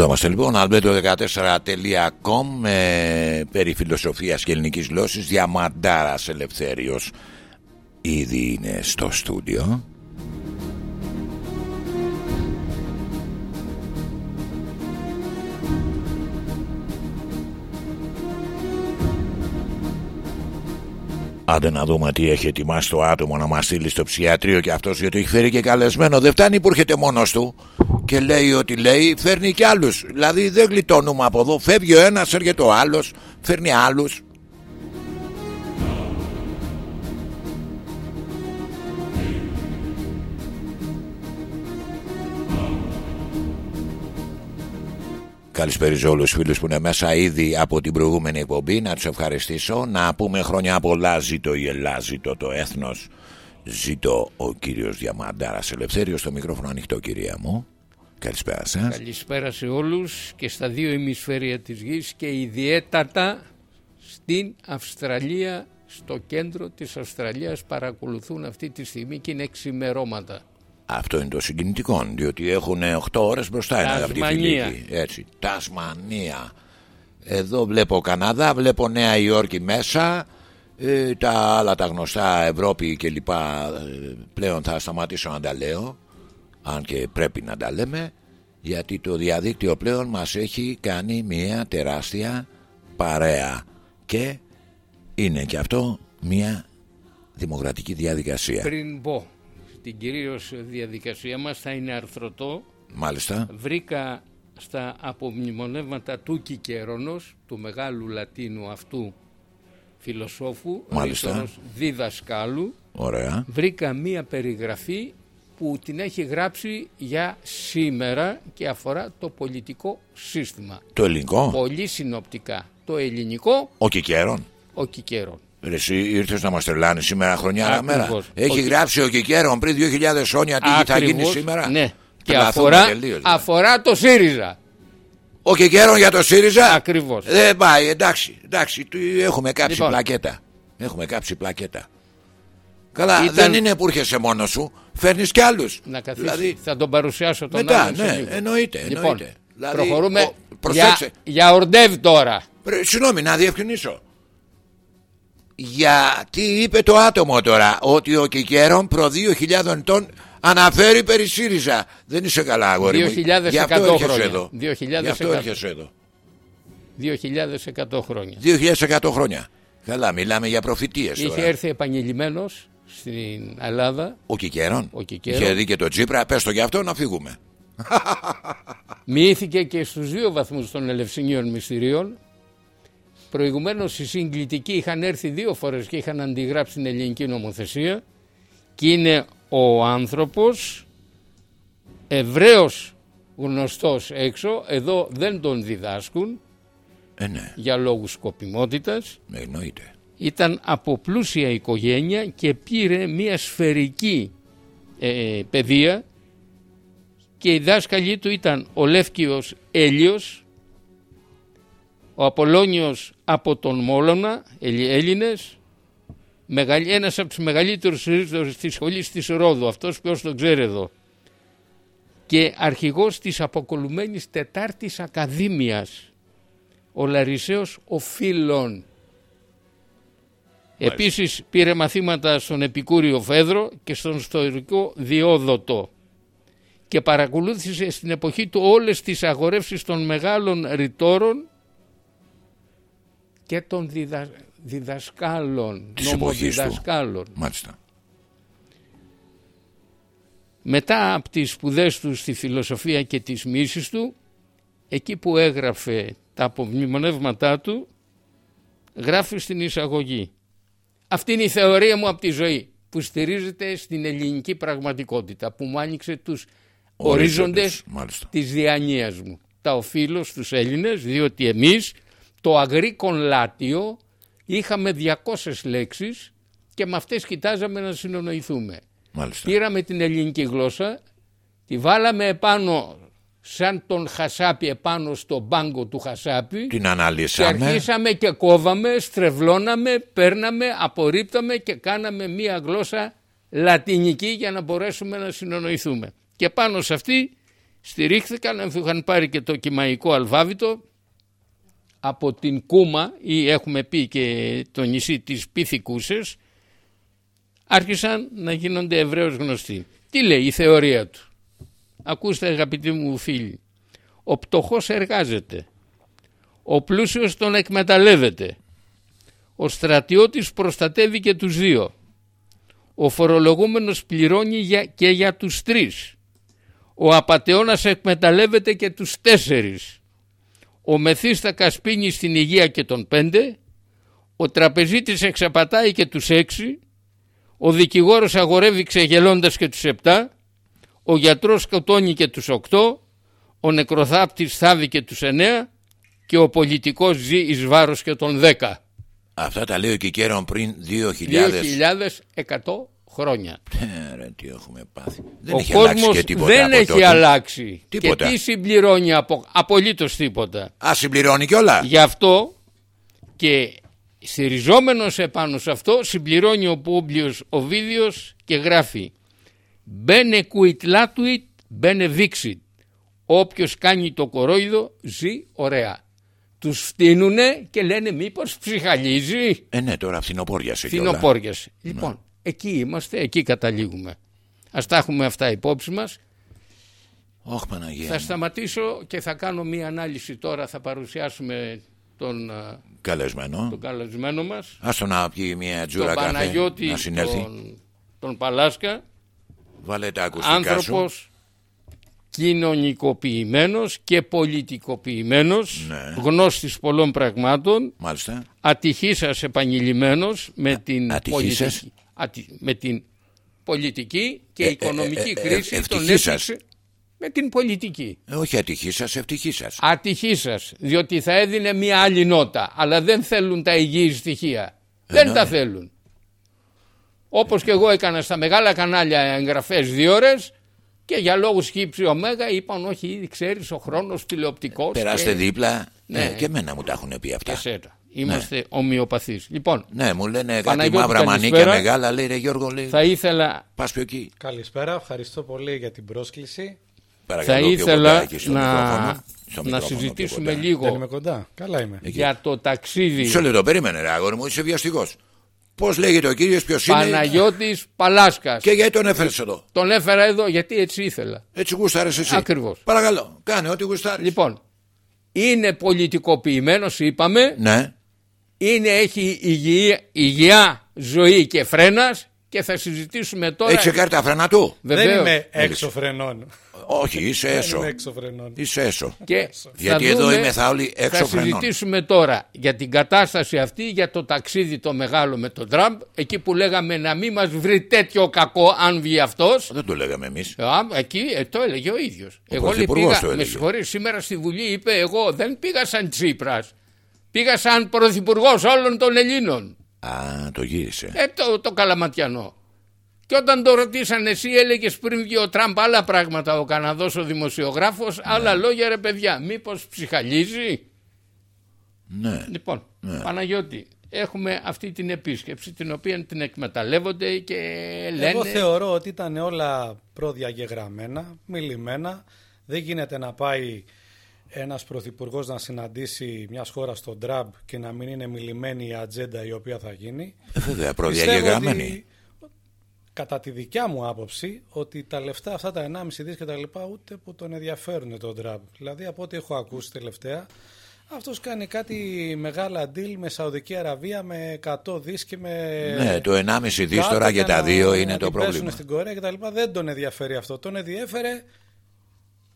Εδώ είμαστε λοιπόν, albedo14.com ε, περί φιλοσοφίας και ελληνικής γλώσσης Διαμαντάρας Ελευθέριος ήδη είναι στο στούντιο Άντε να δούμε τι έχει ετοιμάσει το άτομο να μας στείλει στο ψυχιατρίο και αυτός γιατί έχει φέρει και καλεσμένο. Δεν φτάνει που έρχεται μόνος του και λέει ότι λέει, φέρνει και άλλους. Δηλαδή δεν γλιτώνουμε από εδώ. Φεύγει ο ένας, έρχεται ο άλλος, φέρνει άλλους. Καλησπέριζω όλους τους φίλους που είναι μέσα ήδη από την προηγούμενη εκπομπή. Να τους ευχαριστήσω. Να πούμε χρόνια πολλά. Ζήτω η Ελλάδα, ζήτω το έθνος. Ζήτω ο κύριος Διαμαντάρας Ελευθέριος. Στο μικρόφωνο ανοιχτό, κυρία μου. Καλησπέρα σας. Καλησπέρα σε όλους και στα δύο ημισφαίρια της γης και ιδιαίτερα στην Αυστραλία. Στο κέντρο της Αυστραλίας παρακολουθούν αυτή τη στιγμή και είναι εξημερώματα. Αυτό είναι το συγκινητικό, διότι έχουν 8 ώρες μπροστά είναι Τασμανία. Έτσι, Τασμανία. Εδώ βλέπω Καναδά, βλέπω Νέα Υόρκη μέσα, ε, τα άλλα τα γνωστά Ευρώπη και λοιπά ε, πλέον θα σταματήσω να τα λέω, αν και πρέπει να τα λέμε, γιατί το διαδίκτυο πλέον μας έχει κάνει μια τεράστια παρέα και είναι και αυτό μια δημοκρατική διαδικασία. Πριν πω την κυρίως διαδικασία μας θα είναι αρθρωτό. Μάλιστα. Βρήκα στα απομνημονεύματα του Κικέρονος, του μεγάλου Λατίνου αυτού φιλοσόφου, Μάλιστα. διδασκάλου. Ωραία. Βρήκα μία περιγραφή που την έχει γράψει για σήμερα και αφορά το πολιτικό σύστημα. Το ελληνικό. Πολύ συνοπτικά. Το ελληνικό, Ο Κικέρον. ο Κικέρον. Ρε, εσύ ήρθες να μας τρελάνεις σήμερα χρονιά μέρα. Ακριβώς. Έχει Ο- γράψει ο Κικέρον πριν 2.000 χρόνια τι θα γίνει Ακριβώς, σήμερα. Ναι. Και Τρελαθούμε αφορά, τελείως, δηλαδή. αφορά το ΣΥΡΙΖΑ. Ο Κικέρον για το ΣΥΡΙΖΑ; Ακριβώς. Δεν πάει, εντάξει. εντάξει του- έχουμε κάψει Λοιπόν. πλακέτα. Έχουμε κάψει πλακέτα. Καλά, Ήταν- δεν είναι που έρχεσαι μόνος σου. Φέρνεις κι άλλους. Να καθίσει. Δηλαδή, Θα τον παρουσιάσω τον μετά, άλλον σε ναι, λίγο. εννοείται. Λοιπόν, εννοείται. Δηλαδή, προχωρούμε ο- προσέξε. για, για ορντεύ τώρα. Πρε- Συγγνώμη, να διευκρινίσω. Γιατί είπε το άτομο τώρα ότι ο Κικέρον προ 2.000 ετών αναφέρει περί ΣΥΡΙΖΑ. Δεν είσαι καλά, αγόρι μου. 2.100 Γι' αυτό έρχεσαι χρόνια. εδώ. 2.100 Γι' αυτό έρχεσαι εδώ. 2.100 χρόνια. 2.100 χρόνια. Καλά, μιλάμε για προφητείες Είχε τώρα. έρθει επανειλημμένος στην Ελλάδα. Ο Κικέρον. Ο Κικέρον. Είχε δει και το Τσίπρα. Πες το γι' αυτό να φύγουμε. Μοιήθηκε και στους δύο βαθμούς των Ελευσινίων Μυστηρίων. Προηγουμένως οι συγκλητικοί είχαν έρθει δύο φορές και είχαν αντιγράψει την ελληνική νομοθεσία και είναι ο άνθρωπος Εβραίος γνωστός έξω, εδώ δεν τον διδάσκουν Ε, ναι, για λόγους σκοπιμότητας. εννοείται. Ήταν από πλούσια οικογένεια και πήρε μια σφαιρική ε, παιδεία και οι δάσκαλοι του ήταν ο Λεύκιος Έλιος, ο Απολώνιος από τον Μόλωνα, Έλλη- Έλληνες, μεγαλ- ένας από τους μεγαλύτερους ρίζος της σχολής της Ρόδου, αυτός ποιος τον ξέρει εδώ, και αρχηγός της αποκολουμένης Τετάρτης Ακαδήμιας, ο Λαρισαίος ο Φίλων. Επίσης πήρε μαθήματα στον Επικούριο Φέδρο και στον Στοηρικό Διόδοτο και παρακολούθησε στην εποχή του όλες τις αγορεύσεις των μεγάλων ρητόρων και των διδα... διδασκάλων, Της εποχής του. νομοδιδασκάλων. Μάλιστα. Μετά από τις σπουδές του στη φιλοσοφία και τις μίσεις του, εκεί που έγραφε τα απομνημονεύματά του, γράφει στην εισαγωγή. Αυτή είναι η θεωρία μου από τη ζωή που στηρίζεται στην ελληνική πραγματικότητα που μου άνοιξε τους ορίζοντες Μάλιστα. της διανοίας μου. Τα οφείλω στους Έλληνες διότι εμείς το αγρίκον λάτιο είχαμε 200 λέξεις και με αυτές κοιτάζαμε να συνονοηθούμε. Μάλιστα. Πήραμε την ελληνική γλώσσα, τη βάλαμε επάνω σαν τον Χασάπι επάνω στο μπάγκο του Χασάπι Την και αναλύσαμε. αρχίσαμε και κόβαμε, στρεβλώναμε, παίρναμε, απορρίπταμε και κάναμε μία γλώσσα λατινική για να μπορέσουμε να συνονοηθούμε. Και πάνω σε αυτή στηρίχθηκαν αφού είχαν πάρει και το κυμαϊκό αλφάβητο από την Κούμα ή έχουμε πει και το νησί της Πυθικούσες άρχισαν να γίνονται ευρέως γνωστοί. Τι λέει η θεωρία του; Ακούστε αγαπητοί μου φίλοι. Ο πτωχός εργάζεται. Ο πλούσιος τον εκμεταλλεύεται. Ο στρατιώτης προστατεύει και τους δύο. Ο φορολογούμενος πληρώνει και για τους τρεις. Ο απατεώνας εκμεταλλεύεται και τους τέσσερις. Ο μεθύστακας πίνει στην υγεία και τον πέντε. Ο τραπεζίτης εξαπατάει και τους έξι. Ο δικηγόρος αγορεύει ξεγελώντας και τους επτά. Ο γιατρός σκοτώνει και τους οκτώ. Ο νεκροθάπτης θάβει και τους εννέα. Και ο πολιτικός ζει εις βάρος και των δέκα. Αυτά τα λέω και καιρόν πριν 2.100 χρόνια. Ε, ρε, τι έχουμε πάθει. Δεν ο έχει κόσμος και τίποτα δεν έχει τότε. αλλάξει. Τίποτα. Και τι συμπληρώνει από, απολύτως τίποτα. Α, συμπληρώνει κιόλα. Γι' αυτό και στηριζόμενος επάνω σε αυτό συμπληρώνει ο Πούμπλιος ο Βίδιος και γράφει «Μπένε κουιτ λάτουιτ, μπένε βίξιτ». Όποιος κάνει το κορόιδο ζει ωραία τους φτύνουνε και λένε μήπως ψυχαλίζει; Ε ναι τώρα φθινοπόριασε Φθινοπόριασε. Λοιπόν ναι. Εκεί είμαστε, εκεί καταλήγουμε. Ας τα έχουμε αυτά υπόψη μας. Όχι Παναγία. Θα σταματήσω και θα κάνω μία ανάλυση τώρα, θα παρουσιάσουμε τον καλεσμένο, τον καλεσμένο μας. Ας τον να πιει μία τζούρα τον Παναγιώτη, να συνέλθει. Τον, τον Παλάσκα. Βάλε τα ακουστικά Άνθρωπος, κοινωνικοποιημένος και πολιτικοποιημένος ναι. γνώστης πολλών πραγμάτων Μάλιστα. ατυχήσας επανειλημμένος με, την πολιτική, με την πολιτική και ε, ε οικονομική ε, ε, κρίση ε, τον έφυξε με την πολιτική. όχι ατυχήσας, ευτυχήσας. Ατυχήσας, διότι θα έδινε μια άλλη νότα, αλλά δεν θέλουν τα υγιής στοιχεία. δεν τα θέλουν. Όπως και εγώ έκανα στα μεγάλα κανάλια εγγραφές δύο ώρες, και για λόγους χύψη ωμέγα είπαν όχι ήδη ξέρεις ο χρόνος τηλεοπτικός. Περάστε και... δίπλα. Ναι. ναι. και εμένα μου τα έχουν πει αυτά. Και Είμαστε ναι. ομοιοπαθείς. Λοιπόν, ναι, μου λένε κάτι μαύρα μανίκια μεγάλα. Λέει ρε Γιώργο, λέει. Θα ήθελα. Πας πιο εκεί. Καλησπέρα, ευχαριστώ πολύ για την πρόσκληση. θα ήθελα να, να συζητήσουμε λίγο. Δεν είμαι κοντά. Καλά είμαι. Για το ταξίδι. Μισό λεπτό, περίμενε, ρε αγόρι μου, είσαι βιαστικός. Πώς λέγεται ο κύριος, ποιος είναι; Παναγιώτης Παλάσκας. Και γιατί τον έφερες εδώ; Τον έφερα εδώ γιατί έτσι ήθελα. Έτσι γούσταρες εσύ. Ακριβώς. Παρακαλώ, κάνε ό,τι γουστάρεις. Λοιπόν, είναι πολιτικοποιημένος, είπαμε. Ναι. Είναι, έχει υγεία, υγεία ζωή και φρένας και θα συζητήσουμε τώρα. Έχεις κάρτα φρένα του; Βεβαίως. Δεν είμαι έξω φρενών. Όχι, είσαι έσω. Είσαι έσω. Και Γιατί εδώ είμαι θα όλοι έξω Θα συζητήσουμε τώρα για την κατάσταση αυτή, για το ταξίδι το μεγάλο με τον Τραμπ. Εκεί που λέγαμε να μην μας βρει τέτοιο κακό, αν βγει αυτός. Δεν το λέγαμε εμείς. Εκεί ε, το έλεγε ο ίδιος. Εγώ λέει, πήγα, με συγχωρείς, σήμερα στη Βουλή είπε: Εγώ δεν πήγα σαν Τσίπρας. Πήγα σαν πρωθυπουργός όλων των Ελλήνων. Α, το γύρισε. Ε, το, το καλαματιανό. Και όταν το ρωτήσανε εσύ έλεγες πριν βγει ο Τραμπ άλλα πράγματα ο Καναδός ο δημοσιογράφος, ναι. άλλα λόγια ρε παιδιά, μήπως ψυχαλίζει; Ναι. Λοιπόν, ναι. Παναγιώτη, έχουμε αυτή την επίσκεψη την οποία την εκμεταλλεύονται και λένε... Εγώ θεωρώ ότι ήταν όλα προδιαγεγραμμένα, μιλημένα. Δεν γίνεται να πάει ένας πρωθυπουργός να συναντήσει μια χώρα στον Τραμπ και να μην είναι μιλημένη η ατζέντα η οποία θα γίνει. Ε, βέβαια, προδιαγεγραμμένη κατά τη δικιά μου άποψη ότι τα λεφτά αυτά τα 1,5 δις και τα λοιπά ούτε που τον ενδιαφέρουν τον Τραμπ. Δηλαδή από ό,τι έχω ακούσει τελευταία αυτός κάνει κάτι μεγάλα deal με Σαουδική Αραβία με 100 δις και με... Ναι, το 1,5 δις τώρα για τα δύο είναι το πρόβλημα. στην Κορέα και τα λοιπά. Δεν τον ενδιαφέρει αυτό. Τον ενδιαφέρε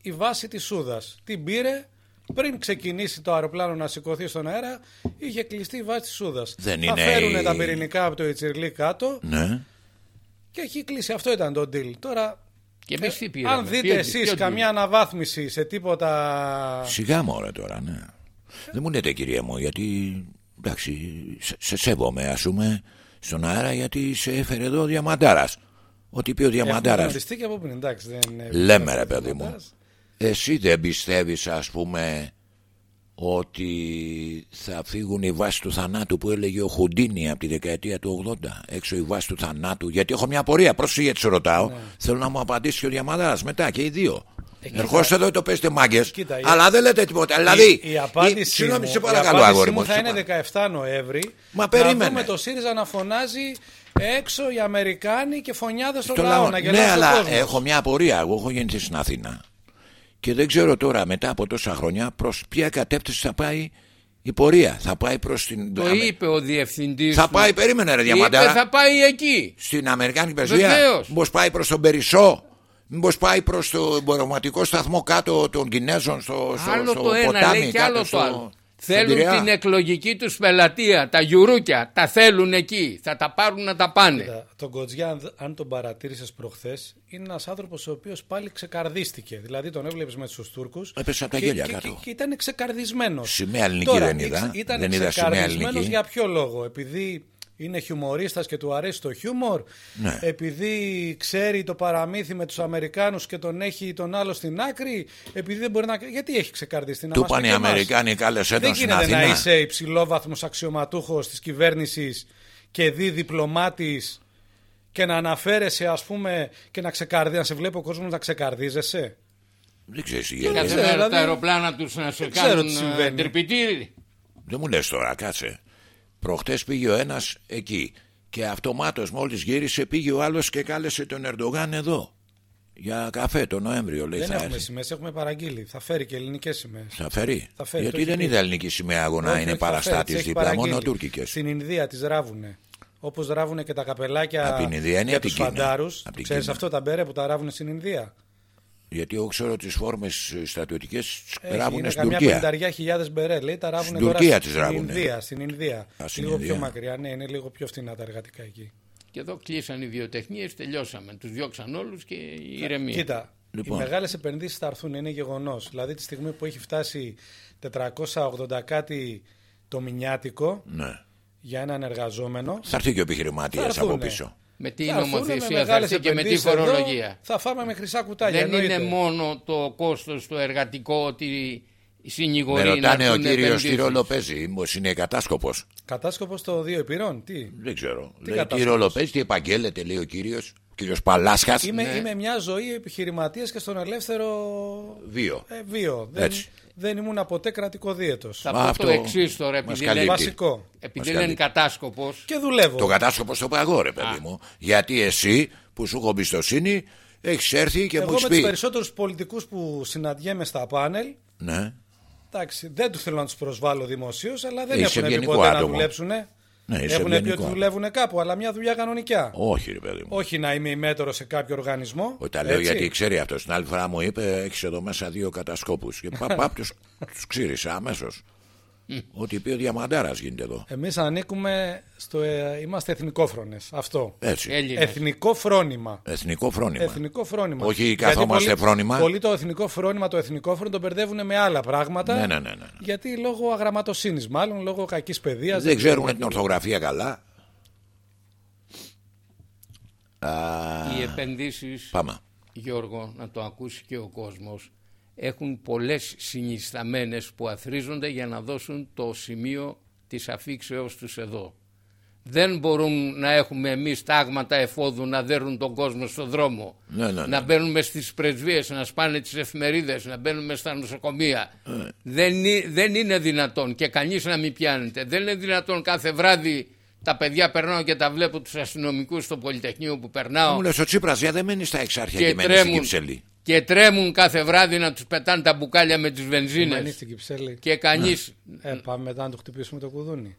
η βάση της Σούδας. Την πήρε πριν ξεκινήσει το αεροπλάνο να σηκωθεί στον αέρα, είχε κλειστεί η βάση της Σούδας. Δεν θα φέρουν τα πυρηνικά από το Ιτσιρλί κάτω. Ναι. Και έχει κλείσει. Αυτό ήταν το deal. Τώρα, και εμείς τι πήραμε, αν δείτε εσείς καμιά αναβάθμιση σε τίποτα. Σιγά μωρέ τώρα, ναι. Δεν μου λέτε κυρία μου, γιατί εντάξει, σε, σε σέβομαι, ας πούμε, στον αέρα, γιατί σε έφερε εδώ ο Διαμαντάρας. Ό,τι πει ο Διαμαντάρας. Έχουμε και από πριν, εντάξει. Δεν Λέμε ρε παιδί μου. Εσύ δεν πιστεύεις, ας πούμε, ότι θα φύγουν οι βάσεις του θανάτου που έλεγε ο Χουντίνι από τη δεκαετία του 80 έξω οι βάσεις του θανάτου γιατί έχω μια απορία πρόσεχε γιατί σε ρωτάω ναι. θέλω να μου απαντήσει και ο Διαμαδάς μετά και οι δύο Ερχόστε εδώ και το πέστε μάγκες. Κοίτα, η- Αλλά δεν λέτε τίποτα. Δηλαδή. η, η απάντηση Συγγνώμη, μου, σε η παρακαλώ, απάντηση αγόρι μου μου. θα σε είναι παρακαλώ. 17 Νοέμβρη. Μα να περίμενε. δούμε το ΣΥΡΙΖΑ να φωνάζει έξω οι Αμερικάνοι και φωνιάδες στον Στο λαό. λαό. Να Ναι, γελάσει ο αλλά κόσμος. έχω μια απορία. Εγώ έχω γεννηθεί στην Αθήνα. Και δεν ξέρω τώρα μετά από τόσα χρόνια προς ποια κατεύθυνση θα πάει η πορεία. Θα πάει προς την. Το Αμε- είπε ο διευθυντής. Θα πάει, περίμενε ρε Είπε Διαμαντάρα. θα πάει εκεί. Στην Αμερικάνικη πρεσβεία. Βεβαίως. Μήπως πάει προς τον Περισσό. Μήπως πάει προς το εμπορευματικό σταθμό κάτω των Κινέζων στο, στο, άλλο στο το ένα ποτάμι. λέει και κάτω άλλο στο, το άλλο. Στον Θέλουν Πειραιά. την εκλογική τους πελατεία, τα γιουρούκια, τα θέλουν εκεί. Θα τα πάρουν να τα πάνε. Κοίτα, Τον Κοτζιά, αν- αν τον παρατήρησες προχθές, είναι ένας άνθρωπος ο οποίος πάλι ξεκαρδίστηκε. Δηλαδή τον έβλεπες με του Τούρκους. Έπεσε από τα και, γέλια και, κάτω. και, και ήταν ξεκαρδισμένος. Σημαία ελληνική δεν είδα. Ήταν Δεν είδα σημαία ξεκαρδισμένος ελληνική. για ποιο λόγο; Επειδή είναι χιουμορίστας και του αρέσει το χιούμορ. Ναι. Επειδή ξέρει το παραμύθι με τους Αμερικάνους και τον έχει τον άλλο στην άκρη. Επειδή δεν μπορεί να. Γιατί έχει ξεκαρδιστεί να Του μας πει πάνε οι και εμάς; Αμερικάνοι, κάλεσε Δεν τον στην γίνεται να Αθήνα. είσαι υψηλόβαθμος αξιωματούχος της κυβέρνησης και δι διπλωμάτης και να αναφέρεσαι ας πούμε και να ξεκαρδί, να σε βλέπει ο κόσμος να ξεκαρδίζεσαι; Δεν ξέρεις τι Και γίνεται. κάθε ξέρω, μέρα δηλαδή, τα αεροπλάνα τους να σε ξέρω κάνουν τι ε, συμβαίνει. τρυπητήρι. Δεν μου λες τώρα, κάτσε. Προχτές πήγε ο ένας εκεί. Και αυτομάτως μόλις γύρισε πήγε ο άλλος και κάλεσε τον Ερντογάν εδώ. Για καφέ το Νοέμβριο λέει δεν θα έχουμε έρθει. σημαίες, έχουμε παραγγείλει. Θα φέρει και ελληνικές σημαίες. Θα φέρει. Θα φέρει, το Γιατί έχει δεν πει. είδα ελληνική σημαία αγωνά, Όχι, είναι όχι, θα φέρει, παραστάτης τις έχει δίπλα, παραγγείλει. μόνο τουρκικές. Στην Ινδία τις ράβουνε. Όπως ράβουνε και τα καπελάκια Απ' την Ινδία είναι για απ' την τους Κίνα. φαντάρους. Απ' την Ξέρεις Κίνα. αυτό τα μπέρε που τα ράβουνε στην Ινδία; Γιατί εγώ ξέρω τις φόρμες στρατιωτικές Έχει, ράβουνε είναι στην καμιά Τουρκία. πενταριά χιλιάδες μπερέ. Λέει τα ράβουνε Στην τώρα Τουρκία τις στην ράβουνε. Ινδία. Στην Ινδία. Α, στην λίγο Ινδία. πιο μακριά. Ναι, είναι λίγο πιο φθηνά τα εργατικά εκεί. Και εδώ κλείσαν οι βιοτεχνίες, τελειώσαμε. Τους διώξαν όλους και ηρεμία. Κοίτα, Λοιπόν. οι μεγάλες επενδύσεις θα έρθουν, είναι γεγονός. Δηλαδή τη στιγμή που έχει φτάσει 480 κάτι το μηνιάτικο Ναι. για έναν εργαζόμενο. Θα έρθει και ο επιχειρηματίας Θα από έρθουνε. πίσω. Με τι θα έρθουν με νομοθεσία θα μεγάλες έρθει και με τι επενδύσεις εδώ, φορολογία. θα φάμε με χρυσά κουτάλια. Δεν εννοείται. είναι μόνο το κόστος το εργατικό ότι οι Με συνηγοροί να ρωτάνε ο έρθουν κύριος τι επενδύσεις. ρόλο παίζει. Μήπω είναι κατάσκοπος. Κατάσκοπος το δύο υπηρών. Τι; Δεν ξέρω. λέει, τι κατάσκοπος; ρόλο παίζει, τι επαγγέλλεται, λέει ο κύριος. Κύριος Παλάσκα. Είμαι, Ναι. είμαι μια ζωή επιχειρηματίας και στον ελεύθερο Βίο. ε, βίο. Δεν, Έτσι. δεν ήμουν ποτέ κρατικό δίαιτος. Θα Μα πω αυτό το εξής τώρα, μας επειδή καλύπτει. λένε, Βασικό. επειδή Μας λένε καλύπτει. κατάσκοπος, Και δουλεύω. Το κατάσκοπο στο παγό, ρε παιδί μου. Γιατί εσύ που σου έχω εμπιστοσύνη έχεις έρθει και Εγώ μου με έχει τους πει. περισσότερους πολιτικούς που συναντιέμαι στα πάνελ Ναι. Εντάξει, δεν τους θέλω να τους προσβάλλω δημοσίως, αλλά δεν Είσαι έχουν πει ευγενικό ποτέ να άτομο. δουλέψουν. Ναι, είσαι έχουν πει ευγενικό. ότι δουλεύουν κάπου, αλλά μια δουλειά κανονικά. Όχι, ρε παιδί μου. Όχι να είμαι ημέτερο σε κάποιο οργανισμό. Όχι, τα λέω έτσι. γιατί ξέρει αυτό. Την άλλη φορά μου είπε: Έχεις εδώ μέσα δύο κατασκόπους. Και παπ, παπ, τους ξύρισε αμέσως. Ότι πει ο Διαμαντάρας γίνεται εδώ. Εμείς ανήκουμε στο. Ε, είμαστε εθνικόφρονες. Αυτό. Έτσι. Έλληνες. Εθνικό φρόνημα. Εθνικό φρόνημα. Εθνικό φρόνημα. Όχι Γιατί καθόμαστε πολλοί- φρόνημα. Πολλοί το εθνικό φρόνημα, το εθνικό φρόνημα το μπερδεύουν με άλλα πράγματα. Ναι, ναι, ναι, ναι. Γιατί λόγω αγραμματοσύνης, μάλλον λόγω κακής παιδείας. Δεν ξέρουν την ορθογραφία καλά. Α, οι επενδύσεις, Πάμε. Γιώργο, να το ακούσει και ο κόσμος, έχουν πολλές συνισταμένες που αθρίζονται για να δώσουν το σημείο της αφήξεως τους εδώ. Δεν μπορούν να έχουμε εμείς τάγματα εφόδου να δέρουν τον κόσμο στον δρόμο. Ναι, ναι, ναι. Να μπαίνουμε στις πρεσβείες, να σπάνε τις εφημερίδες, να μπαίνουμε στα νοσοκομεία. Ναι. Δεν, είναι- δεν είναι δυνατόν και κανείς να μην πιάνεται. Δεν είναι δυνατόν κάθε βράδυ τα παιδιά περνάω και τα βλέπω τους αστυνομικούς στο Πολυτεχνείο που περνάω Μου λες ο Τσίπρας για δεν μένεις στα εξάρχεια και, και μένεις στην τρέμουν, Κυψέλη. Και τρέμουν κάθε βράδυ να τους πετάνε τα μπουκάλια με τις Μένει βενζίνες στην Κυψέλη. και κανείς Ε, πάμε μετά να του χτυπήσουμε το κουδούνι.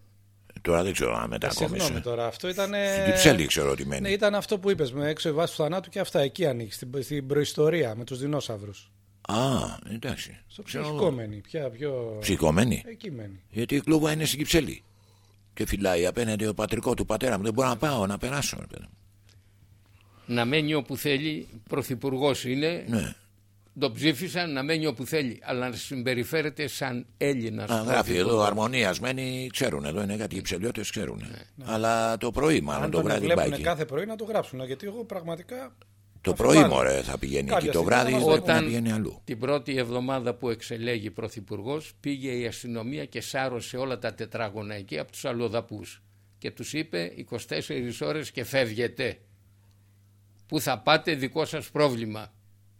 Τώρα δεν ξέρω αν Ε, μετακόμισε. Συγγνώμη τώρα, αυτό ήταν. Στην Κυψέλη ξέρω ότι μένει. Ναι, ήταν αυτό που είπες με έξω η βάση του θανάτου και αυτά. Εκεί ανήκει, στην, στην προϊστορία με τους δεινόσαυρους. Α, εντάξει. Στο Ξέρω εγώ. ψυχικόμενη. Πια πιο. Ψυχομένη. Εκεί μένει. Γιατί η κλούβα είναι στην Κυψέλη. Και φυλάει απέναντι ο πατρικός του πατέρα μου. Δεν μπορώ να πάω να περάσω. ρε παιδί μου. Να μένει όπου θέλει, πρωθυπουργός είναι, Ναι. το ψήφισαν να μένει όπου θέλει, αλλά να συμπεριφέρεται σαν Έλληνας. Α, γράφει εδώ πρωθυπουργός. αρμονίας μένει, ξέρουν. Εδώ είναι κάτι οι ψελιώτε ξέρουν. Αλλά το πρωί, μάλλον Αν το τον βράδυ βλέπουν πάει. εκεί. κάθε πρωί να το γράψουν. Γιατί εγώ πραγματικά. Το θα πρωί, φοβάμαι. μωρέ, θα πηγαίνει Κάποια εκεί. Το στιγμή βράδυ θα μας θα βλέπουν. πηγαίνει αλλού. την πρώτη εβδομάδα που εξελέγει πρωθυπουργός, πήγε η αστυνομία και σάρωσε όλα τα τετράγωνα εκεί από τους αλλοδαπούς και τους είπε 24 ώρες και φεύγετε. Πού θα πάτε δικό σας πρόβλημα.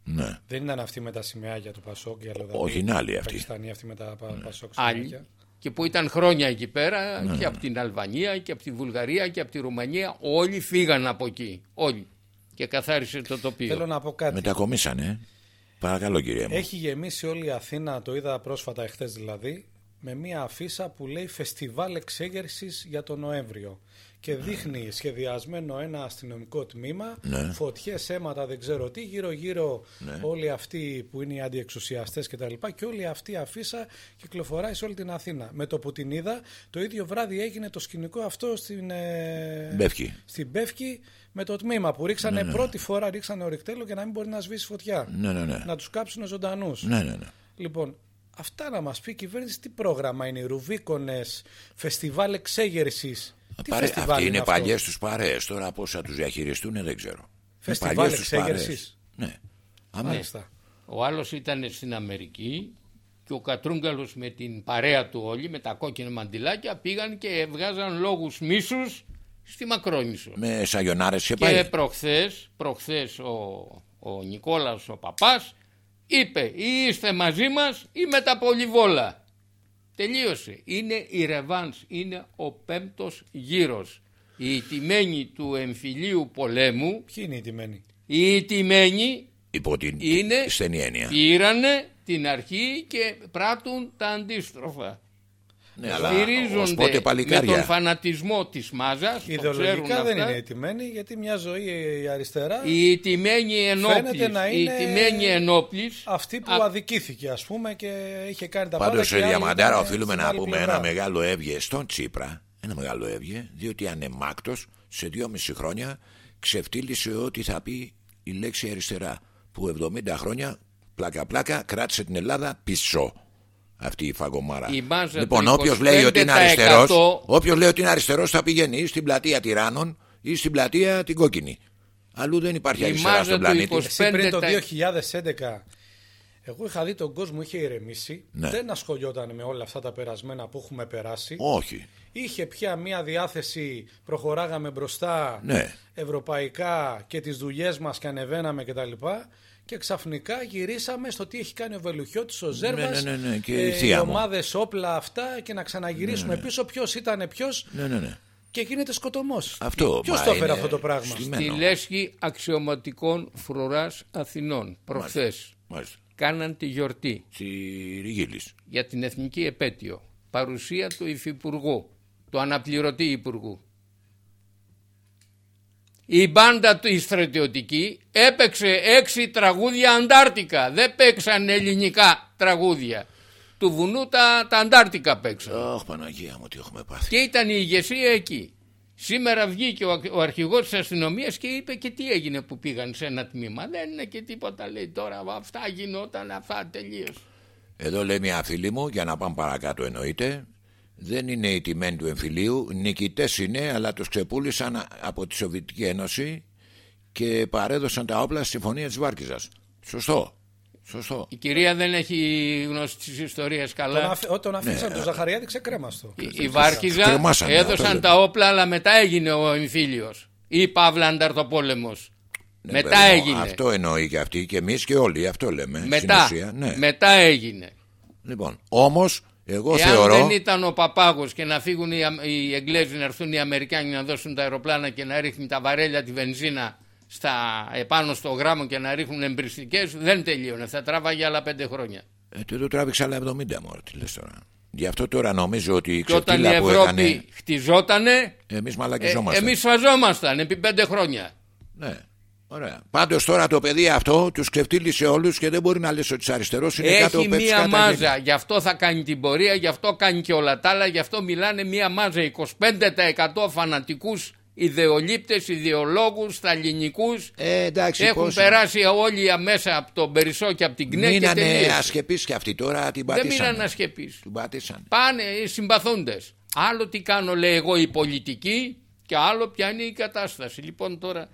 Ναι. Δεν ήταν αυτή με τα σημαίακια του Πασόκ. Η αλλοδαπή, Όχι, είναι άλλη αυτή. Πακιστανή αυτή με τα πα- Πασόκ Άλλη. σημαίακια. Και που ήταν χρόνια εκεί πέρα Ναι, και από την Αλβανία και από τη Βουλγαρία και από τη Ρουμανία. Όλοι φύγαν από εκεί. Όλοι. Και καθάρισε το τοπίο. Θέλω να πω κάτι. Μετακομίσανε. Παρακαλώ κύριε μου. Έχει γεμίσει όλη η Αθήνα, το είδα πρόσφατα εχθές δηλαδή, με μία αφίσα που λέει φεστιβάλ εξέγερσης για τον Νοέμβριο. Και δείχνει σχεδιασμένο ένα αστυνομικό τμήμα, Ναι. φωτιές, αίματα, δεν ξέρω τι, γύρω-γύρω όλοι αυτοί που είναι οι αντιεξουσιαστές και τα λοιπά και όλη αυτή η αφίσα κυκλοφοράει σε όλη την Αθήνα. Με το που την είδα, το ίδιο βράδυ έγινε το σκηνικό αυτό στην, ε, Μπεύκη. στην Πεύκη με το τμήμα που ρίξανε πρώτη φορά ρίξανε ορυκτέλο για να μην μπορεί να σβήσει φωτιά. Ναι, ναι, ναι. Να τους κάψουν ζωντανούς. Ναι, ναι, ναι. Λοιπόν, αυτά να μας πει η κυβέρνηση τι πρόγραμμα είναι, οι Ρουβίκονες, φεστιβάλ εξέγερσης. Τι Παρέ... φεστιβάλ Αυτοί είναι αυτό; παλιές τους παρέες. Τώρα πώ θα τους διαχειριστούν δεν ξέρω. Είναι Φεστιβάλ παλιές τους εξέγερσης; παρέες. Ναι. Αμέ. Μάλιστα. Ο άλλος ήταν στην Αμερική και ο Κατρούγκαλος με την παρέα του όλοι, με τα κόκκινα μαντιλάκια, πήγαν και βγάζαν λόγους μίσους στη Μακρόνησο. Με σαγιονάρες και Και πάει. προχθές, προχθές ο, ο Νικόλαος ο παπάς είπε ή είστε μαζί μας ή με τα πολυβόλα. Τελείωσε. Είναι η ρεβάνς, είναι ο πέμπτος γύρος. Οι ιτημένοι του εμφυλίου πολέμου, Ποιοι είναι οι τιμένοι. οι ιτημένοι Υπό την είναι- στενή έννοια. πήρανε την αρχή και πράττουν τα αντίστροφα. Ναι, αλλά ως Στηρίζονται πότε με παλικάρια. τον φανατισμό της μάζας. το ξέρουν Ιδεολογικά δεν αυτά. είναι τιμένοι γιατί μια ζωή η αριστερά Οι τιμένοι ενόπλης, να οι είναι τιμένοι ενόπλης αυτή που Α- αδικήθηκε ας πούμε και είχε κάνει τα Πάντως, πάντα. και οι άλλοι Διαμαντάρα, ήταν οφείλουμε στην να άλλη πούμε πλευρά. ένα μεγάλο έβγε στον Τσίπρα. Ένα μεγάλο έβγε, διότι ανεμάκτος σε δυόμιση χρόνια ξεφτύλισε ότι θα πει η λέξη αριστερά. Που 70 χρόνια πλάκα-πλάκα κράτησε την Ελλάδα πίσω. Αυτή η φαγωμάρα. Η μάζα λοιπόν, του όποιος λέει ότι είναι 25% αριστερός, όποιος λέει ότι είναι αριστερός θα πηγαίνει ή στην πλατεία Τυράννων ή στην πλατεία την κόκκινη. Αλλού δεν υπάρχει Η αριστερά μάζα στον του πλανήτη. 20 Εσύ πριν το 5% 2011 εγώ είχα δει τον κόσμο είχε ηρεμήσει Ναι. δεν ασχολιόταν με όλα αυτά τα περασμένα που έχουμε περάσει Όχι. είχε πια μια διάθεση προχωράγαμε μπροστά Ναι. ευρωπαϊκά και τις δουλειές μας και ανεβαίναμε και τα λοιπά και ξαφνικά γυρίσαμε στο τι έχει κάνει ο Βελουχιώτης, ο Ζέρβας, ναι, ναι, ναι, και ε, η θεία οι μου. ομάδες όπλα αυτά και να ξαναγυρίσουμε πίσω ποιος ήταν ποιος Ναι, ναι, ναι. και γίνεται σκοτωμός. Αυτό, Ποιος μα το έφερε είναι αυτό το πράγμα; στημένο. Στη λέσχη αξιωματικών φρουράς Αθηνών προχθές Μάλιστα. κάναν τη γιορτή Στη Ριγίλης. για την εθνική επέτειο παρουσία του υφυπουργού του αναπληρωτή υπουργού η μπάντα του η στρατιωτική έπαιξε έξι τραγούδια Αντάρτικα δεν παίξαν ελληνικά τραγούδια του βουνού τα, τα Αντάρτικα παίξαν Αχ, Παναγία μου, τι έχουμε πάθει. και ήταν η ηγεσία εκεί. Σήμερα βγήκε ο, ο αρχηγός της αστυνομίας και είπε και τι έγινε που πήγαν σε ένα τμήμα; Δεν είναι και τίποτα λέει τώρα αυτά γινόταν αυτά τελείως. Εδώ λέει μια φίλη μου, για να πάμε παρακάτω εννοείται, δεν είναι οι τιμένοι του εμφυλίου, νικητές είναι, αλλά τους ξεπούλησαν από τη Σοβιετική Ένωση και παρέδωσαν τα όπλα στη Συμφωνία της Βάρκιζας. Σωστό. Σωστό. Η κυρία δεν έχει γνώση της ιστορίας Τον, καλά. αφ... Όταν Ναι. αφήσαν τον Ζαχαριάδη ξεκρέμαστο. Η, η Βάρκιζα Κρεμάσανε, αυτό έδωσαν λέμε. τα όπλα αλλά μετά έγινε ο εμφύλιος. Ή Παύλα Ανταρτοπόλεμος. Ναι, μετά παιδί μου, έγινε. Αυτό εννοεί και αυτή και εμείς και όλοι, αυτό λέμε. μετά, Στην ουσία, ναι. μετά έγινε. Λοιπόν, όμως, εγώ Εάν θεωρώ... δεν ήταν ο Παπάγος και να φύγουν οι, Αμ- οι Εγγλέζοι να έρθουν οι Αμερικάνοι να δώσουν τα αεροπλάνα και να ρίχνουν τα βαρέλια τη βενζίνα στα, επάνω στο γράμμο και να ρίχνουν εμπριστικές δεν τελείωνε. Θα τράβαγε άλλα πέντε χρόνια. Ε, το, το τράβηξε άλλα 70 μόρ, τι λες τώρα. Γι' αυτό τώρα νομίζω ότι η Και όταν η ξεφτύλα που Ευρώπη έκανε... χτιζότανε, Εμείς ε, μαλακιζόμαστε. εμείς φαζόμασταν επί πέντε χρόνια. Ναι. Ωραία. Πάντως τώρα το παιδί αυτό τους ξεφτύλισε όλους και δεν μπορεί να λες ότι αριστερός είναι κάτω Έχει πέφτεις μία κάτω, μάζα, γίνει. γι' αυτό θα κάνει την πορεία, γι' αυτό κάνει και όλα τα άλλα, γι' αυτό μιλάνε μία μάζα 25% φανατικούς ιδεολήπτες, ιδεολόγους, σταλινικούς Ε, εντάξει, Έχουν πώς- περάσει όλοι μέσα από τον Περισσό και από την ΚΝΕ και Μείνανε τελείωσε. ασχεπείς και αυτοί τώρα την Δεν πατήσανε. μείναν ασχεπείς. Την πατήσανε. Πάνε οι συμπαθούντες. Άλλο τι κάνω λέει εγώ η πολιτική και άλλο ποια είναι η κατάσταση. Λοιπόν τώρα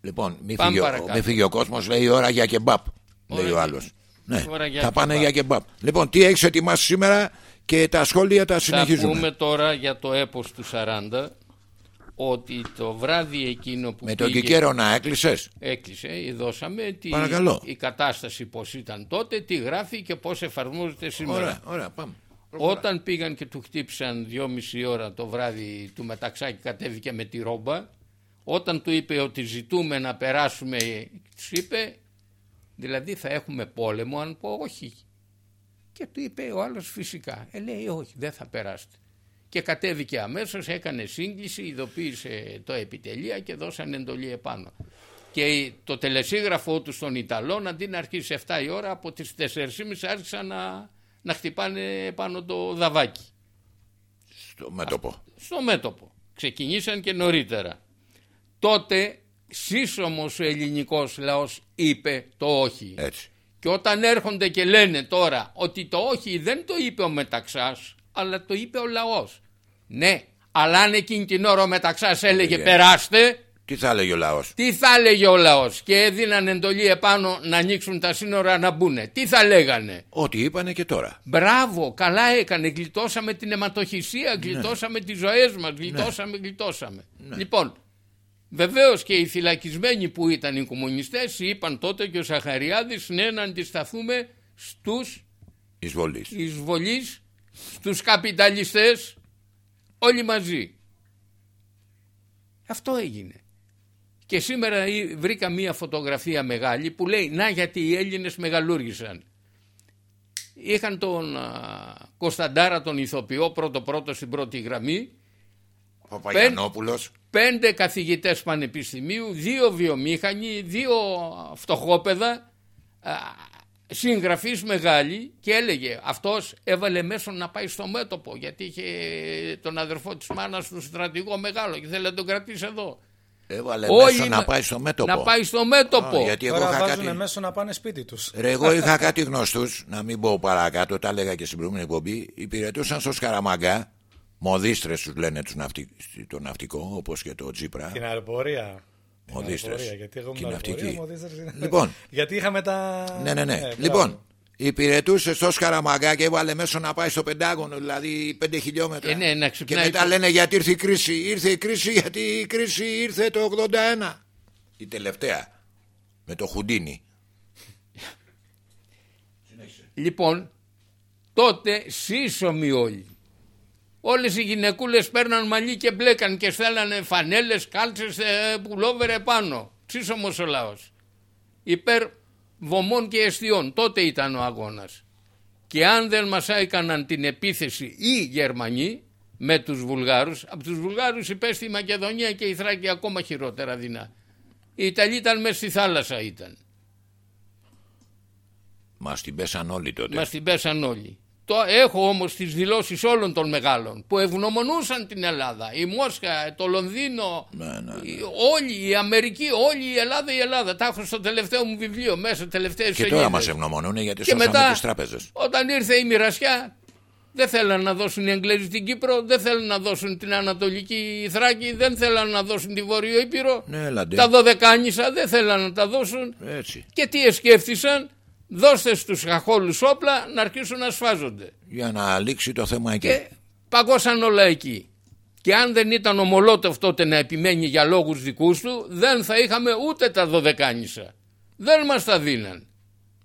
Λοιπόν, μη Πάμε φύγει, ο, παρακάτω. μη φύγει ο κόσμος, λέει ώρα για κεμπάπ. Ώρα λέει ο για- άλλος. Ναι, ώρα για θα πάνε κεμπάπ. για κεμπάπ. Λοιπόν, τι έχεις ετοιμάσει σήμερα και τα σχόλια τα θα συνεχίζουμε. πούμε τώρα για το έπος του 40 ότι το βράδυ εκείνο που Με τον πήγε, Κικέρο να έκλεισες; έκλεισε, δώσαμε τη, Παρακαλώ. η κατάσταση πώς ήταν τότε, τι γράφει και πώς εφαρμόζεται σήμερα. Ωραία, ωραία, πάμε. Όταν πήγαν και του χτύπησαν δυόμιση ώρα το βράδυ του Μεταξάκη κατέβηκε με τη ρόμπα όταν του είπε ότι ζητούμε να περάσουμε του είπε δηλαδή θα έχουμε πόλεμο αν πω όχι και του είπε ο άλλος φυσικά ε, λέει όχι δεν θα περάσετε και κατέβηκε αμέσως έκανε σύγκληση ειδοποίησε το επιτελεία και δώσαν εντολή επάνω και το τελεσίγραφό του στον Ιταλών αντί να αρχίσει 7 η ώρα από τις 4.30 άρχισαν να, να χτυπάνε πάνω το δαβάκι Στο μέτωπο. στο μέτωπο. Ξεκινήσαν και νωρίτερα. Τότε σύσσωμος ο ελληνικός λαός είπε το όχι. Έτσι. Και όταν έρχονται και λένε τώρα ότι το όχι δεν το είπε ο Μεταξάς, αλλά το είπε ο λαός. Ναι, αλλά αν εκείνη την ώρα ο Μεταξάς έλεγε Έλεγε. περάστε, Τι θα έλεγε ο λαός; τι θα έλεγε ο λαός; Και έδιναν εντολή επάνω να ανοίξουν τα σύνορα να μπουνε. Τι θα λέγανε; Ό,τι είπανε και τώρα. Μπράβο, καλά έκανε. Γλιτώσαμε την αιματοχυσία, γλιτώσαμε τις ζωές μας, γλιτώσαμε, γλιτώσαμε. Λοιπόν, βεβαίως και οι φυλακισμένοι που ήταν οι κομμουνιστές είπαν τότε και ο Σαχαριάδης ναι να αντισταθούμε στους Εισβολή. εισβολείς, στους καπιταλιστές, όλοι μαζί. Αυτό έγινε. Και σήμερα ή- βρήκα μία φωτογραφία μεγάλη που λέει να γιατί οι Έλληνες μεγαλούργησαν. Είχαν τον α, Κωνσταντάρα τον ηθοποιό πρώτο πρώτο στην πρώτη γραμμή Παπαγιανόπουλος. Πέντε καθηγητές πανεπιστημίου, δύο βιομήχανοι, δύο φτωχόπεδα, α, συγγραφείς μεγάλοι και έλεγε αυτός έβαλε μέσω να πάει στο μέτωπο γιατί είχε τον αδερφό της μάνας του στρατηγό μεγάλο και θέλει να τον κρατήσει εδώ. Έβαλε Όλοι μέσω να να- πάει στο μέτωπο. Να πάει στο μέτωπο. Α, γιατί εγώ Τώρα είχα βάζουν κάτι. μέσω να πάνε σπίτι τους. Ρε, εγώ είχα κάτι γνωστούς, να μην πω παρακάτω, τα έλεγα και στην προηγούμενη εκπομπή. Υπηρετούσαν στο Σκαραμαγκά, μοδίστρες τους λένε τους ναυτι... το ναυτικό, όπως και το Τζίπρα. Την αεροπορία. Την Μοδίστρες. αεροπορία, Γιατί εγώ Και ήμουν ναυτική. αεροπορία, μοδίστρες είναι- Λοιπόν. Γιατί είχαμε τα. Ναι, ναι, ναι. μπράβο. λοιπόν, υπηρετούσε στο Σκαραμαγκά και έβαλε μέσω να πάει στο Πεντάγωνο, δηλαδή 5 χιλιόμετρα. Ε, ναι, να και ξυπνάει μετά το- λένε γιατί ήρθε η κρίση. Ήρθε η κρίση γιατί η κρίση ήρθε το 81. Η τελευταία. Με το Χουντίνι. Λοιπόν, τότε σύσσωμοι όλοι. Όλες οι γυναικούλες παίρναν μαλλί και μπλέκαν και στέλνανε φανέλες, κάλτσες, ε, πουλόβερ επάνω. Σύσσωμος ο λαός. Υπέρ βωμών και αιστιών. Τότε ήταν ο αγώνας. Και αν δεν μας έκαναν την επίθεση οι Γερμανοί με τους Βουλγάρους, από τους Βουλγάρους υπέστη η Μακεδονία και η Θράκη ακόμα χειρότερα δεινά. Οι Ιταλοί ήταν μέσα στη θάλασσα ήταν. Μας την πέσαν όλοι τότε. Μας την πέσαν όλοι. Το έχω όμως τις δηλώσεις όλων των μεγάλων που ευγνωμονούσαν την Ελλάδα. Η Μόσχα, το Λονδίνο, Ναι, ναι, ναι. η- όλοι, η Αμερική, όλη η Ελλάδα, η Ελλάδα. Τα έχω στο τελευταίο μου βιβλίο μέσα, τελευταίες Και τώρα μας ευγνωμονούν γιατί Και σώσαμε μετά, τι τράπεζε. όταν ήρθε η μοιρασιά, δεν θέλαν να δώσουν οι Εγγλέζοι την Κύπρο, δεν θέλαν να δώσουν την Ανατολική Θράκη, δεν θέλαν να δώσουν τη Βόρειο Ήπειρο. Ναι, έλαντε. Τα Δωδεκάνησα δεν θέλαν να τα δώσουν. Έτσι. Και τι εσκέφθησαν, δώστε στους χαχόλους όπλα να αρχίσουν να σφάζονται. Για να λήξει το θέμα εκεί. Και παγώσαν όλα εκεί. Και αν δεν ήταν ο Μολότοφ τότε να επιμένει για λόγους δικούς του, δεν θα είχαμε ούτε τα δωδεκάνησα. Δεν μας τα δίναν.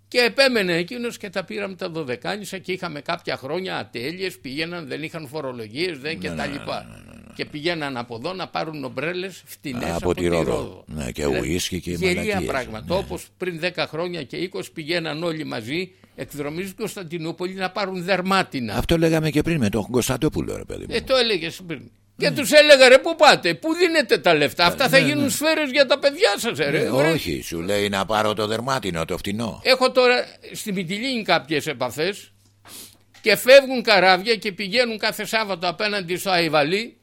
Και επέμενε εκείνος και τα πήραμε τα δωδεκάνησα και είχαμε κάποια χρόνια ατέλειες, πήγαιναν, δεν είχαν φορολογίες, δεν και τα λοιπά. Και πηγαίναν από εδώ να πάρουν ομπρέλες φτηνές Από από, τη τη Ρόδο. Ρόδο. Ναι, και Δηλαδή, ουίσκι και Γελία μαλακίες. πράγματα. Ναι. Όπως πριν 10 χρόνια και 20 πηγαίναν όλοι μαζί εκδρομή στην Κωνσταντινούπολη να πάρουν δερμάτινα. Αυτό λέγαμε και πριν με τον Κωνσταντόπουλο, ρε παιδί μου. Ε, το έλεγες πριν. Και τους έλεγα ρε πού πάτε, πού δίνετε τα λεφτά; Αυτά θα γίνουν σφαίρες για τα παιδιά σας, ρε. Ε, Ωραία. όχι, σου λέει να πάρω το δερμάτινο, το φτηνό. Έχω τώρα στη Μυτιλίνη κάποιες επαφές και φεύγουν καράβια και πηγαίνουν κάθε Σάββατο απέναντι στο Αϊβαλί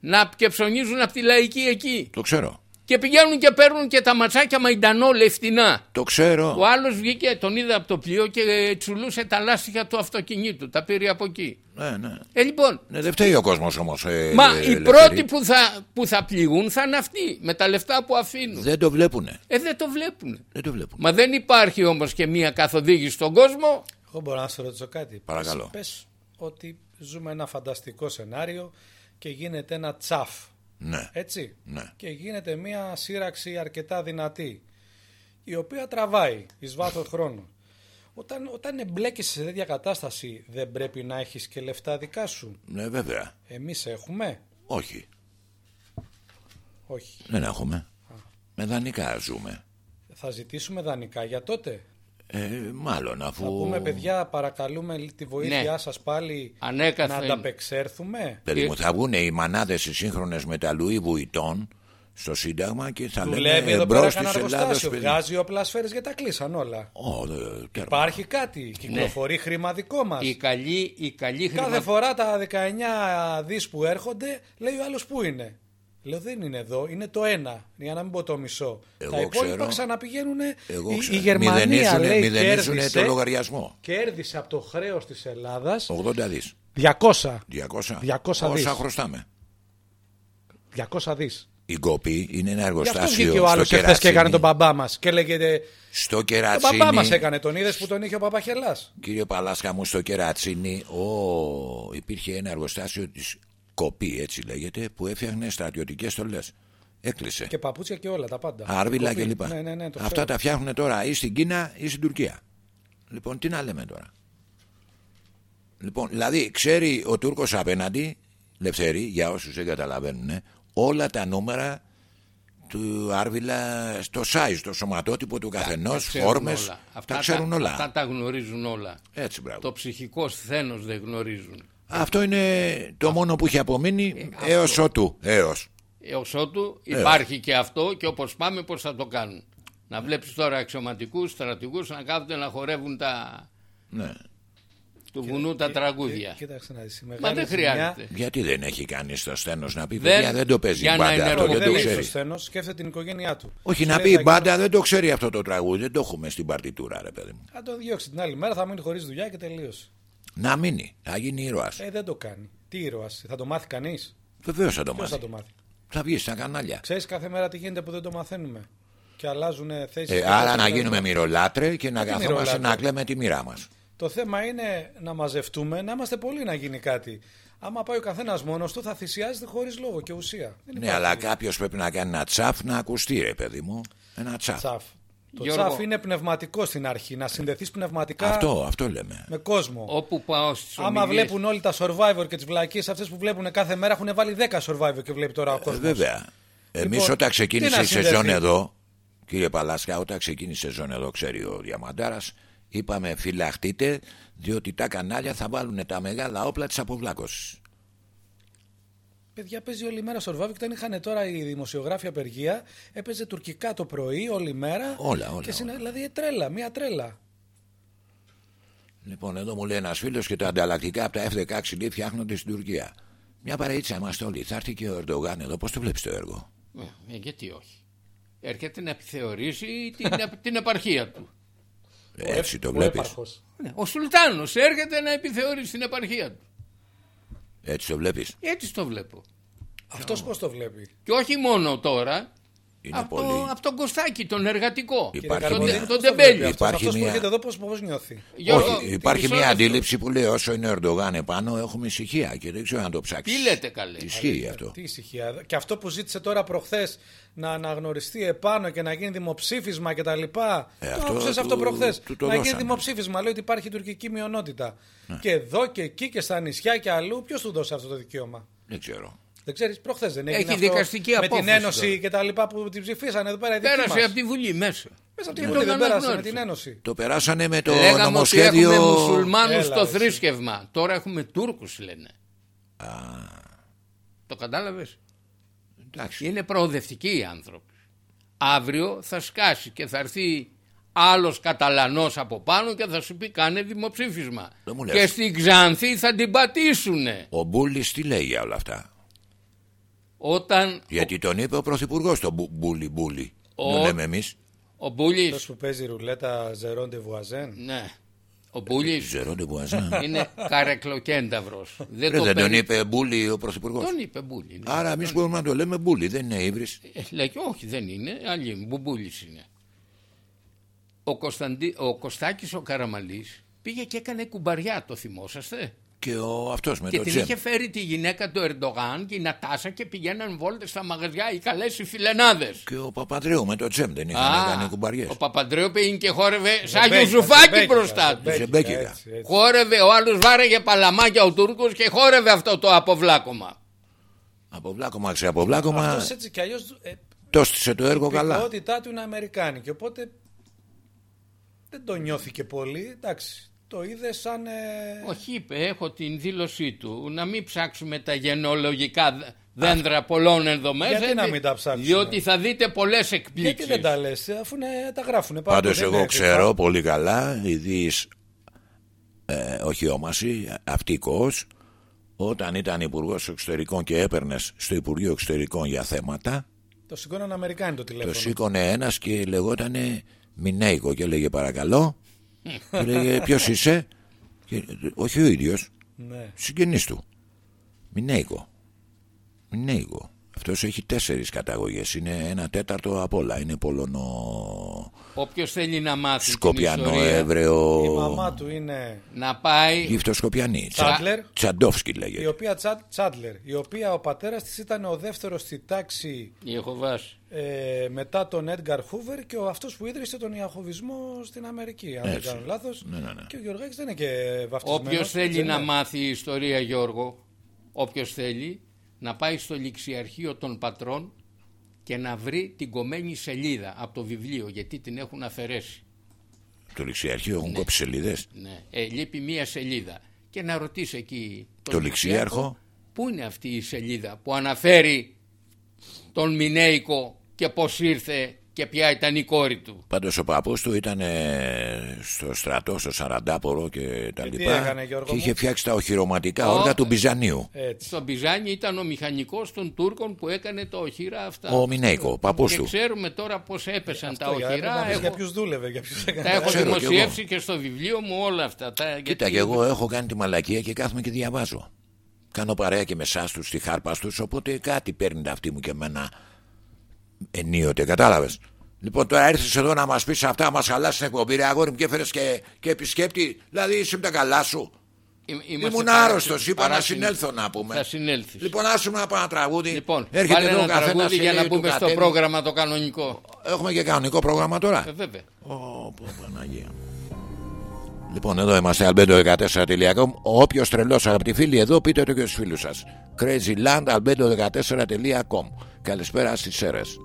να και ψωνίζουν από τη λαϊκή εκεί. Το ξέρω. Και πηγαίνουν και παίρνουν και τα ματσάκια μαϊντανό λεφτινά. Το ξέρω. Ο άλλος βγήκε, τον είδα από το πλοίο και τσουλούσε τα λάστιχα του αυτοκινήτου. Τα πήρε από εκεί. Ναι, ναι. Ε, λοιπόν, Ναι, δεν φταίει ο κόσμος όμως. Ε, Μα ε, οι ελευθερή. πρώτοι που θα, που θα πληγούν θα είναι αυτοί με τα λεφτά που αφήνουν. Δεν το βλέπουνε. Ε, δεν το βλέπουν. Δεν το βλέπουν. Μα δεν υπάρχει όμως και μία καθοδήγηση στον κόσμο. Εγώ μπορώ να σε ρωτήσω κάτι. Παρακαλώ. Πες, πες ότι ζούμε ένα φανταστικό σενάριο και γίνεται ένα τσαφ. Ναι. Έτσι. Ναι. Και γίνεται μια σύραξη αρκετά δυνατή, η οποία τραβάει εις βάθος χρόνου. Όταν, όταν εμπλέκεσαι σε τέτοια κατάσταση, δεν πρέπει να έχεις και λεφτά δικά σου. Ναι, βέβαια. Εμείς έχουμε; Όχι. Όχι. Δεν έχουμε. Με δανεικά ζούμε. Θα ζητήσουμε δανεικά για τότε; Ε, μάλλον αφού. Θα πούμε παιδιά παρακαλούμε τη βοήθειά Ναι. σας πάλι Ανέκαθεν. να ανταπεξέλθουμε. Παιδί μου, θα βγουν οι μανάδες οι σύγχρονες με τα Λουί Βουιτών στο Σύνταγμα και θα Δουλεύει λένε εδώ εμπρός πέρα της κανένα Ελλάδα. εργοστάσιο. Βγάζει όπλα σφαίρες για τα κλείσαν όλα. Υπάρχει κάτι. Κυκλοφορεί χρήμα δικό μας. Η καλή, η καλή Κάθε χρημα... φορά τα 19 δις που έρχονται λέει ο άλλος πού είναι; Λέω δεν είναι εδώ, είναι το ένα, για να μην πω το μισό. Εγώ τα υπόλοιπα ξέρω. ξαναπηγαίνουν. Εγώ η, ξέρω. η Γερμανία Μηδενίζουνε- λέει μηδενίζουνε κέρδισε, το λογαριασμό. κέρδισε από το χρέος της Ελλάδας 80 δις. 200. 200. 200 Όσα δις. χρωστάμε. 200 δις. Η Γκόπη είναι ένα Γι' αυτό εργοστάσιο. βγήκε ο άλλος στο εχθές και έκανε Κερατσίνι. τον μπαμπά μας και λέγεται Στο τον Κερατσίνι. μπαμπά μας έκανε τον είδες που τον είχε ο Παπαχελάς; Κύριε Παλάσκα μου στο Κερατσίνι ο... υπήρχε ένα εργοστάσιο της Κοπή έτσι λέγεται που έφτιαχνε στρατιωτικές στολές. Έκλεισε. Και παπούτσια και όλα τα πάντα. Άρβιλα Κοπή. κλπ. Ναι, ναι, ναι, το Αυτά ξέρω. τα φτιάχνουν τώρα ή στην Κίνα ή στην Τουρκία. Λοιπόν, τι να λέμε τώρα. Λοιπόν, δηλαδή ξέρει ο Τούρκος απέναντι, Λευθέρη, για όσους δεν καταλαβαίνουν, όλα τα νούμερα του Άρβιλα στο size, το σωματότυπο του Τα καθενός, ξέρουν φόρμες, όλα. τα ξέρουν όλα. Αυτά τα γνωρίζουν όλα. Έτσι, μπράβο. Το ψυχικό σθένος δεν γνωρίζουν. Αυτό είναι το μόνο που έχει απομείνει Ε, έως ότου. Έως. Έως ότου Ε. υπάρχει και αυτό και όπως πάμε πώς θα το κάνουν. Να βλέπεις τώρα αξιωματικούς, στρατηγούς να κάθονται να χορεύουν τα... Ναι. του βουνού τα τραγούδια. Κοίταξε να δεις. η Μα μεγάλη δεν ζημιά- χρειάζεται. Γιατί δεν έχει κάνει το στένος να πει Δεν- παιδιά δεν το παίζει για η να μπάντα αυτό, ενεργοποιήσει. δεν το δεν έχει ξέρει. στο στένος, σκέφτεται την οικογένειά του. Όχι Σου να λέει, πει η θα μπάντα δεν το ξέρει αυτό το τραγούδι, δεν το έχουμε στην παρτιτούρα ρε παιδί μου. Θα το διώξει την άλλη μέρα, θα μείνει χωρίς δουλειά και τελείωσε. Να μείνει, θα γίνει ήρωας. Ε, δεν το κάνει. Τι ήρωας, θα το μάθει κανείς; Βεβαίως θα το Ποιος θα μάθει. το μάθει; Θα βγει στα κανάλια. Ξέρεις κάθε μέρα τι γίνεται που δεν το μαθαίνουμε. Και αλλάζουν θέσεις. Ε, άρα να γίνουμε μυρολάτρε και να Τι καθόμαστε μυρολάτρε; να κλαίμε τη μοίρά μας. Το θέμα είναι να μαζευτούμε, να είμαστε πολλοί να γίνει κάτι. Άμα πάει ο καθένας μόνος του, θα θυσιάζεται χωρίς λόγο και ουσία. Δεν Ναι, υπάρχει αλλά κάποιος πρέπει να κάνει ένα τσαφ να ακουστεί, ρε παιδί μου. Ένα τσαφ. τσαφ. Το Γιώργο. τσαφ είναι πνευματικό στην αρχή, να συνδεθείς πνευματικά Αυτό, αυτό λέμε. με κόσμο. Όπου πάω στις Άμα ομιλίες- βλέπουν όλοι τα survivor και τις βλακίες αυτές που βλέπουν κάθε μέρα, έχουν βάλει 10 survivor και βλέπει τώρα ο Ε, κόσμος. βέβαια. Εμείς Λοιπόν, όταν τι ξεκίνησε να η σεζόν συνδεθείς; εδώ, κύριε Παλάσκα, όταν ξεκίνησε η σεζόν εδώ, ξέρει ο Διαμαντάρας, είπαμε φυλαχτείτε, διότι τα κανάλια θα βάλουν τα μεγάλα όπλα της αποβλάκωσης. Παιδιά παίζει όλη μέρα survivor και όταν είχαν τώρα οι δημοσιογράφοι απεργία, έπαιζε τουρκικά το πρωί όλη μέρα. Όλα, όλα, Και συνα- όλα. Δηλαδή τρέλα, μία τρέλα. Λοιπόν, εδώ μου λέει ένας φίλος και τα ανταλλακτικά από τα F-16 λέει φτιάχνονται στην Τουρκία. Μια παρείτσα είμαστε όλοι. Θα έρθει και ο Ερντογάν εδώ. Πώς το βλέπεις το έργο; Ε, ε, γιατί όχι. Έρχεται να επιθεωρήσει την, την επαρχία του. Έτσι το Ο βλέπεις. έπαρχος. Ναι, Ο Σουλτάνος έρχεται να επιθεωρήσει την επαρχία του. Έτσι το βλέπεις. Έτσι το βλέπω. Αυτός πώς το βλέπει; Και όχι μόνο τώρα, Είναι από, πολύ. από τον Κωστάκη, τον εργατικό. Υπάρχει Κύριε μια- Καρμοδίνη, τον πώς το Τεμπέλη. βλέπει αυτός. Υπάρχει Αυτός που μια- έρχεται εδώ πώς, πώς νιώθει; Γιώργο, Όχι, υπάρχει μισό μια λεπτό. αντίληψη που λέει όσο είναι ο Ερντογάν επάνω έχουμε ησυχία και δεν ξέρω αν το ψάξει. Τι λέτε καλέ; Ισχύει αυτό. Τι ησυχία. Και αυτό που ζήτησε τώρα προχθές να αναγνωριστεί επάνω και να γίνει δημοψήφισμα κτλ. Ε, το αυτό άκουσες του- αυτό προχθές; του το να γίνει δώσανε. δημοψήφισμα. Λέει ότι υπάρχει τουρκική μειονότητα. Και εδώ και εκεί και στα νησιά και αλλού, ποιος του δώσε αυτό το δικαίωμα; Δεν ξέρω. Δεν ξέρεις, προχθές δεν έγινε Έχει αυτό δικαστική με απόφαση την Ένωση τώρα. και τα λοιπά που την ψηφίσανε εδώ πέρα. οι δικοί Πέρασε μας. από τη Βουλή μέσα. Μέσα από Και τη τον Βουλή δεν πέρασε με αναγνώρισε. την Ένωση. Το περάσανε με το Λέγαμε ότι νομοσχέδιο. έχουμε μουσουλμάνους Έλα, στο εσύ. θρήσκευμα. Τώρα έχουμε Τούρκους λένε. Το κατάλαβες; Εντάξει. Είναι προοδευτικοί οι άνθρωποι. Αύριο θα σκάσει και θα έρθει άλλος Καταλανός από πάνω και θα σου πει κάνε δημοψήφισμα. Δεν μου λες. Και στην Ξάνθη θα την πατήσουνε. Ο Μπούλης τι λέει για όλα αυτά; Όταν Γιατί τον είπε ο Πρωθυπουργός το μπου- Μπούλι Μπούλι. Ο- Το λέμε εμείς. ο Μπούλης... Αυτός που παίζει ρουλέτα Ζερόντε Βουαζέν. Ναι. Ο Μπούλης Ζερόντε Μπουαζά. είναι καρεκλοκένταυρος. Δεν, Ρε, το δεν τον περι- είπε Μπούλι ο Πρωθυπουργός. Τον είπε Μπούλη. ναι. Άρα εμείς μπορούμε να το λέμε Μπούλι, δεν είναι ύβρις. Ε, λέει και όχι δεν είναι, άλλη μπουμπούλης είναι. Ο, Κωνσταντί, ο Κωστάκης ο Καραμαλής πήγε και έκανε κουμπαριά, το θυμόσαστε; Και ο αυτός με Και το την τζεμ. είχε φέρει τη γυναίκα του Ερντογάν και η Νατάσα και πηγαίναν βόλτες στα μαγαζιά οι καλές οι φιλενάδες. Και ο Παπαδρέου με το τζεμ δεν είχαν κάνει κουμπαριές. ο Παπαντρέου πήγε και χόρευε σαν Ζεμπέκικα, Γιουζουφάκη ζεμπέκικα, μπροστά του. ζεμπέκικα, Ζεμπέκικα. έτσι, έτσι. Χόρευε, ο άλλος βάρεγε παλαμάκια ο Τούρκος και χόρευε αυτό το αποβλάκωμα. Από βλάκωμα ξε από βλάκωμα Αυτός έτσι κι αλλιώς ε, το στήσε το έργο η καλά. υπηκότητά του είναι Αμερικάνικη οπότε δεν το νιώθηκε πολύ εντάξει το είδε σαν ε, Όχι είπε, έχω την δήλωσή του, να μην ψάξουμε τα γενεολογικά δ- δέντρα πολλών ενδομέσων. Γιατί να μην τα ψάξουμε; Διότι θα δείτε πολλές εκπλήξεις. γιατί δεν τα λες αφού είναι, τα γράφουνε παντού, Πάντως δεν εγώ είναι ξέρω πολύ καλά ειδείς ε, όχι όμαση, αυτικός όταν ήταν υπουργός εξωτερικών και έπαιρνες στο Υπουργείο Εξωτερικών για θέματα το σηκώναν Αμερικάνοι το τηλέφωνο το σήκωνε ένας και λεγότανε Μινέικο και έλεγε παρακαλώ και έλεγε ποιος είσαι; Και, όχι ο ίδιος. Ναι. συγγενής του. Μινέικο Μινέικο αυτός έχει τέσσερις καταγωγές. Είναι ένα τέταρτο απ' όλα. Είναι Πολωνο Όποιος θέλει να μάθει την Σκοπιανό ιστορία, Εβραίο. Η μαμά του είναι να πάει Γυφτοσκοπιανή Τσάντλερ. Τσαντόφσκι η λέγεται οποία Τσάντ, Τσάντλερ η οποία ο πατέρας της ήταν ο δεύτερος στη τάξη η Ιεχωβάς. ε, μετά τον Έντγκαρ Χούβερ και ο αυτός που ίδρυσε τον Ιαχωβισμό στην Αμερική αν δεν Έτσι. κάνω λάθος. Ναι, ναι, ναι. και ο Γεωργάκης δεν είναι και βαφτισμένος. Όποιος θέλει έτσι, να ναι. μάθει ιστορία Γιώργο, όποιος θέλει να πάει στο ληξιαρχείο των πατρών και να βρει την κομμένη σελίδα από το βιβλίο γιατί την έχουν αφαιρέσει. Το ληξιαρχείο έχουν κόψει σελίδες; Ναι. Ε, λείπει μία σελίδα και να ρωτήσει εκεί τον Το ληξίαρχο. πού είναι αυτή η σελίδα που αναφέρει τον Μινέικο και πως ήρθε και ποια ήταν η κόρη του. Πάντως ο παππούς του ήταν ε, στο στρατό, στο Σαραντάπορο και τα Και τι λοιπά έκανε, Γιώργο και μου; είχε φτιάξει τα οχυρωματικά Ω. όργα του Μπιζανίου. έτσι Στο Μπιζάνι ήταν ο μηχανικός των Τούρκων που έκανε τα οχυρά αυτά. Ο Μινέικο, ο παππούς και του. ξέρουμε τώρα πως έπεσαν τα Αυτό, για, οχυρά. να πεις για Έχω, ποιους δούλευε για ποιους τα έκανε έχω Ξέρω κι δημοσιεύσει και στο βιβλίο μου όλα αυτά. Τα, Κοίτα γιατί- και εγώ έχω κάνει τη μαλακία και κάθομαι και διαβάζω. Κάνω παρέα και με εσάς τους στη χάρπα τους οπότε κάτι παίρνει αυτή μου και εμένα ενίοτε κατάλαβες. Λοιπόν τώρα έρθεις εδώ να μας πεις αυτά, μας χαλάσει την εκπομπή ρε αγόρι μου και έφερες και, και επισκέπτη, δηλαδή είσαι με τα καλά σου. Εί- είμαστε Ήμουν παρά- άρρωστος, είπα να παράσυν- συνέλθω να πούμε. Θα συνέλθεις. Λοιπόν, άσουμε να πάμε ένα τραγούδι. Λοιπόν, Έρχεται βάλε εδώ ο ένα καθένας τραγούδι και για να λέει του μπούμε στο κατέβει. πρόγραμμα το κανονικό. Έχουμε και κανονικό πρόγραμμα τώρα. Ε, βέβαια. Ω, πω, Παναγία. Λοιπόν, εδώ είμαστε albedo14.com. Όποιος τρελός, αγαπητοί φίλοι, εδώ πείτε το και στους φίλους σας. Crazyland albedo14.com. Καλησπέρα στις Σέρες.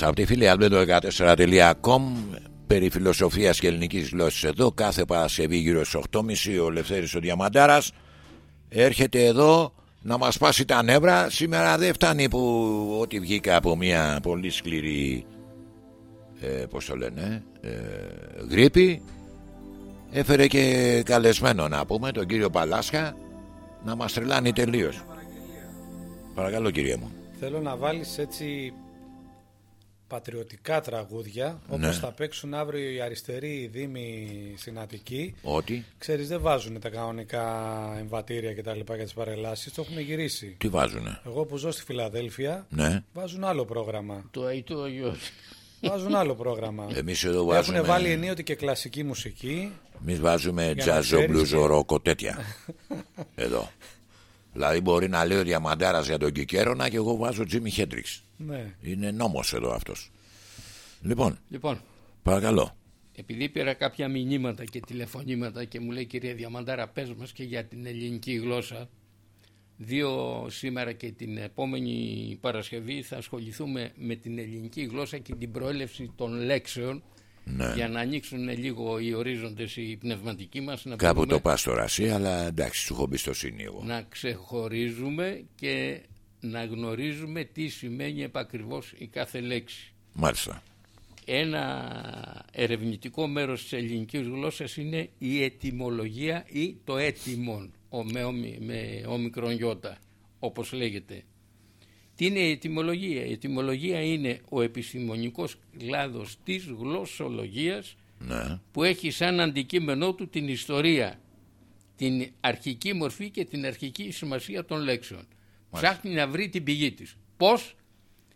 Μας από τη φίλη albedo14.com περί φιλοσοφίας και ελληνικής γλώσσης εδώ κάθε Παρασκευή γύρω στις 8.30 ο Λευθέρης ο Διαμαντάρας. Έρχεται εδώ να μας πάσει τα νεύρα. Σήμερα δεν φτάνει που ότι βγήκα από μια πολύ σκληρή ε, πώς το λένε ε, γρήπη έφερε και καλεσμένο να πούμε τον κύριο Παλάσκα να μας τρελάνει τελείως. Παρακαλώ κύριε μου. Θέλω να βάλεις έτσι πατριωτικά τραγούδια Ναι. όπως θα παίξουν αύριο οι αριστεροί δήμοι συνατικοί. ότι Ξέρεις δεν βάζουν τα κανονικά εμβατήρια και τα λοιπά για τις παρελάσεις, το έχουν γυρίσει. τι βάζουνε; Εγώ που ζω στη Φιλαδέλφια ναι βάζουν άλλο πρόγραμμα. Το Αϊτό Αγιός. Βάζουν άλλο πρόγραμμα. εμείς εδώ βάζουμε Έχουν βάλει ενίοτε και κλασική μουσική. Εμείς βάζουμε να τζάζο, ξέρεις μπλουζο, και- ρόκο, τέτοια. Εδώ. Δηλαδή μπορεί να λέει ο Διαμαντάρας για τον Κικέρονα και εγώ βάζω Τζίμι Χέντριξ. Ναι. Είναι νόμος εδώ αυτός. Λοιπόν, Λοιπόν, παρακαλώ. επειδή πήρα κάποια μηνύματα και τηλεφωνήματα και μου λέει κυρία Διαμαντάρα πες μας και για την ελληνική γλώσσα δύο σήμερα και την επόμενη Παρασκευή θα ασχοληθούμε με την ελληνική γλώσσα και την προέλευση των λέξεων Ναι. για να ανοίξουν λίγο οι ορίζοντες οι πνευματικοί μας να, Κάπου μπορούμε το πας τώρα εσύ, αλλά εντάξει, σου έχω εμπιστοσύνη εγώ. να ξεχωρίζουμε και να γνωρίζουμε τι σημαίνει επακριβώς η κάθε λέξη. Μάλιστα. Ένα ερευνητικό μέρος της ελληνικής γλώσσας είναι η ετυμολογία ή το έτοιμον ο, με, ομι- με όμικρον γιώτα όπως λέγεται. Τι είναι η ετυμολογία. Η ετυμολογία είναι ο επιστημονικός κλάδος της γλωσσολογίας Ναι. που έχει σαν αντικείμενό του την ιστορία, την αρχική μορφή και την αρχική σημασία των λέξεων. Ψάχνει να βρει την πηγή της. Πώς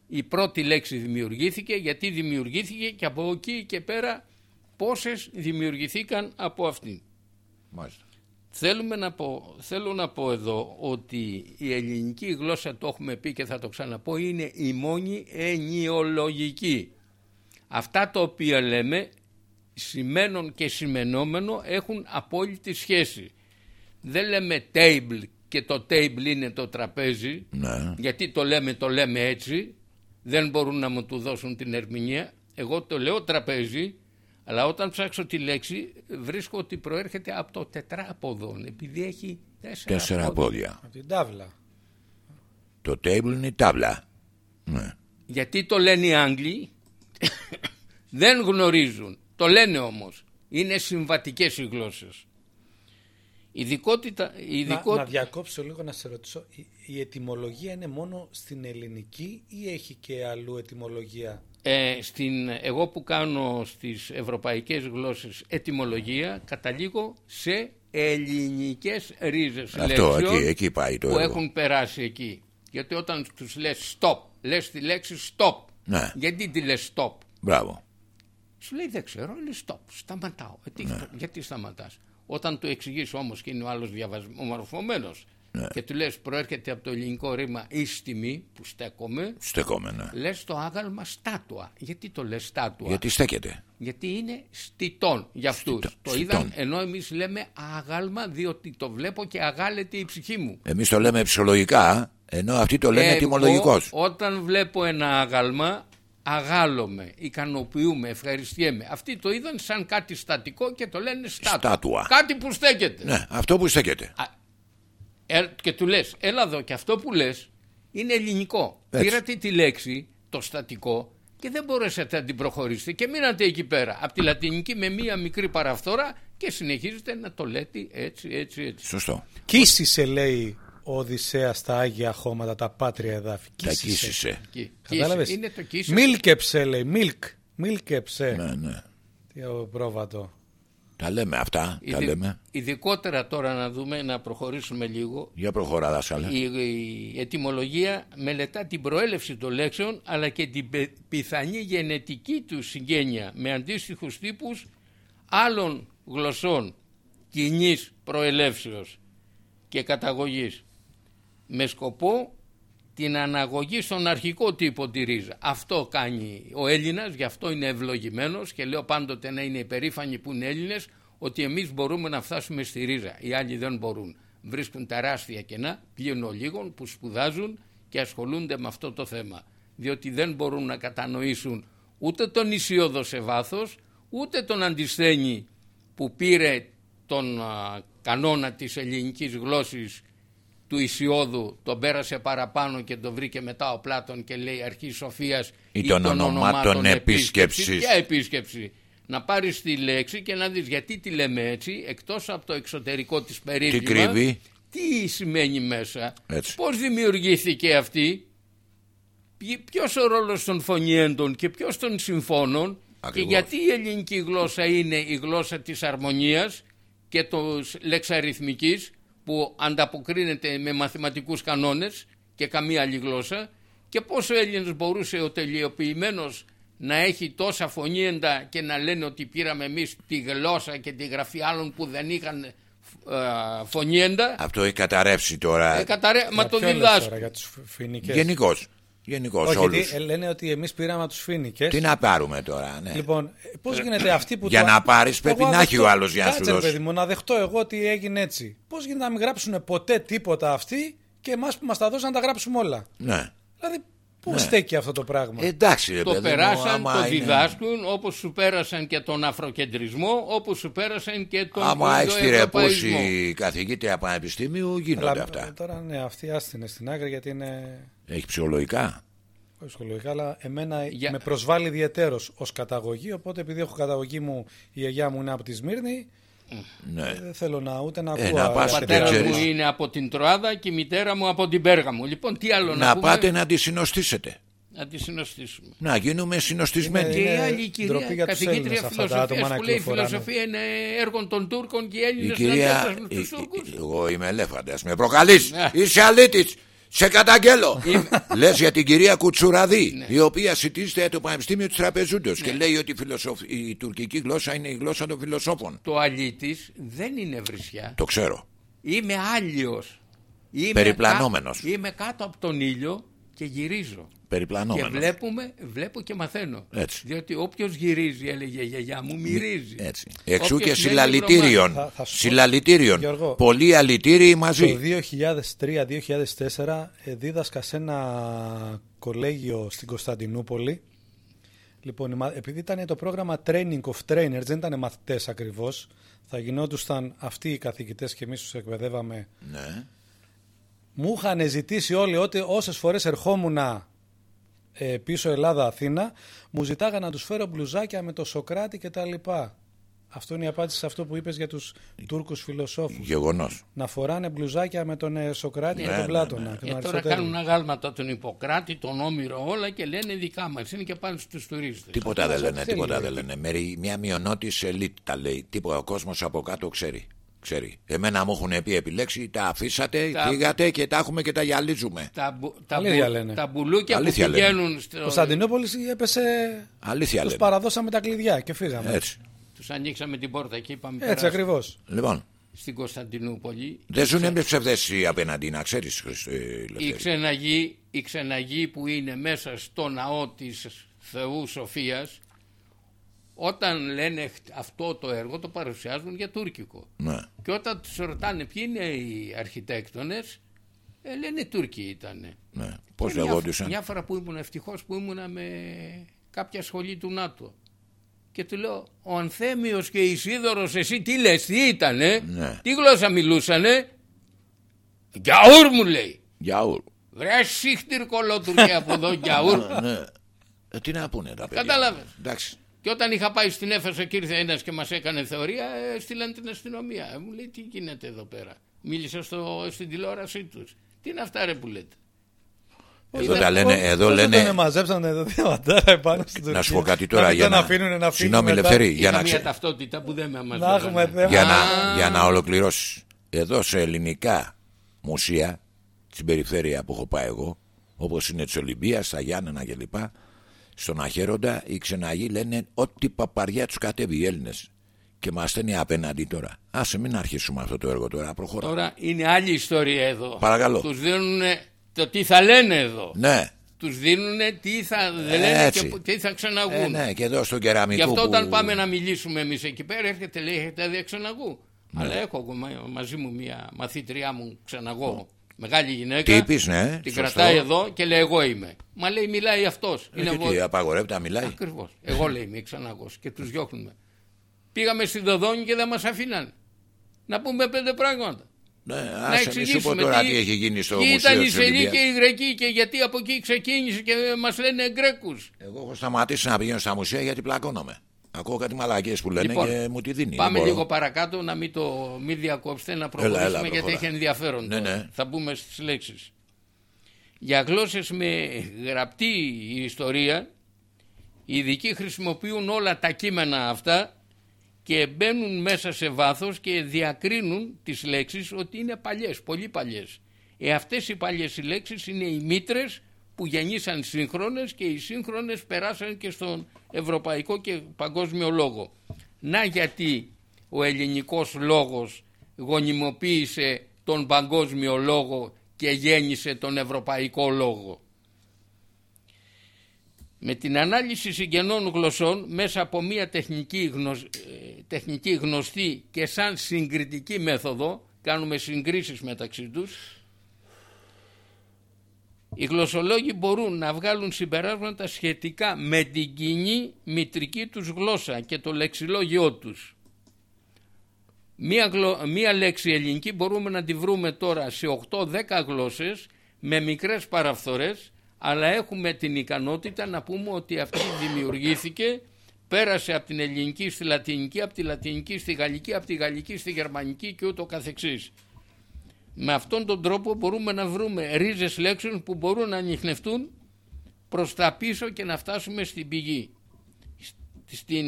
η πρώτη λέξη δημιουργήθηκε, γιατί δημιουργήθηκε και από εκεί και πέρα πόσες δημιουργηθήκαν από αυτήν. Μάλιστα. Θέλουμε να πω, θέλω να πω εδώ ότι η ελληνική γλώσσα, το έχουμε πει και θα το ξαναπώ, είναι η μόνη ενιολογική. Αυτά τα οποία λέμε, σημαίνον και σημενόμενο, έχουν απόλυτη σχέση. Δεν λέμε table και το table είναι το τραπέζι, Ναι. γιατί το λέμε, το λέμε έτσι, δεν μπορούν να μου του δώσουν την ερμηνεία. Εγώ το λέω τραπέζι, αλλά όταν ψάξω τη λέξη βρίσκω ότι προέρχεται από το τετράποδο, επειδή έχει τέσσερα, Τέσσερα πόδια. πόδια. Από την τάβλα. Το table είναι η τάβλα. Ναι. Γιατί το λένε οι Άγγλοι, δεν γνωρίζουν. Το λένε όμως. Είναι συμβατικές οι γλώσσες. Ειδικότητα, Να, ειδικό... να διακόψω λίγο να σε ρωτήσω. Η, η ετυμολογία είναι μόνο στην ελληνική ή έχει και αλλού ετυμολογία. Ε, στην, εγώ που κάνω στις ευρωπαϊκές γλώσσες ετυμολογία καταλήγω σε ελληνικές ρίζες Αυτό, λέξεων εκεί, εκεί πάει το που έργο. έχουν περάσει εκεί. Γιατί όταν τους λες stop, λες τη λέξη stop. Ναι. Γιατί τη λες stop; Μπράβο. Σου λέει δεν ξέρω, λέει stop, σταματάω. Ε, τι, Ναι. Γιατί σταματάς; Όταν του εξηγείς όμως και είναι ο άλλος διαβασμομορφωμένος Ναι. και του λες προέρχεται από το ελληνικό ρήμα ίστιμη που στέκομαι, Στεκόμενα. λες το άγαλμα στάτουα. Γιατί το λες στάτουα; Γιατί στέκεται. Γιατί είναι στιτών για αυτούς. Στιτών, Το στιτών. είδαν ενώ εμείς λέμε άγαλμα διότι το βλέπω και αγάλεται η ψυχή μου. Εμείς το λέμε ψυχολογικά, ενώ αυτοί το λένε Εγώ, ετυμολογικός. Όταν βλέπω ένα άγαλμα αγάλομαι, ικανοποιούμε, ευχαριστιέμαι. Αυτοί το είδαν σαν κάτι στατικό και το λένε στάτουα. Στάτουα. Κάτι που στέκεται. Ναι, αυτό που στέκεται. Α, ε, και του λες, έλα εδώ και αυτό που λες είναι ελληνικό. Έτσι. Πήρατε τη λέξη, το στατικό και δεν μπορέσατε να την προχωρήσετε και μείνατε εκεί πέρα. Από τη λατινική με μία μικρή παραφθόρα και συνεχίζετε να το λέτε έτσι, έτσι, έτσι. Σωστό. Κίσισε λέει ο Οδυσσέας στα Άγια Χώματα, τα πάτρια εδάφη. Τα κοίσισε. Εκεί. Κατάλαβες; Είναι το κίσιο. Μίλκεψε λέει, μίλκ. Μίλκεψε. Ναι, ναι. Τι ο πρόβατο. Τα λέμε αυτά, τα Ειδι- λέμε. Ειδικότερα τώρα να δούμε, να προχωρήσουμε λίγο. Για προχωρά, Δάσκαλε. Η, η ετυμολογία μελετά την προέλευση των λέξεων αλλά και την πε- πιθανή γενετική του συγγένεια με αντίστοιχους τύπους άλλων γλωσσών κοινής προελεύσεως και καταγωγής με σκοπό την αναγωγή στον αρχικό τύπο τη ρίζα. Αυτό κάνει ο Έλληνας, γι' αυτό είναι ευλογημένος και λέω πάντοτε να είναι υπερήφανοι που είναι Έλληνες ότι εμείς μπορούμε να φτάσουμε στη ρίζα. Οι άλλοι δεν μπορούν. Βρίσκουν τεράστια κενά, πλήρων λίγων που σπουδάζουν και ασχολούνται με αυτό το θέμα. διότι δεν μπορούν να κατανοήσουν ούτε τον Ισιώδο σε βάθος, ούτε τον Αντισθένη που πήρε τον α, κανόνα της ελληνικής γλώσσης του Ισιώδου, τον πέρασε παραπάνω και τον βρήκε μετά ο Πλάτων και λέει αρχή Σοφίας Ή των ονομάτων επίσκεψης. Ποια επίσκεψη; Να πάρεις τη λέξη και να δεις γιατί τη λέμε έτσι, εκτός από το εξωτερικό της περίφημα. κρύβει; Τι σημαίνει μέσα; Έτσι. Πώς δημιουργήθηκε αυτή; Ποιο- Ποιος ο ρόλος των φωνιέντων και ποιος των συμφώνων; Ακριβώς. Και γιατί η ελληνική γλώσσα είναι η γλώσσα της αρμονίας και της λεξαριθμικής; Που ανταποκρίνεται με μαθηματικούς κανόνες και καμία άλλη γλώσσα και πώς ο Έλληνας μπορούσε ο τελειοποιημένος να έχει τόσα φωνήεντα και να λένε ότι πήραμε εμείς τη γλώσσα και τη γραφή άλλων που δεν είχαν ε, φωνήεντα. Αυτό έχει καταρρεύσει τώρα. Ε, καταρέ... Μα Για το ποιο λες διδάσκω. τώρα, για τους φοινικές; Γενικώς. Γενικώς Όχι, όλους. γιατί ε, λένε ότι εμείς πήραμε από τους φοινικές. Τι να πάρουμε τώρα, ναι. Λοιπόν, πώς γίνεται αυτοί που. Για το- να πάρεις Εγώ πρέπει να έχει δεχτώ- ο άλλος για να σου Κάτσε, ρε δώσει. παιδί μου, να δεχτώ εγώ ότι έγινε έτσι. Πώς γίνεται να μην γράψουν ποτέ τίποτα αυτοί και εμάς που μας τα δώσαν να τα γράψουμε όλα; Ναι. Δηλαδή, πού Ναι. στέκει αυτό το πράγμα; Εντάξει, ρε Το παιδί μου, περάσαν, άμα το είναι- διδάσκουν όπως σου πέρασαν και τον αφροκεντρισμό, όπως σου πέρασαν και τον Άμα έχεις τη Ινδοευρωπαϊσμό. ρεπούση καθηγήτρια πανεπιστήμιου, γίνονται Αλλά, αυτά. Τώρα ναι, αυτοί άστινε στην άκρη γιατί είναι Έχει ψυχολογικά; ψυχολογικά, αλλά εμένα Για- με προσβάλλει ιδιαίτερος ως καταγωγή. Οπότε επειδή έχω καταγωγή μου, η γιαγιά μου είναι από τη Σμύρνη, Ναι. δεν θέλω να ούτε να Ε, ακούω. να άλλα πας Ο και τέτοια. πατέρας ξέρεις. μου είναι από την Τροάδα και η μητέρα μου από την Πέργαμο. Λοιπόν, τι άλλο να, Να πούμε, πάτε να τη συνοστήσετε. να τη συνοστήσουμε. Να γίνουμε συνοστισμένοι. Και η Είναι άλλη ντροπή κυρία, για τους καθηγήτρια Έλληνες αυτά τα άτομα φιλοσοφίας να που λέει η κυκλοφοράνε. φιλοσοφία είναι έργο των Τούρκων και οι Η Έλληνες κυρία. δεν η- τους η- Τούρκους. Εγώ είμαι ελέφαντα. Με προκαλείς. Ναι. Είσαι αλήτης. Σε καταγγέλω. Λες για την κυρία Κουτσουραδή, η οποία σητίζεται το Πανεπιστήμιο της Τραπεζούντος και λέει ότι η, φιλοσοφ- η τουρκική γλώσσα είναι η γλώσσα των φιλοσόφων. Το αλήτης δεν είναι βρισιά. Το ξέρω. Είμαι άλλιος. Είμαι Περιπλανόμενος. κά- Είμαι κάτω από τον ήλιο και γυρίζω. Και Περιπλανόμενο. βλέπουμε, βλέπω και μαθαίνω. Έτσι. Διότι όποιος γυρίζει, έλεγε η γιαγιά μου, μυρίζει. Έτσι. Εξού Όποιος και μένει συλλαλητήριων. Θα- θα σου πω, Συλλαλητήριων. Γιώργο, Πολλοί αλητήριοι Το μαζί. 2003-2004 ε, δίδασκα σε ένα κολέγιο στην Κωνσταντινούπολη. Λοιπόν, οι μα- επειδή ήταν το πρόγραμμα Training of Trainers, δεν ήταν μαθητές ακριβώς, θα γινόντουσαν αυτοί οι καθηγητές και εμείς τους εκπαιδεύαμε. Ναι. Μου είχαν ζητήσει όλοι ότι όσες φορές ερχόμουν ε, πίσω Ελλάδα-Αθήνα, μου ζητάγαν να τους φέρω μπλουζάκια με το Σοκράτη και τα λοιπά. Αυτό είναι η απάντηση σε αυτό που είπες για τους Τούρκους φιλοσόφους. Γεγονός. Να φοράνε μπλουζάκια με τον ε, Σοκράτη και Ναι, τον ναι, Πλάτωνα. ναι. και Ε, τον τώρα Αριστοτέλη. κάνουν αγάλματα τον Ιπποκράτη, τον Όμηρο, όλα και λένε δικά μας. Είναι και πάνε στους τουρίστες. Τίποτα δεν Μας λένε, ό,τι τίποτα θέλει, δεν λένε. Μέρη- Μια μειονότης ελίτ τα λέει. Τίποτα ο κόσμος από κάτω ξέρει. Ξέρει. Εμένα μου έχουν πει επιλέξει, τα αφήσατε, Τα- φύγατε και τα έχουμε και τα γυαλίζουμε. Τα, μπου- τα, Αλήθεια μπου- λένε. τα μπουλούκια Αλήθεια που λένε. πηγαίνουν στο... Κωνσταντινούπολης έπεσε. Αλήθεια Τους λένε. παραδώσαμε τα κλειδιά και φύγαμε. Έτσι. Τους ανοίξαμε την πόρτα και είπαμε Έτσι περάστε ακριβώς. Λοιπόν, στην Κωνσταντινούπολη. δεν ζουν με ψευδέστηση απέναντι, να ξέρεις. Η ξεναγή, η ξεναγή που είναι μέσα στο ναό της Θεού Σοφίας όταν λένε αυτό το έργο το παρουσιάζουν για τουρκικό. Ναι. Και όταν τους ρωτάνε ποιοι είναι οι αρχιτέκτονες ε, λένε Τούρκοι ήτανε. Ναι. Πώς Και μια- λεγόντουσαν. Μια φορά που ήμουν ευτυχώς που ήμουνα με κάποια σχολή του ΝΑΤΟ. Και του λέω, ο Ανθέμιος και η Ισίδωρος εσύ τι λες, τι ήτανε, Ναι. τι γλώσσα μιλούσανε; Γκιαούρ μου λέει. Γιαούρ. Βρε σύχτηρ κολότουρκε από εδώ γκιαούρ. Ναι. Ε, τι να πούνε τα παιδιά. Κατάλαβες. Εντάξει. Και όταν είχα πάει στην Έφεσο και ήρθε ένας και μας έκανε θεωρία, ε, στείλαν την αστυνομία. Ε, μου λέει τι γίνεται εδώ πέρα; Μίλησα στο, στην τηλεόρασή τους. Τι είναι αυτά ρε που λέτε; Εδώ τα λένε, εδώ Τον λένε. μαζέψανε εδώ διαματάρα επάνω στην Να σου Τουρκία. πω κάτι τώρα μην για τον να. αφήνουν να φύγει Συγγνώμη, μετά. Ελευθερή, για Είχα να, μια ξε... ταυτότητα που δεν με μας Να έχουμε λέγανε. θέμα. για, να, Α. για να ολοκληρώσεις. Εδώ σε ελληνικά μουσεία, στην περιφέρεια που έχω πάει εγώ, όπως είναι της Ολυμπίας, στα Γιάννενα κλπ. Στον Αχέροντα, οι ξεναγοί λένε ό,τι παπαριά τους κατέβει οι Έλληνες. Και μας στέλνει απέναντι τώρα. Άσε μην αρχίσουμε αυτό το έργο τώρα, προχωρά. Τώρα είναι άλλη ιστορία εδώ. Παρακαλώ. Τους δίνουν το τι θα λένε εδώ. Ναι, Τους δίνουν τι θα λένε Έτσι. και τι θα ξεναγούν. ε, ναι, και εδώ στον κεραμικό. Γι' αυτό που... όταν πάμε να μιλήσουμε εμείς εκεί πέρα έρχεται λέει έχετε δει ξεναγού. Αλλά έχω εγώ μα- μαζί μου μια μαθήτριά μου ξεναγώ. Μεγάλη γυναίκα. Τι είπες, ναι, Την σωστό. κρατάει εδώ και λέει εγώ είμαι. Μα λέει μιλάει αυτός. Ε, και τι, απαγορεύεται να μιλάει. Ακριβώς. Εγώ λέει είμαι ξαναγός και τους διώχνουμε. Πήγαμε στη Δοδόνη και δεν μας αφήναν. Να πούμε πέντε πράγματα. Ναι, να άσε μη σου πω εξηγήσουμε τώρα τι έχει γίνει στο ποιοι Μουσείο ήταν οι της Σελοί Ολυμπίας. και οι Γρεκοί και γιατί από εκεί ξεκίνησε και μας λένε Γκρέκους. Εγώ έχω σταματήσει να πηγαίνω στα μουσεία γιατί πλακώνομαι. Ακούω κάτι μαλακίες που λένε Λοιπόν, και μου τη δίνει. Πάμε Δεν μπορώ. λίγο παρακάτω να μην το μην διακόψετε να προχωρήσουμε έλα, γιατί προχωρά. έχει ενδιαφέρον. Ναι, τώρα. ναι. Θα μπούμε στις λέξεις. Για γλώσσες με γραπτή ιστορία οι ειδικοί χρησιμοποιούν όλα τα κείμενα αυτά και μπαίνουν μέσα σε βάθος και διακρίνουν τις λέξεις ότι είναι παλιές, πολύ παλιές. Ε, αυτές οι παλιές οι λέξεις είναι οι μήτρες που γεννήσαν σύγχρονες και οι σύγχρονες περάσαν και στον ευρωπαϊκό και παγκόσμιο λόγο. Να γιατί ο ελληνικός λόγος γονιμοποίησε τον παγκόσμιο λόγο και γέννησε τον ευρωπαϊκό λόγο. Με την ανάλυση συγγενών γλωσσών μέσα από μια τεχνική, γνωσ- ε, τεχνική γνωστή και σαν συγκριτική μέθοδο κάνουμε συγκρίσεις μεταξύ τους οι γλωσσολόγοι μπορούν να βγάλουν συμπεράσματα σχετικά με την κοινή μητρική τους γλώσσα και το λεξιλόγιό τους. Μία, γλω- μία λέξη ελληνική μπορούμε να τη βρούμε τώρα σε 8-10 γλώσσες με μικρές παραφθορές αλλά έχουμε την ικανότητα να πούμε ότι αυτή δημιουργήθηκε πέρασε από την ελληνική στη λατινική, από τη λατινική στη γαλλική, από τη γαλλική στη γερμανική και ούτω καθεξής. Με αυτόν τον τρόπο μπορούμε να βρούμε ρίζες λέξεων που μπορούν να ανοιχνευτούν προς τα πίσω και να φτάσουμε στην πηγή. Στην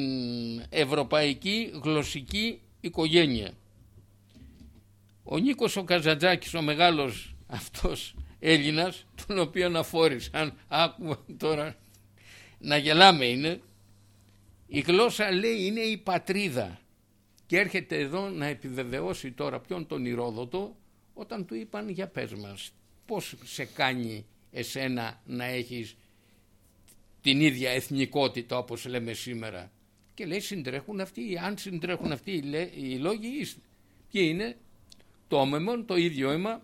ευρωπαϊκή γλωσσική οικογένεια. Ο Νίκος ο Καζαντζάκης, ο μεγάλος αυτός Έλληνας, τον οποίον αφόρησαν, άκουα τώρα να γελάμε είναι, η γλώσσα λέει είναι η πατρίδα και έρχεται εδώ να επιβεβαιώσει τώρα ποιον τον Ηρόδοτο όταν του είπαν για πες μας πώς σε κάνει εσένα να έχεις την ίδια εθνικότητα όπως λέμε σήμερα; Και λέει συντρέχουν αυτοί αν συντρέχουν αυτοί οι, λέ- οι λόγοι είστε. ποιοι είναι; Το όμεμον το ίδιο αίμα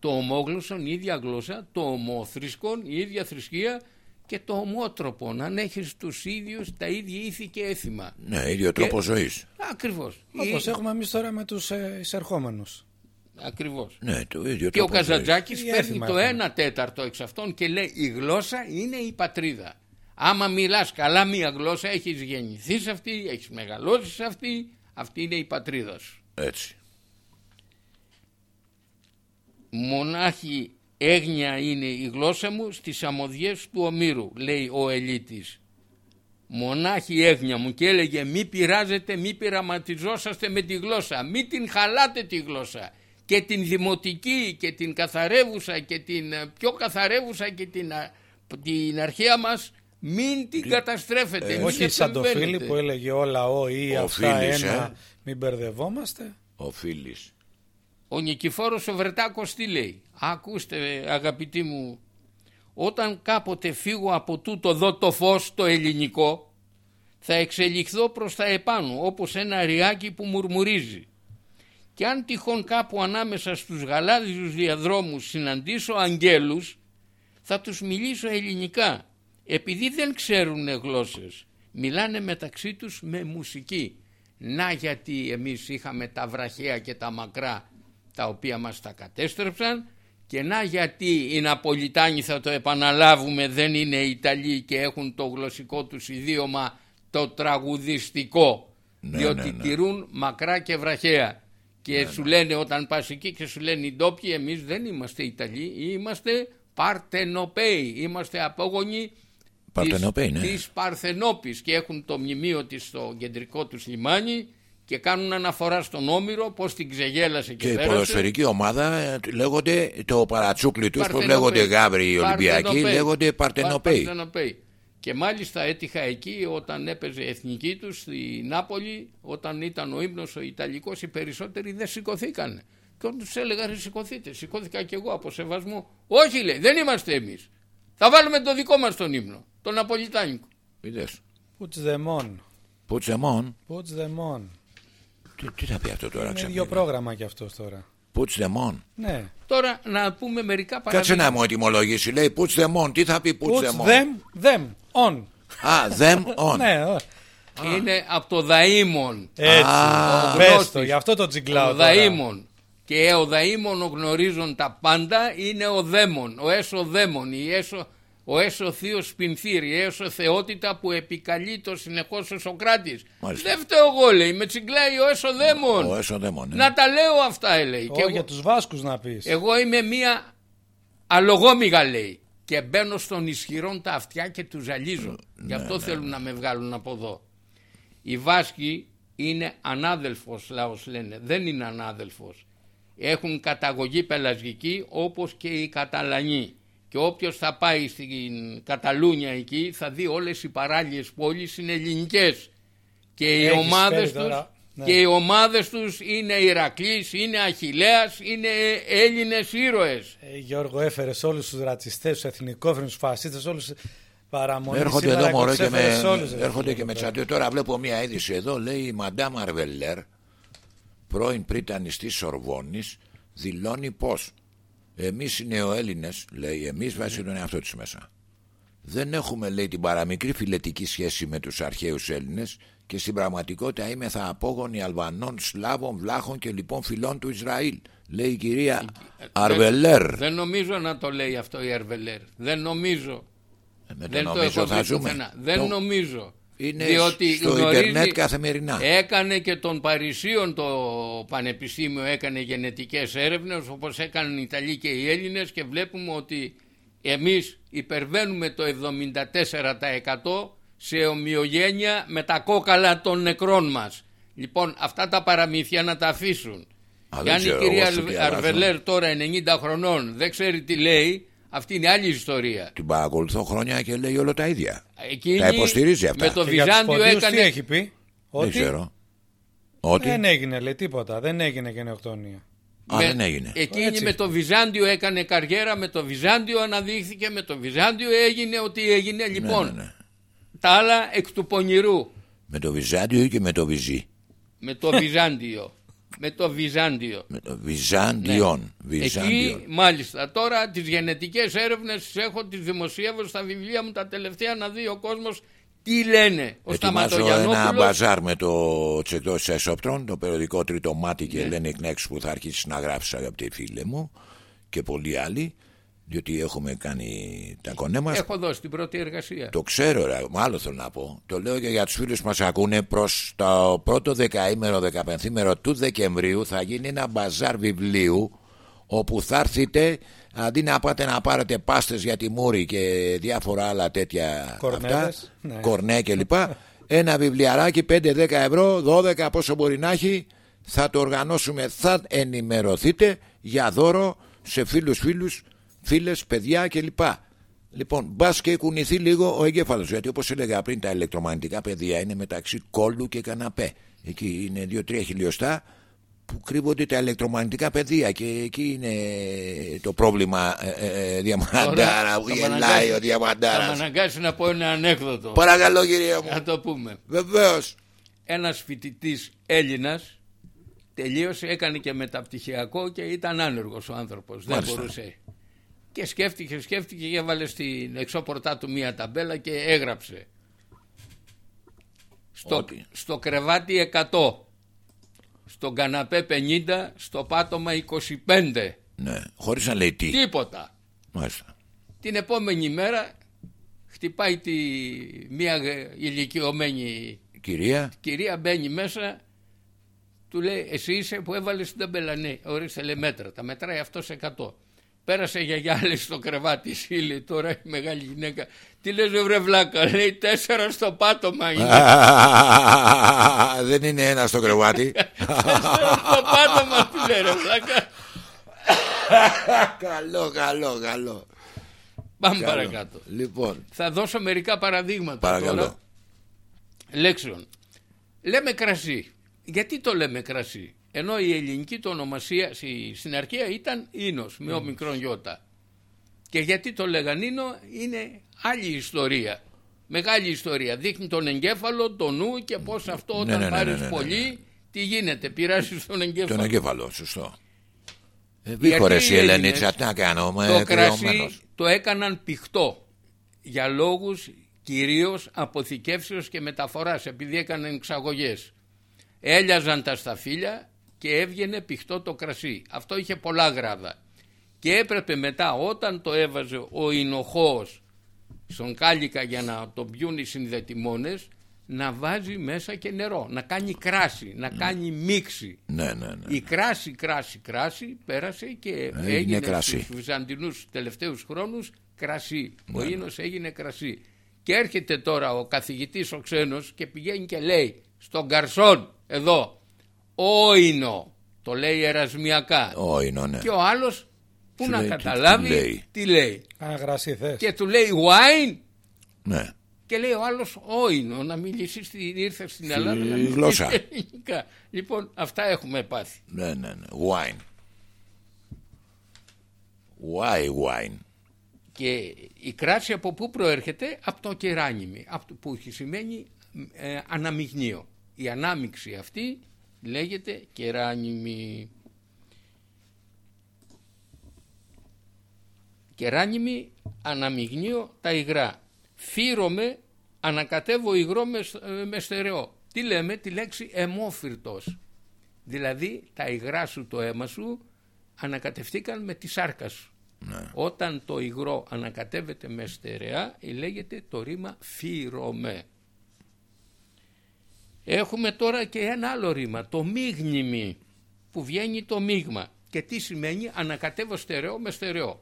το ομόγλωσσον η ίδια γλώσσα το ομόθρησκον η ίδια θρησκεία και το ομότροπον αν έχεις τους ίδιους τα ίδια ήθη και έθιμα Ναι, ίδιο τρόπο ζωής. ακριβώς Όπως Ή- έχουμε εμείς τώρα με τους ε, εισερχόμενους. Ακριβώς Ναι, το ίδιο Και ο τρόπο ζωής. Καζαντζάκης Τι παίρνει έθιμα το έχουμε. 1 τέταρτο εξ αυτών και λέει η γλώσσα είναι η πατρίδα. Άμα μιλάς καλά μία γλώσσα έχεις γεννηθείς σε αυτή, έχεις μεγαλώσεις σε αυτή, αυτή είναι η πατρίδα σου. Έτσι. Μονάχη έγνοια είναι η γλώσσα μου στις αμμοδιές του Ομήρου, λέει ο Ελίτης. Μονάχη έγνοια μου και έλεγε μη πειράζετε, μη πειραματιζόσαστε με τη γλώσσα, μη την χαλάτε τη γλώσσα και την δημοτική και την καθαρεύουσα και την ε, πιο καθαρεύουσα και την, α- την αρχαία μας μην την καταστρέφετε. μην Όχι σαν το φίλι επεμβαίνετε. που έλεγε όλα ο ή Ο αυτά Φίλης, ένα, ε. μην μπερδευόμαστε. Ο Φίλης. Ο Νικηφόρος ο Βρετάκος τι λέει; Ακούστε αγαπητοί μου, όταν κάποτε φύγω από τούτο εδώ το φως το ελληνικό, θα εξελιχθώ προς τα επάνω όπως ένα ριάκι που μουρμουρίζει. Και αν τυχόν κάπου ανάμεσα στους γαλάδιους διαδρόμους συναντήσω αγγέλους, θα τους μιλήσω ελληνικά. Επειδή δεν ξέρουν γλώσσες, μιλάνε μεταξύ τους με μουσική. Να γιατί εμείς είχαμε τα βραχαία και τα μακρά τα οποία μας τα κατέστρεψαν και να γιατί οι Ναπολιτάνοι θα το επαναλάβουμε δεν είναι Ιταλοί και έχουν το γλωσσικό τους ιδίωμα το τραγουδιστικό Ναι, διότι ναι, ναι. τηρούν μακρά και βραχαία και σου λένε όταν πας εκεί και σου λένε οι ντόπιοι εμείς δεν είμαστε Ιταλοί είμαστε Παρτενοπαίοι είμαστε απόγονοι Παρτενοπαίοι, της, ναι. της Παρθενόπης και έχουν το μνημείο της στο κεντρικό τους λιμάνι και κάνουν αναφορά στον Όμηρο πως την ξεγέλασε και, Και η πέρασε. ποδοσφαιρική ομάδα ε, λέγονται το παρατσούκλι τους που Παρθενοπαίοι. λέγονται Γάβροι οι Ολυμπιακοί Παρθενοπαίοι. λέγονται Παρτενοπαίοι. Παρθενοπαίοι. Και μάλιστα έτυχα εκεί όταν έπαιζε εθνική τους στη Νάπολη, όταν ήταν ο ύμνος ο Ιταλικός, οι περισσότεροι δεν σηκωθήκαν. Και όταν τους έλεγα ρε σηκωθείτε, σηκώθηκα και εγώ από σεβασμό. Όχι λέει, δεν είμαστε εμείς. Θα βάλουμε το δικό μας τον ύμνο, τον Ναπολιτάνικο. Είδες. Puts them on. Put them on. Puts them on. Τι, τι θα πει αυτό τώρα Είναι ίδιο ξαφνικά. πρόγραμμα κι αυτός τώρα. Puts them on. Ναι. Τώρα να πούμε μερικά Κάτσε παραδείγματα. να μου ετοιμολογήσει. Λέει puts them on. Τι θα πει puts Puts them on. them, them, on. Α, them on. Ναι, ω. Είναι από το δαίμον. έτσι. Α, Πες γνώστης. το, γι' αυτό το τζιγκλάω Ο τώρα. δαίμον. Και ο δαίμον ο γνωρίζουν τα πάντα είναι ο δαίμον, ο έσω δαίμον, η έσω, ο έσω θείος σπινθήρ, η έσω θεότητα που επικαλεί το συνεχώς ο Σοκράτης. Μάλιστα. Δεν φταίω εγώ λέει, με τσιγκλάει ο έσω δαίμον. Ο έσω δαίμον. ναι. Να τα λέω αυτά λέει. Και Ω, εγώ, για τους Βάσκους να πεις. εγώ είμαι μία αλογόμηγα λέει και μπαίνω στον ισχυρόν τα αυτιά και τους ζαλίζω. Γι' αυτό θέλουν να με βγάλουν από εδώ. Οι Βάσκοι είναι ανάδελφος λαός λένε, δεν είναι ανάδελφος. Έχουν καταγωγή πελασγική όπως και οι Καταλανοί. Και όποιος θα πάει στην Καταλούνια εκεί θα δει όλες οι παράλιες πόλεις είναι ελληνικές. Και οι Έχεις ομάδες φέρει τους, τώρα, ναι. και οι ομάδες τους είναι Ηρακλής, είναι Αχιλέας, είναι Έλληνες ήρωες. Ε, Γιώργο, έφερες όλους τους ρατσιστές, τους εθνικόφρενου, τους φασίστες, όλους παραμονή. Έρχονται σήμερα εδώ μωρέ και και τους με, έφερες όλους, ρε έρχονται φίλε, και με εδώ πέρα. τσαντίο. Τώρα βλέπω μια είδηση εδώ. Λέει η Μαντάμ Αρβελέρ, πρώην πρίτανης Σορβόνης, δηλώνει πως εμείς οι νεοέλληνες, λέει εμείς βάζει τον εαυτό της μέσα. Δεν έχουμε λέει την παραμικρή φιλετική σχέση με τους αρχαίους Έλληνες και στην πραγματικότητα είμαι θα απόγονοι Αλβανών, Σλάβων, Βλάχων και λοιπόν φιλών του Ισραήλ. Λέει η κυρία Αρβελέρ. Δεν, δεν νομίζω να το λέει αυτό η Αρβελέρ. Δεν νομίζω. Ε, Με το δεν το νομίζω έχω θα δει ζούμε. πουθενά. Δεν Το- νομίζω. Είναι Διότι στο γνωρίζει- ίντερνετ καθημερινά. Έκανε και των Παρισίων το Πανεπιστήμιο έκανε γενετικές έρευνες όπως έκαναν οι Ιταλοί και οι Έλληνες και βλέπουμε ότι εμείς υπερβαίνουμε το 74% σε ομοιογένεια με τα κόκαλα των νεκρών μας. Λοιπόν αυτά τα παραμύθια να τα αφήσουν. Α, Και δεν αν η ξέρω, κυρία εγώ στο διαβάζω. Αρβελέρ τώρα 90 χρονών δεν ξέρει τι λέει, αυτή είναι άλλη ιστορία. Την παρακολουθώ χρόνια και λέει όλα τα ίδια. Εκείνη Τα υποστηρίζει αυτά. Με το Και για τους Βυζάντιο ποντίους έκανε Τι έχει πει, Δεν ότι; ξέρω. Ότι; δεν έγινε, λέει τίποτα. Δεν έγινε γενοκτονία. Α, Με- δεν έγινε. Εκείνη Έτσι. με το Βυζάντιο έκανε καριέρα, με το Βυζάντιο αναδείχθηκε, με το Βυζάντιο έγινε ό,τι έγινε. Λοιπόν, ναι, ναι. τα άλλα εκ του πονηρού. Με το Βυζάντιο ή και με το Βυζί; Με το Βυζάντιο. με το Βυζάντιο. Με το Βυζάντιον. Ναι. Εκεί Βυζάντιον. μάλιστα τώρα τις γενετικές έρευνες τις έχω, τις δημοσιεύω στα βιβλία μου τα τελευταία να δει ο κόσμος τι λένε. Ο Ετοιμάζω ένα Σταματογιαννόπουλος μπαζάρ με το τσεκτό τη Εσόπτρον, το περιοδικό Τρίτο Μάτι και Ελένη Εκνέξου που θα αρχίσει να γράψει αγαπητοί φίλε μου και πολλοί άλλοι, διότι έχουμε κάνει τα κονέ μας. έχω δώσει την πρώτη εργασία. Το ξέρω, ρε, μάλλον θέλω να πω. Το λέω και για τους φίλους που μας ακούνε. Προς το πρώτο δεκαήμερο, δεκαπενθήμερο του Δεκεμβρίου θα γίνει ένα μπαζάρ βιβλίου όπου θα έρθετε αντί να πάτε να πάρετε πάστες για τη μούρη και διάφορα άλλα τέτοια Κορνέδες, αυτά, ναι. κορνέ κλπ. ένα βιβλιαράκι 5-10 ευρώ, 12 πόσο μπορεί να έχει, θα το οργανώσουμε, θα ενημερωθείτε για δώρο σε φίλους φίλους, φίλες, παιδιά κλπ. Λοιπόν, μπας και κουνηθεί λίγο ο εγκέφαλος. Γιατί όπως έλεγα πριν, τα ηλεκτρομαγνητικά πεδία είναι μεταξύ κόλλου και καναπέ. Εκεί είναι 2-3 χιλιοστά που κρύβονται τα ηλεκτρομαγνητικά πεδία και εκεί είναι το πρόβλημα ε, ε, ε, διαμαντάρα που θα μ' γελάει αναγκάσει- ο Θα με διαμαντάρα. αναγκάσει να πω ένα ανέκδοτο. Παρακαλώ κυρία μου. Να το πούμε. Βεβαίως. Ένας φοιτητής Έλληνας τελείωσε, έκανε και μεταπτυχιακό και ήταν άνεργος ο άνθρωπος. Δεν Μάλιστα. μπορούσε. Και σκέφτηκε, σκέφτηκε και έβαλε στην εξώπορτά του μία ταμπέλα και έγραψε. Στο, Ότι. στο κρεβάτι 100, στον καναπέ 50, στο πάτωμα 25. Ναι, χωρίς να λέει τι. Τίποτα. Μάλιστα. Την επόμενη μέρα χτυπάει τη μία γε- ηλικιωμένη Κυρία, κυρία μπαίνει μέσα του λέει εσύ είσαι που έβαλες την ταμπέλα ναι ορίστε λέει μέτρα τα μετράει αυτός σε 100 πέρασε για γυάλι στο κρεβάτι εσύ λέει τώρα η μεγάλη γυναίκα τι λες ρε βρε βλάκα λέει τέσσερα στο πάτωμα είναι δεν είναι ένα στο κρεβάτι. τέσσερα στο πάτωμα του λέει ρε βλάκα καλό, καλό, καλό. πάμε Καλό. παρακάτω Λοιπόν, θα δώσω μερικά παραδείγματα παρακαλώ. τώρα λέξεων λέμε κρασί γιατί το λέμε κρασί; Ενώ η ελληνική το ονομασία στη- στην αρχαία ήταν ίνος με ο μικρόν γιώτα και γιατί το λέγαν ίνο είναι άλλη ιστορία μεγάλη ιστορία δείχνει τον εγκέφαλο, το νου και πως αυτό Ναι, όταν ναι, ναι, πάρεις ναι, ναι, ναι, πολύ τι γίνεται, πειράζεις τον εγκέφαλο τον εγκέφαλο, σωστό. Ε, Βίχωρες η αρχαίοι Ελενίτσα, Έλληνες τι να κάνω, είμαι το κρασί κρυωμένος. το έκαναν πηχτό για λόγους κυρίως αποθηκεύσεως και μεταφοράς επειδή έκαναν εξαγωγές. Έλιαζαν τα σταφύλια και έβγαινε πηχτό το κρασί. Αυτό είχε πολλά γράδα. Και έπρεπε μετά όταν το έβαζε ο Ινοχώος στον κάλικα για να το πιούν οι συνδετημόνες να βάζει μέσα και νερό, να κάνει κράση, να κάνει μίξη. Ναι, ναι, ναι. Η κράση, κράση, κράση πέρασε και έγινε, κρασί. στους Βυζαντινούς τελευταίους χρόνους κρασί. Ο Ίνος έγινε κρασί. Και έρχεται τώρα ο καθηγητής ο ξένος και πηγαίνει και λέει στον Καρσόν εδώ όινο το λέει ερασμιακά Ω, είναι, ναι. και ο άλλος που Σου να λέει, τι- καταλάβει τι λέει. τι λέει Κάνα γρασί θες. και του λέει wine ναι. και λέει ο άλλος όινο να μιλήσεις στην ήρθες στην Ελλάδα να μιλήσεις γλώσσα. ελληνικά. λοιπόν αυτά έχουμε πάθει Ναι, ναι, ναι. Wine. Why wine; Και η κράση από πού προέρχεται, από το κεράνιμι, από το που σημαίνει ε, αναμειγνύο. Η ανάμιξη αυτή λέγεται κεράνιμι. Κεράνιμι αναμειγνύω τα υγρά. Φύρωμαι, ανακατεύω υγρό με, σ- ε, με στερεό. Τι λέμε, τη λέξη αιμόφυρτος. Δηλαδή τα υγρά σου, το αίμα σου ανακατευθήκαν με τη σάρκα σου. Όταν το υγρό ανακατεύεται με στερεά λέγεται το ρήμα φύρωμε. Έχουμε τώρα και ένα άλλο ρήμα, το μίγνημι, που βγαίνει το μείγμα. Και τι σημαίνει; Ανακατεύω στερεό με στερεό.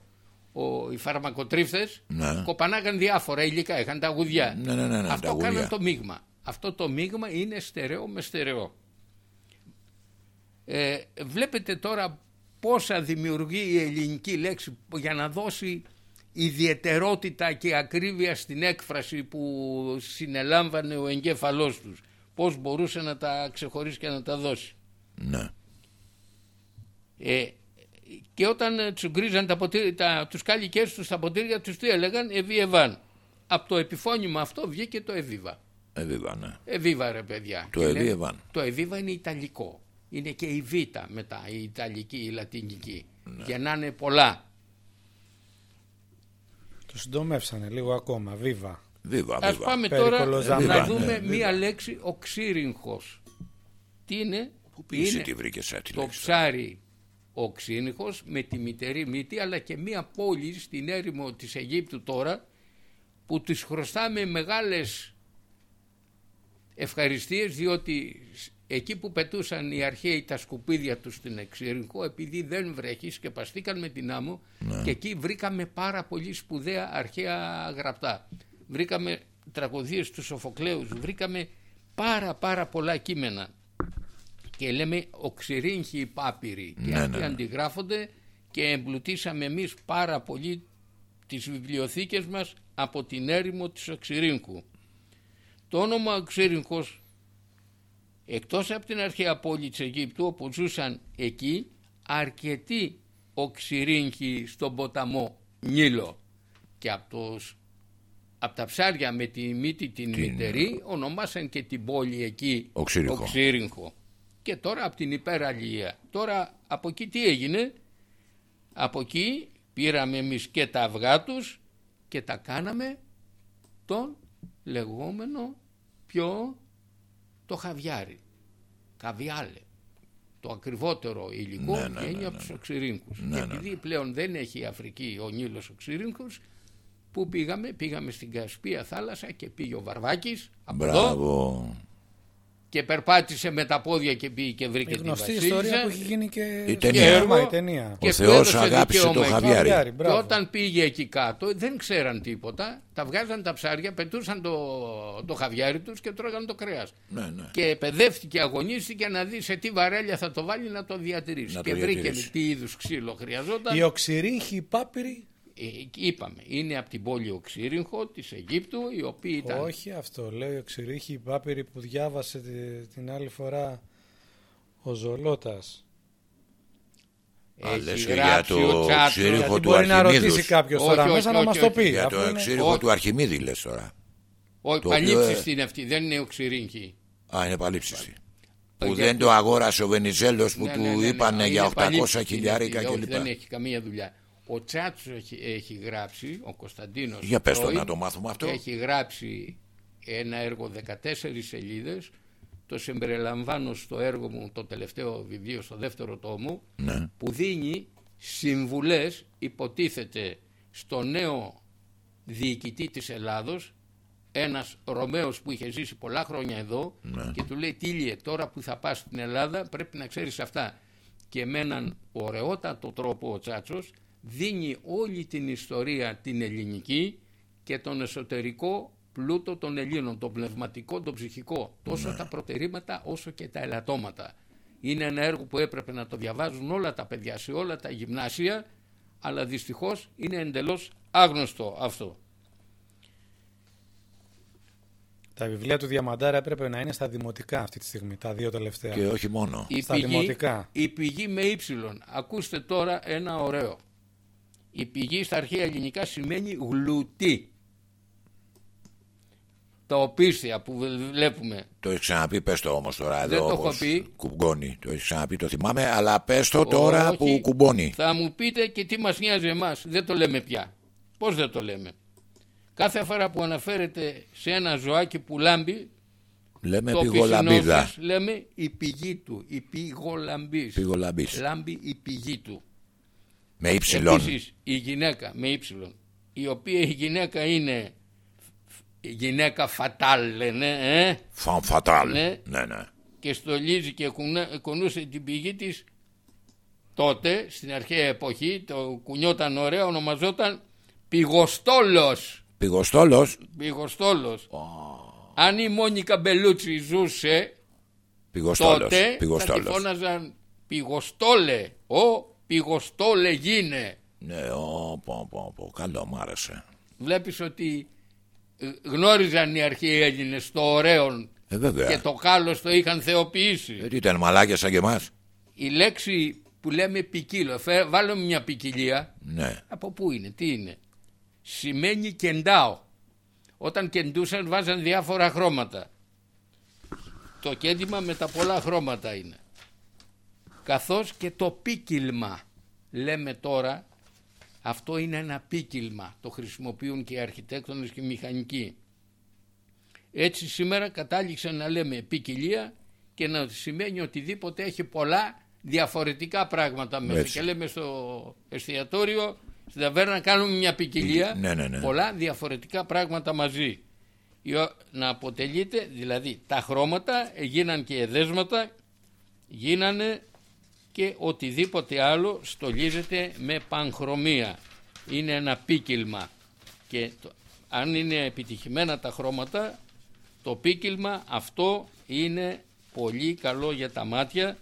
Ο, οι φαρμακοτρίφτες Ναι. κοπανάγαν διάφορα υλικά, είχαν τα γουδιά. Ναι, ναι, ναι, ναι, τα Αυτό γουδιά. κάναν το μείγμα. Αυτό το μείγμα είναι στερεό με στερεό. Ε, βλέπετε τώρα πόσα δημιουργεί η ελληνική λέξη για να δώσει ιδιαιτερότητα και ακρίβεια στην έκφραση που συνελάμβανε ο εγκέφαλός τους. Πώς μπορούσε να τα ξεχωρίσει και να τα δώσει. Ναι. Ε, και όταν ε, τους γκρίζαν τα ποτήρια, τα, τους κάλικες τους στα ποτήρια τους τι έλεγαν; Εβί Εβάν. Από το επιφώνημα αυτό βγήκε το Εβίβα. Εβίβα, ναι. Εβίβα ρε παιδιά. Το Και Εβί λέμε- Εβάν. Το Εβίβα είναι ιταλικό. Είναι και η Β μετά, η ιταλική, η λατινική. Ναι. Για να είναι πολλά. Το συντομεύσανε λίγο ακόμα. Βίβα. Βίβα, Ας βίβα. πάμε Περικολο τώρα Ζαμάν. να Βίβα, δούμε ναι, μία λέξη οξύριγχος. Τι είναι, Πού πήγες είναι τι βρήκες έτσι το λέξη. ψάρι οξύνυχος με τη μητερή μύτη αλλά και μία πόλη στην έρημο της Αιγύπτου τώρα που τις χρωστάμε μεγάλες ευχαριστίες διότι εκεί που πετούσαν οι αρχαίοι τα σκουπίδια τους στην Εξήρικο επειδή δεν βρέχει σκεπαστήκαν με την άμμο και εκεί βρήκαμε πάρα πολύ σπουδαία αρχαία γραπτά. Βρήκαμε τραγωδίες του Σοφοκλέους, βρήκαμε πάρα πάρα πολλά κείμενα και λέμε οξυρίγχοι πάπυροι και Ναι, αυτοί ναι, ναι. αντιγράφονται και εμπλουτίσαμε εμείς πάρα πολύ τις βιβλιοθήκες μας από την έρημο της Οξυρίνκου. Το όνομα Οξύρινκος εκτός από την αρχαία πόλη της Αιγύπτου όπου ζούσαν εκεί αρκετοί οξυρίνκοι στον ποταμό Νίλο και από, τους, από τα ψάρια με τη μύτη την, μητερή ονομάσαν και την πόλη εκεί Οξύριγχο. Οξύριγχο. Και τώρα από την υπεραλία. Τώρα από εκεί τι έγινε; Από εκεί πήραμε εμείς και τα αυγά τους και τα κάναμε τον λεγόμενο πιο το χαβιάρι. Καβιάλε. Το ακριβότερο υλικό Ναι, ναι, βγαίνει ναι, από ναι. τους οξυρίνκους. Ναι, και ναι, επειδή πλέον δεν έχει η Αφρική ο Νείλος οξυρίνκους, που πήγαμε, πήγαμε στην Κασπία θάλασσα και πήγε ο Βαρβάκης από εδώ Μπράβο. και περπάτησε με τα πόδια και πήγε και βρήκε Η τη γνωστή Βασίλισσα. ιστορία που έχει γίνει και Η στο ταινία. σινεμά, η ταινία. Και Ο του Θεός έδωσε αγάπησε δικαίωμα το εκεί. χαβιάρι. Χαβιάρι, Και μπράβο. όταν πήγε εκεί κάτω δεν ξέραν τίποτα, τα βγάζαν τα ψάρια, πετούσαν το, το χαβιάρι τους και τρώγαν το κρέας. Ναι, ναι. Και παιδεύτηκε, αγωνίστηκε να δει σε τι βαρέλια θα το βάλει να το διατηρήσει. Να το και βρήκε διατηρήσει. τι είδους ξύλο χρειαζόταν. Οι οξυρίγχοι πάπυροι. Ε, είπαμε, είναι από την πόλη Οξύριγχο της Αιγύπτου, η οποία ήταν... Όχι αυτό. Λέει ο οξυρίγχοι πάπυροι που διάβασε τη- την άλλη φορά ο Ζολότας. Α, Έχει λες και γράψει για το ο Τσάτσος. ξύριχο Γιατί του μπορεί να Αρχιμίδους. ρωτήσει κάποιος Όχι, τώρα όχι, μέσα να όχι, μας το όχι. πει. Για αφού το είναι- εξήρικο Όχι. του Αρχιμίδη λες τώρα. Όχι, το οποίο, παλίψιστη ε, είναι αυτή, δεν είναι Οξυρίγχη. Α, είναι παλίψιστη. Που Για- δεν το αγόρασε ο Βενιζέλος που Ναι, του ναι, ναι, ναι, είπανε είναι για 800 παλιός, χιλιάρικα είναι- όχι, κλπ. Δεν έχει καμία δουλειά. Ο Τσάτσος έχει, έχει γράψει, ο Κωνσταντίνος Για πες το πρώην, να το μάθουμε αυτό. Έχει γράψει ένα έργο 14 σελίδες. Το συμπεριλαμβάνω στο έργο μου, το τελευταίο βιβλίο, στο δεύτερο τόμο, Ναι. που δίνει συμβουλές, υποτίθεται, στο νέο διοικητή της Ελλάδος, ένας Ρωμαίος που είχε ζήσει πολλά χρόνια εδώ Ναι. και του λέει Τίλιε τώρα που θα πας στην Ελλάδα πρέπει να ξέρεις αυτά και με έναν ωραιότατο τρόπο ο Τσάτσος δίνει όλη την ιστορία την ελληνική και τον εσωτερικό πλούτο των Ελλήνων, τον πνευματικό, τον ψυχικό, τόσο τα προτερήματα όσο και τα ελαττώματα. Είναι ένα έργο που έπρεπε να το διαβάζουν όλα τα παιδιά σε όλα τα γυμνάσια, αλλά δυστυχώς είναι εντελώς άγνωστο αυτό. Τα βιβλία του Διαμαντάρα έπρεπε να είναι στα δημοτικά αυτή τη στιγμή, τα δύο τελευταία. Και όχι μόνο. Η Στα πηγή, δημοτικά. η πηγή με ύψιλον. Ακούστε τώρα ένα ωραίο. Η πηγή στα αρχαία ελληνικά σημαίνει γλουτί. Τα οπίστια που βε- βλέπουμε. Το έχεις ξαναπεί, πες το όμως τώρα εδώ. Δεν το έχω όπως πει. Κουμπώνει. Το έχεις ξαναπεί, το θυμάμαι, αλλά πες το τώρα Όχι. που κουμπώνει. Θα μου πείτε και τι μας νοιάζει εμάς. Δεν το λέμε πια. Πώς δεν το λέμε. Κάθε φορά που αναφέρεται σε ένα ζωάκι που λάμπει, Λέμε το πηγολαμπίδα. πισινόφις λέμε η πηγή του. Η πηγολαμπής. Πηγολαμπής. Λάμπει η πηγή του. Με ύψιλον. Επίσης η γυναίκα με ύψιλον, η οποία η γυναίκα είναι η γυναίκα φατάλ λένε, ε, Φαν φατάλ. Ναι. Ναι, ναι. και στολίζει και κουνά- κουνούσε την πηγή της τότε στην αρχαία εποχή, το κουνιόταν ωραία, ονομαζόταν πηγοστόλος. Πηγοστόλος. Πηγοστόλος. Αν η Μόνικα Μπελούτσι ζούσε Πηγοστόλος. τότε θα τη Πηγοστόλος. φώναζαν πηγοστόλε, ο πηγοστόλε γίνε. Ναι, ο, πω, πω, πω, καλό, μ' άρεσε. βλέπεις ότι ε, γνώριζαν οι αρχαίοι Έλληνες το ωραίο Ε, βέβαια. και το κάλος το είχαν θεοποιήσει. Ε, τι ήταν μαλάκια σαν και εμάς; Η λέξη που λέμε ποικίλο, φε- βάλουμε μια ποικιλία, Ναι. από πού είναι, τι είναι; Σημαίνει κεντάω. Όταν κεντούσαν βάζαν διάφορα χρώματα. Το κέντημα με τα πολλά χρώματα είναι. Καθώς και το πίκυλμα. Λέμε τώρα, αυτό είναι ένα πίκυλμα. Το χρησιμοποιούν και οι αρχιτέκτονες και οι μηχανικοί. Έτσι σήμερα κατάληξε να λέμε ποικιλία και να σημαίνει οτιδήποτε έχει πολλά διαφορετικά πράγματα μέσα. Έτσι. Και λέμε στο εστιατόριο, στην ταβέρνα κάνουμε μια ποικιλία, Ναι, ναι, ναι. πολλά διαφορετικά πράγματα μαζί. Η ο- Να αποτελείται, δηλαδή τα χρώματα γίναν και εδέσματα, γίνανε και οτιδήποτε άλλο στολίζεται με πανχρωμία. Είναι ένα πίκυλμα. Και το- αν είναι επιτυχημένα τα χρώματα το πίκυλμα αυτό είναι πολύ καλό για τα μάτια.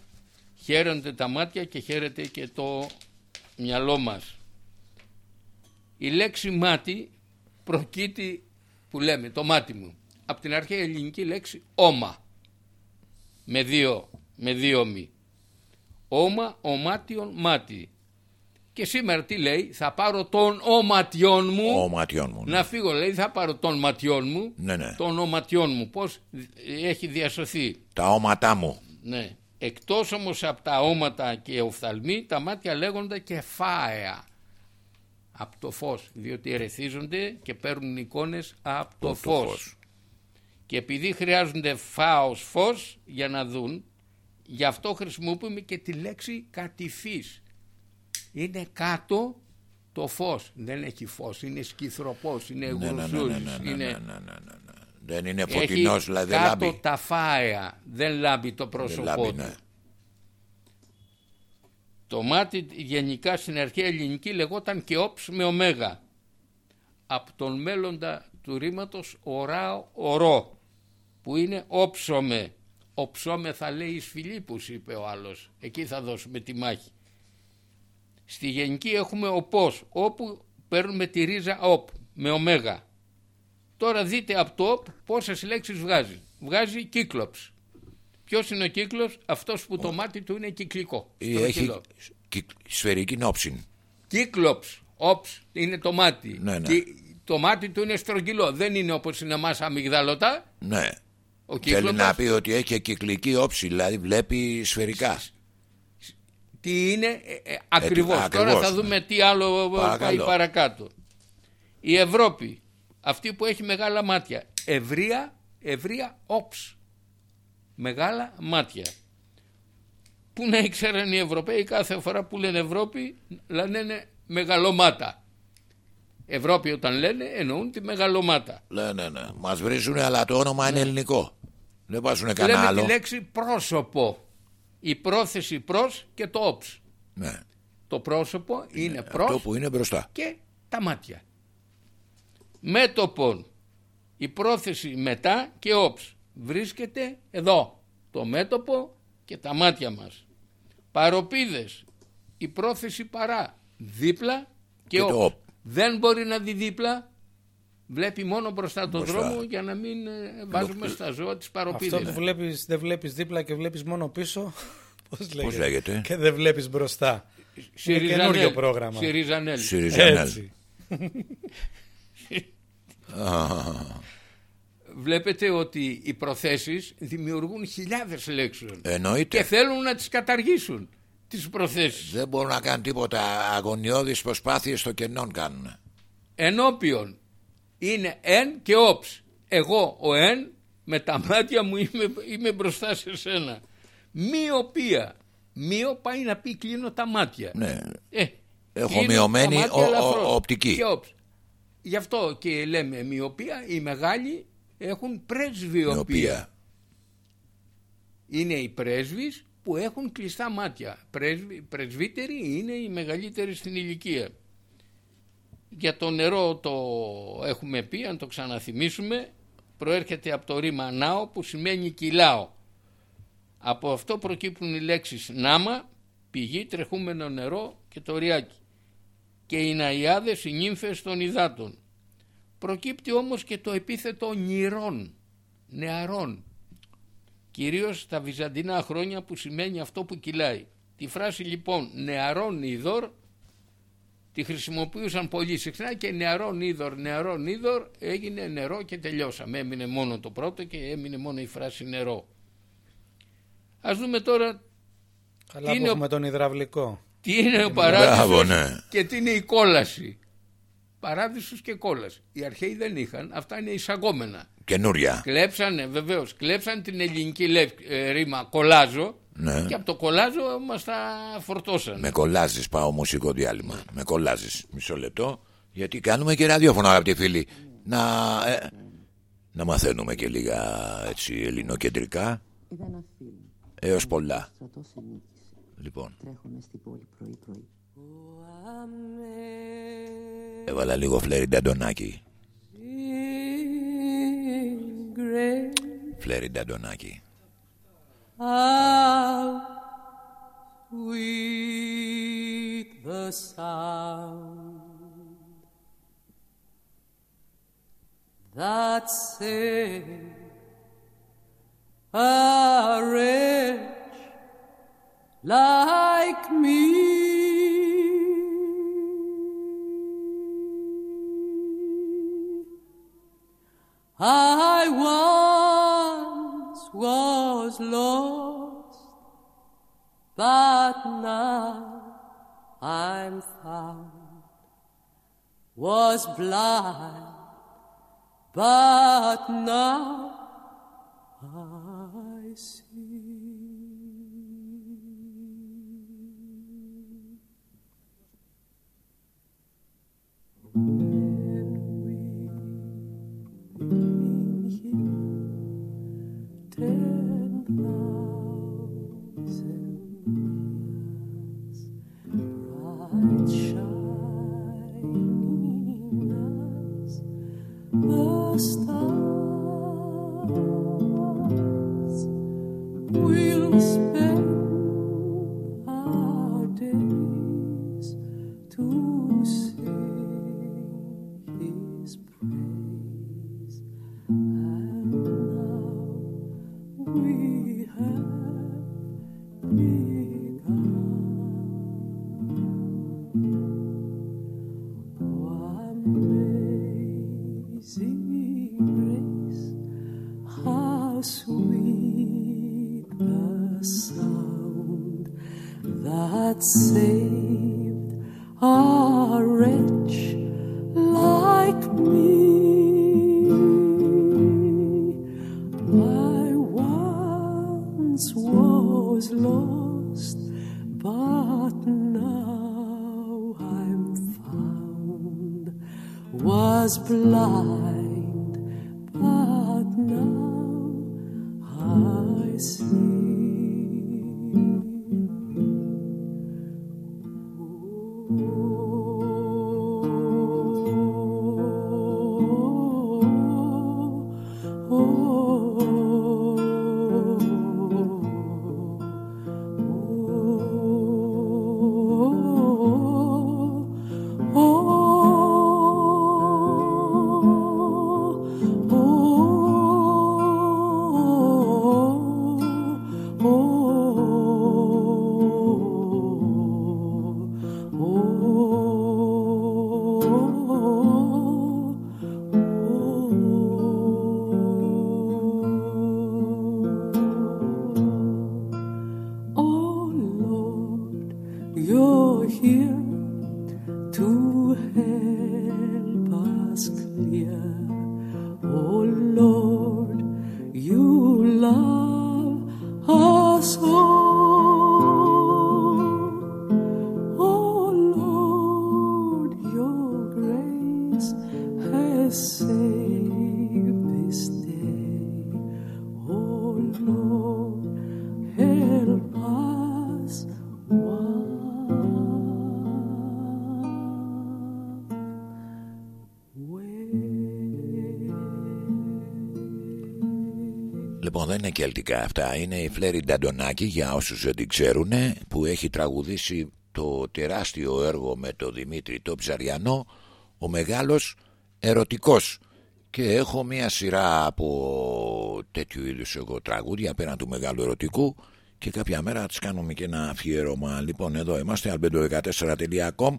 Χαίρονται τα μάτια και χαίρεται και το μυαλό μας. Η λέξη μάτι προκύπτει που λέμε το μάτι μου. Από την αρχαία ελληνική λέξη όμα με δύο, με δύο μη Όμα, ομάτιον, μάτι. Και σήμερα τι λέει, θα πάρω τον οματιών μου, Ο ματιών μου. ναι. να φύγω λέει, θα πάρω τον ματιών μου, Ναι, ναι. τον οματιών μου, πώς έχει διασωθεί; Τα όματά μου. Ναι. Εκτός όμως από τα όματα και οφθαλμοί, τα μάτια λέγονται και φάεα. Από το φως, διότι ερεθίζονται και παίρνουν εικόνες από το, το φως. φως. Και επειδή χρειάζονται φάος φως για να δουν, γι' αυτό χρησιμοποιούμε και τη λέξη κατηφής. Είναι κάτω το φως. Δεν έχει φως, είναι σκυθροπός, είναι Ναι, ναι, ναι, ναι, γουρσούλης, ναι, ναι, είναι... ναι, ναι, ναι, ναι. Δεν είναι Έχει φωτεινός, δηλαδή δεν κάτω λάμπει. τα φάαια, δεν λάμπει το Δεν πρόσωπό λάμπει, του. ναι. Το μάτι γενικά στην αρχαία ελληνική λεγόταν και όψ με ωμέγα. Από τον μέλλοντα του ρήματος οράω ορό που είναι όψομε. Οψόμε θα λέει εις Φιλίππους είπε ο άλλος. Εκεί θα δώσουμε τη μάχη. Στη γενική έχουμε οπός όπου παίρνουμε τη ρίζα οπ με ωμέγα. Τώρα δείτε από το οπ πόσες λέξεις βγάζει. Βγάζει κύκλοψ. Ποιος είναι ο κύκλος, αυτός που το μάτι του είναι κυκλικό. Ή έχει στρογγυλό. κυ- σφαιρική νόψη. Κύκλοψ, όψ, είναι το μάτι. Ναι, ναι. Και το μάτι του είναι στρογγυλό. Δεν είναι όπως είναι εμάς αμυγδαλωτά. Ναι. Ο Θέλει κύκλοπας να πει ότι έχει και κυκλική όψη, δηλαδή βλέπει σφαιρικά. τι είναι ε, ε, ακριβώς. Ε, Τώρα ακριβώς, θα ναι. δούμε τι άλλο πάει Παρακαλώ. παρακάτω. Η Ευρώπη, αυτή που έχει μεγάλα μάτια, ευρεία, ευρεία όψ. Μεγάλα μάτια. Πού να ήξεραν οι Ευρωπαίοι κάθε φορά που λένε Ευρώπη, λένε μεγαλομάτα. Ευρώπη όταν λένε εννοούν τη μεγαλομάτα. Ναι, ναι, ναι. Μας βρίζουν, αλλά το όνομα είναι ελληνικό. Δεν βάζουν κανένα Λέμε άλλο. τη λέξη πρόσωπο. Η πρόθεση προς και το όψ. Ναι. Το πρόσωπο είναι προς Αυτό που είναι μπροστά. και τα μάτια. Μέτωπον. Η πρόθεση μετά και όψ. Βρίσκεται εδώ. Το μέτωπο και τα μάτια μας. Παροπίδες. Η πρόθεση παρά. Δίπλα και, Και το όψ. Όπ. Δεν μπορεί να δει δίπλα. Βλέπει μόνο μπροστά τον Μπροστά. δρόμο για να μην ε, βάζουμε στα ζώα τις παροπίδες. Αυτό που βλέπεις, δεν βλέπεις δίπλα και βλέπεις μόνο πίσω, πώς λέγεται; λέγεται; Και δεν βλέπεις μπροστά. Είναι Συριζανέλ. καινούριο πρόγραμμα. Συριζανέλ. Συριζανέλ. Έτσι. Βλέπετε ότι οι προθέσεις δημιουργούν χιλιάδες λέξεων Εννοείται. και θέλουν να τις καταργήσουν τις προθέσεις. Δεν μπορούν να κάνουν τίποτα. Αγωνιώδεις προσπάθειες στο κενόν κάνουν. Ενώπιον είναι εν και όψ. Εγώ ο εν με τα μάτια μου είμαι, είμαι μπροστά σε σένα. Μοιοπία. Μοιο πάει να πει κλείνω τα μάτια. Ναι. Ε, Έχω κλείνω μειωμένη τα μάτια ο- ο- ελαφρώς. οπτική. Και όψ. Γι' αυτό και λέμε μοιοπία, οι μεγάλοι έχουν πρεσβειοπία. Μοιοπία. είναι οι πρέσβεις που έχουν κλειστά μάτια. Πρέσβοι, πρεσβύτεροι είναι οι μεγαλύτεροι στην ηλικία. Για το νερό το έχουμε πει, αν το ξαναθυμίσουμε, προέρχεται από το ρήμα νάο που σημαίνει κυλάω. Από αυτό προκύπτουν οι λέξεις νάμα, πηγή, τρεχούμενο νερό και το ριάκι. Και οι ναϊάδες, οι νύμφες των υδάτων. Προκύπτει όμως και το επίθετο νηρών, νεαρών, κυρίως τα βυζαντινά χρόνια που σημαίνει αυτό που κυλάει. Τη φράση λοιπόν νεαρών είδωρ τη χρησιμοποιούσαν πολύ συχνά και νεαρών είδωρ, νεαρών είδωρ έγινε νερό και τελειώσαμε. Έμεινε μόνο το πρώτο και έμεινε μόνο η φράση νερό. Ας δούμε τώρα Καλά Τι που είναι ο- έχουμε τον υδραυλικό. τι είναι ο Μπράβο, παράδεισος ναι. και τι είναι η κόλαση. Παράδεισος και κόλαση. Οι αρχαίοι δεν είχαν, αυτά είναι εισαγόμενα. Καινούρια. Κλέψανε βεβαίως, κλέψαν την ελληνική λευ- ε, ρήμα κολάζο Ναι. και από το κολάζο μας τα φορτώσαν. Με κολλάζεις πάω μουσικό διάλειμμα. Με κολλάζεις. Μισό λεπτό. Γιατί κάνουμε και ραδιόφωνο αγαπητοί φίλοι. Να, ε, να μαθαίνουμε και λίγα έτσι ελληνοκεντρικά. Είδα ένα φιλμ. Έως πολλά. Στρατός ενίκησε. Λοιπόν, Τρέχουνε στην πόλη πρωί-πρωί. έβαλα λίγο φλέρι νταντονάκι. Φλέρι νταντονάκι. Sweet the sound that sings a wretch like me. I once was lost, but now I'm found. Was blind, but now I see. Λοιπόν δεν είναι κελτικά αυτά. Είναι η Φλέρη Νταντονάκη για όσους δεν την ξέρουν Που έχει τραγουδήσει το τεράστιο έργο με τον Δημήτρη το Ψαριανό Ο μεγάλος ερωτικός. Και έχω μια σειρά από τέτοιου είδους εγώ τραγούδια Πέραν του μεγάλου ερωτικού Και κάποια μέρα θα τις κάνουμε και ένα αφιέρωμα. Λοιπόν εδώ είμαστε albedo14.com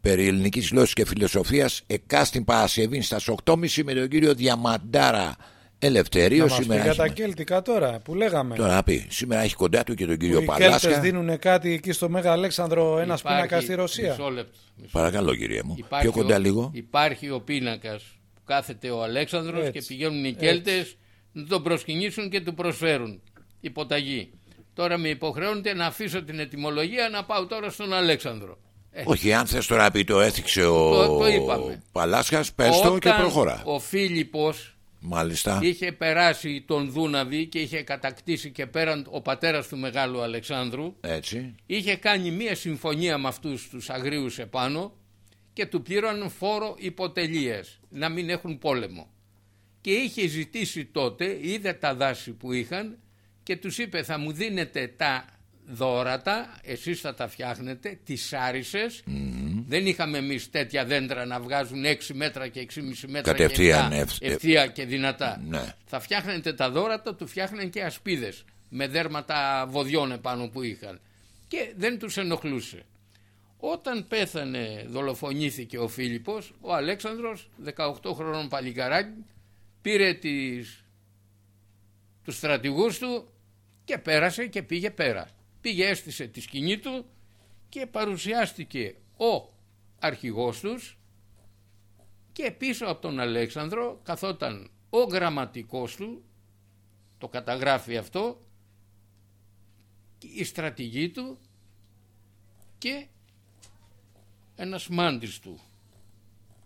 Περί ελληνικής γλώσσης και φιλοσοφίας Εκάστην Παρασκευή στα 8.30 με τον κύριο Διαμαντάρα Ελευθερίο Να μας πει σήμερα. για τα έχει- κέλτικα τώρα που λέγαμε. Τώρα να πει, σήμερα έχει κοντά του και τον που κύριο οι Κέλτες Παλάσκα. δίνουν κάτι εκεί στο Μέγα Αλέξανδρο ένας Υπάρχει- πίνακας στη Ρωσία; Μισό λεπτό. μισό Παρακαλώ κύριε μου. Υπάρχει Πιο κοντά ο, λίγο. Υπάρχει ο πίνακας που κάθεται ο Αλέξανδρος Έτσι, και πηγαίνουν οι Κέλτες να τον προσκυνήσουν και του προσφέρουν υποταγή. Τώρα με υποχρεώνεται να αφήσω την ετοιμολογία να πάω τώρα στον Αλέξανδρο. Ε, Όχι, αν θες τώρα πει το έθιξε ο Το- το είπαμε. Παλάσχας, πες το και όταν προχώρα. Ο Φίλιππος Μάλιστα. είχε περάσει τον Δούναβη και είχε κατακτήσει και πέραν ο πατέρας του Μεγάλου Αλεξάνδρου Έτσι. είχε κάνει μία συμφωνία με αυτούς τους αγρίους επάνω και του πλήρωναν φόρο υποτελείας να μην έχουν πόλεμο και είχε ζητήσει τότε είδε τα δάση που είχαν και τους είπε θα μου δίνετε τα δώρατα εσείς θα τα φτιάχνετε τις άρισες. Δεν είχαμε εμείς τέτοια δέντρα να βγάζουν 6 μέτρα και 6,5 μέτρα Κατευθείαν και 7 ευ- ευθεία και δυνατά. Ναι. θα φτιάχνετε τα δώρατα του φτιάχναν και ασπίδες με δέρματα βοδιών επάνω που είχαν. Και δεν τους ενοχλούσε. Όταν πέθανε, δολοφονήθηκε ο Φίλιππος, ο Αλέξανδρος, 18 χρονών παλικαράκι, πήρε τις, τους στρατηγούς του και πέρασε και πήγε πέρα. Πήγε έστησε τη σκηνή του και παρουσιάστηκε ο αρχηγός τους και πίσω από τον Αλέξανδρο καθόταν ο γραμματικός του, το καταγράφει αυτό, η στρατηγή του και ένας μάντης του,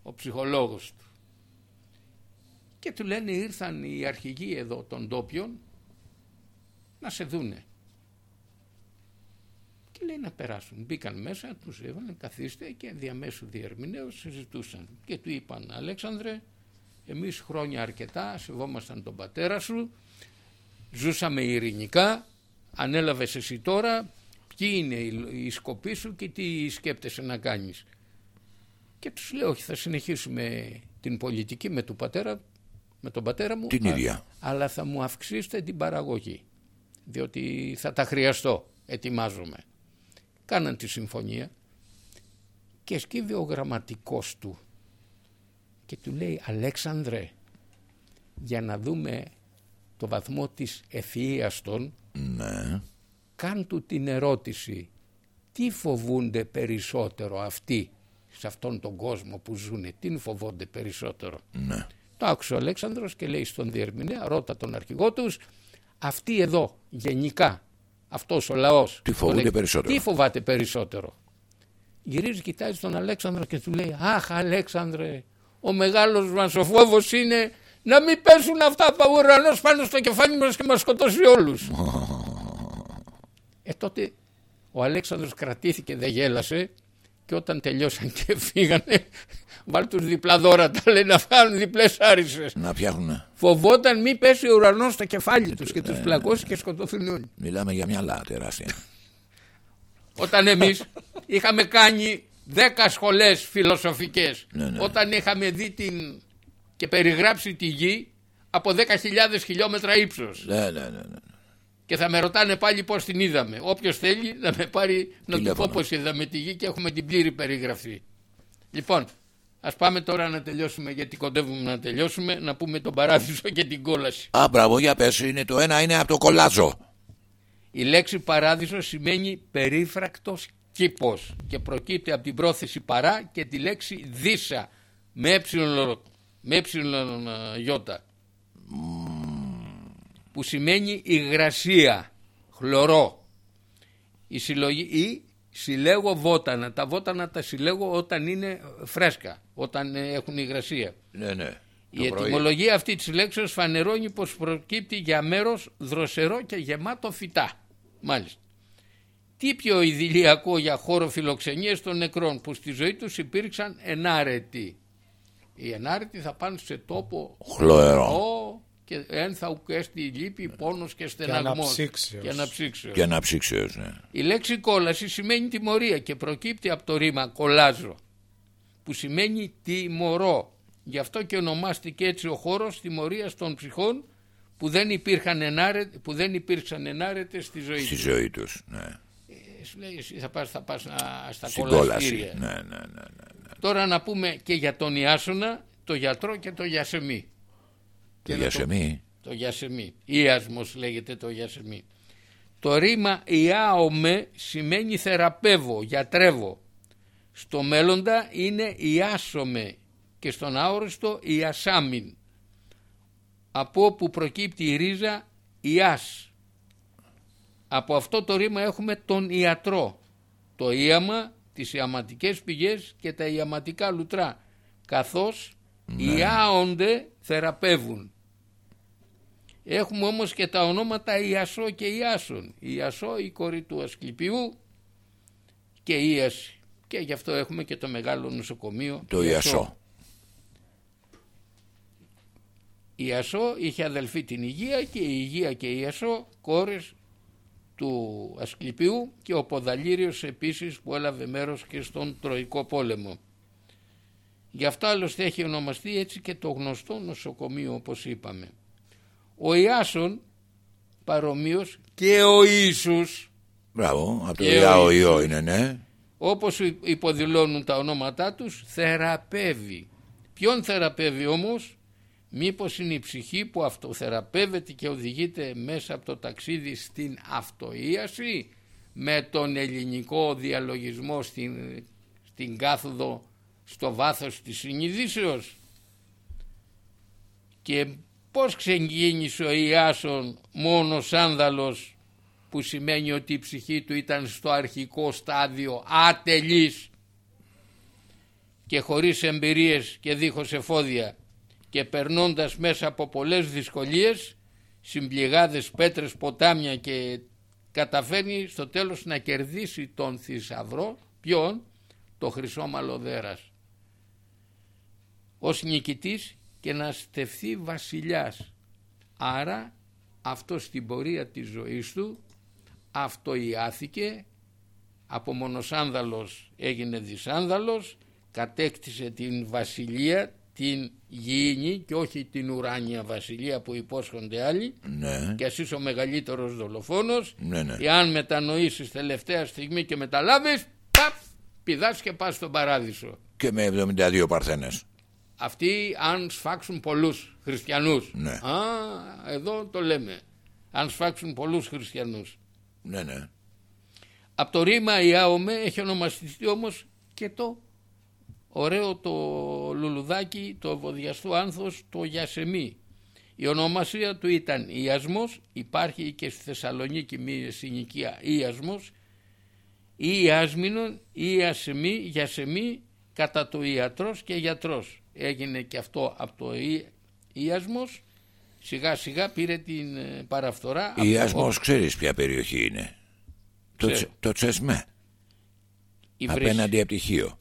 ο ψυχολόγος του. Και του λένε ήρθαν οι αρχηγοί εδώ των ντόπιων να σε δούνε. Και λέει να περάσουν. Μπήκαν μέσα, τους έβαλαν, καθίστε και διαμέσου διερμηνέως συζητούσαν. Και του είπαν, Αλέξανδρε, εμείς χρόνια αρκετά σεβόμασταν τον πατέρα σου, ζούσαμε ειρηνικά, ανέλαβες εσύ τώρα, ποιοι είναι οι οι σκοποί σου και τι σκέπτεσαι να κάνεις. Και τους λέω, όχι θα συνεχίσουμε την πολιτική με, του πατέρα, με τον πατέρα μου, Την α- ίδια. αλλά θα μου αυξήσετε την παραγωγή, διότι θα τα χρειαστώ, ετοιμάζομαι. Κάναν τη συμφωνία και σκύβει ο γραμματικός του και του λέει Αλέξανδρε για να δούμε το βαθμό της ευφυΐας των Ναι. κάν του την ερώτηση τι φοβούνται περισσότερο αυτοί σε αυτόν τον κόσμο που ζουν, τι φοβόνται περισσότερο; Ναι. Το άκουσε ο Αλέξανδρος και λέει στον διερμηνέα, ρώτα τον αρχηγό τους, αυτοί εδώ γενικά, αυτός ο λαός. Τι φοβούνται τον έχει- περισσότερο; Τι φοβάται περισσότερο; Γυρίζει, κοιτάζει τον Αλέξανδρο και του λέει, αχ Αλέξανδρε, ο μεγάλος μας ο φόβος είναι να μην πέσουν αυτά από ουρανός πάνω στο κεφάλι μας και μας σκοτώσει όλους. ε τότε ο Αλέξανδρος κρατήθηκε, δεν γέλασε και όταν τελειώσαν και φύγανε βάλ τους διπλά δώρα τα λέει να φάνουν διπλές άρισες. Να φτιάχνουν. Φοβόταν μη πέσει ο ουρανός στο κεφάλι τους και τους πλακώσει και σκοτωθούν όλοι. Μιλάμε για μυαλά τεράστια. Όταν εμείς είχαμε κάνει 10 σχολές φιλοσοφικές, Ναι, ναι. όταν είχαμε δει την... και περιγράψει τη γη από 10.000 χιλιόμετρα ύψος ναι, ναι, ναι. ναι. και θα με ρωτάνε πάλι πώς την είδαμε. Όποιος θέλει να με πάρει να του Τηλέφωνο. πω πώς είδαμε τη γη και έχουμε την πλήρη περιγραφή. Λοιπόν, ας πάμε τώρα να τελειώσουμε γιατί κοντεύουμε να τελειώσουμε, να πούμε τον παράδεισο και την κόλαση. Α, μπράβο, για πες, είναι το ένα είναι από το κολάζο. Η λέξη παράδεισο σημαίνει περίφρακτος κήπος και προκύπτει από την πρόθεση παρά και τη λέξη δίσα με ε, με ε, γιώτα που σημαίνει υγρασία, χλωρό. Η συλλογή ή συλλέγω βότανα. Τα βότανα τα συλλέγω όταν είναι φρέσκα, όταν ε, έχουν υγρασία. Ναι, ναι. Η Το πρωί. ετυμολογία αυτή της λέξεως φανερώνει πως προκύπτει για μέρος δροσερό και γεμάτο φυτά. Μάλιστα. Τι πιο ιδηλιακό για χώρο φιλοξενίας των νεκρών που στη ζωή τους υπήρξαν ενάρετοι. Οι ενάρετοι θα πάνε σε τόπο Χλωερό. Χλωερό και ένθα ουκέστη λύπη, πόνος και στεναγμός. αναψύξεως. Και αναψύξεως. Και να ψήξεως, ναι. Η λέξη κόλαση σημαίνει τιμωρία και προκύπτει από το ρήμα κολάζω που σημαίνει τιμωρώ. Γι' αυτό και ονομάστηκε έτσι ο χώρος τιμωρίας των ψυχών που δεν, υπήρχαν ενάρε, που δεν υπήρξαν ενάρετες στη ζωή Στη τους. ζωή τους, ναι. Ε, Σου λέει εσύ θα πας, θα πας να- στα Στην κόλαση. κολαστήρια. Ναι, ναι, ναι, ναι. Τώρα να πούμε και για τον Ιάσονα, το γιατρό και το γιασεμί. Το να γιασεμί. Το γιασεμί. Ιασμος λέγεται το γιασεμί. Το ρήμα ιάομε σημαίνει θεραπεύω, γιατρεύω. Στο μέλλοντα είναι ιάσομε και στον αόριστο ιασάμιν. Από όπου προκύπτει η ρίζα ιάς. Από αυτό το ρήμα έχουμε τον ιατρό. Το íαμα, τις ιαματικές πηγές και τα ιαματικά λουτρά. Καθώς ιάονται θεραπεύουν. Έχουμε όμως και τα ονόματα Ιασό και Ιάσον. Ιασό η κόρη του Ασκληπιού και Ίαση. Και γι' αυτό έχουμε και το μεγάλο νοσοκομείο Το Ιασό. Η Ιασό είχε αδελφή την Υγεία και η Υγεία και η Ιασό κόρες του Ασκληπιού και ο Ποδαλήριος επίσης που έλαβε μέρος και στον Τροϊκό πόλεμο. Γι' αυτό άλλωστε έχει ονομαστεί έτσι και το γνωστό νοσοκομείο όπως είπαμε. Ο Ιάσον παρομοίως και ο Ιησούς Μπράβο, από το Και ο Ιάο Ιώ Ιησούς. είναι, ναι. όπως υποδηλώνουν τα ονόματά τους θεραπεύει. Ποιον θεραπεύει όμως; Μήπως είναι η ψυχή που αυτοθεραπεύεται και οδηγείται μέσα από το ταξίδι στην αυτοίαση; Με τον ελληνικό διαλογισμό στην, στην κάθοδο στο βάθος της συνειδήσεως; Και πως ξεκίνησε ο Ιάσον μόνος άνδαλος που σημαίνει ότι η ψυχή του ήταν στο αρχικό στάδιο ατελής και χωρίς εμπειρίες και δίχως εφόδια και περνώντας μέσα από πολλές δυσκολίες συμπληγάδες, πέτρες, ποτάμια και καταφέρνει στο τέλος να κερδίσει τον θησαυρό. Ποιον; Το χρυσό μαλλοδέρας ως νικητής και να στεφθεί βασιλιάς. Άρα αυτό στην πορεία της ζωής του αυτοϊάθηκε από μονοσάνδαλος έγινε δυσάνδαλος κατέκτησε την βασιλεία την γήινη και όχι την ουράνια βασιλεία που υπόσχονται άλλοι. Ναι, και ας είσαι ο μεγαλύτερος δολοφόνος. Ναι, ναι. εάν μετανοήσεις τελευταία στιγμή και μεταλάβεις παπ, πηδάς και πας στον παράδεισο. Και με 72 παρθένες. Αυτοί αν σφάξουν πολλούς χριστιανούς Ναι. α, εδώ το λέμε αν σφάξουν πολλούς χριστιανούς Ναι, ναι. Από το ρήμα Ιάομε έχει ονομαστεί όμως και το ωραίο το λουλουδάκι, το ευωδιαστού άνθος, το γιασεμί. Η ονομασία του ήταν Ιασμός, υπάρχει και στη Θεσσαλονίκη μία συνοικία Ιασμός, ή Ιάσμινον, ή Ιασεμί, Γιασεμί, κατά το ιατρός και γιατρός. Έγινε και αυτό από το Ι- Ιασμός, σιγά σιγά πήρε την ε, παραφθορά. από το- Ιασμός ξέρεις ποια περιοχή είναι; Το, Ξέρω. τσε- το Τσεσμέ. οι Βρυσ- Απέναντι από τη Χίο.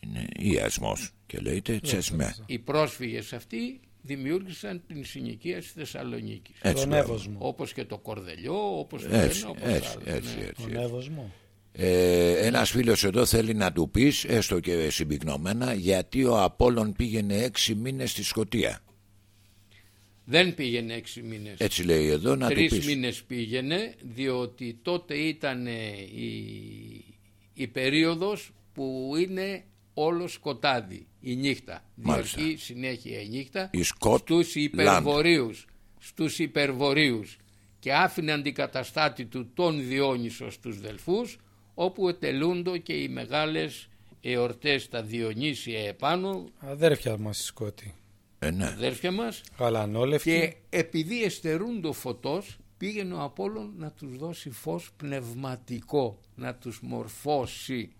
Είναι Ιασμός και λέγεται Τσεσμέ. Οι πρόσφυγες αυτοί δημιούργησαν την συνοικία στη Θεσσαλονίκη. Έτσι, Τον μπράβο. Εύωσμο. Όπως και το Κορδελιό, όπως το Έτσι, ένα, όπως έτσι, το άλλο. έτσι, ναι. έτσι, Τον έτσι. Εύωσμο. Ε, ένας φίλος εδώ θέλει να του πεις, έστω και συμπυκνωμένα, γιατί ο Απόλλων πήγαινε έξι μήνες στη Σκωτία. Δεν πήγαινε έξι μήνες. Έτσι λέει εδώ να του Τρεις πεις. μήνες πήγαινε διότι τότε ήταν ε, η, η περίοδος που είναι όλο σκοτάδι, η νύχτα. Μάλιστα. Διαρκεί συνέχεια η νύχτα Η Σκοτ στους υπερβορείους, στους υπερβορείους και άφηνε αντικαταστάτη του τον Διόνυσο στους Δελφούς όπου ετελούντο και οι μεγάλες εορτές τα Διονύσια επάνω, Αδέρφια μας οι Σκότοι. Ε, ναι. αδέρφια μας, Γαλανόλευκοι. και επειδή εστερούν το φωτός πήγαινε ο Απόλλων να τους δώσει φως πνευματικό, να τους μορφώσει.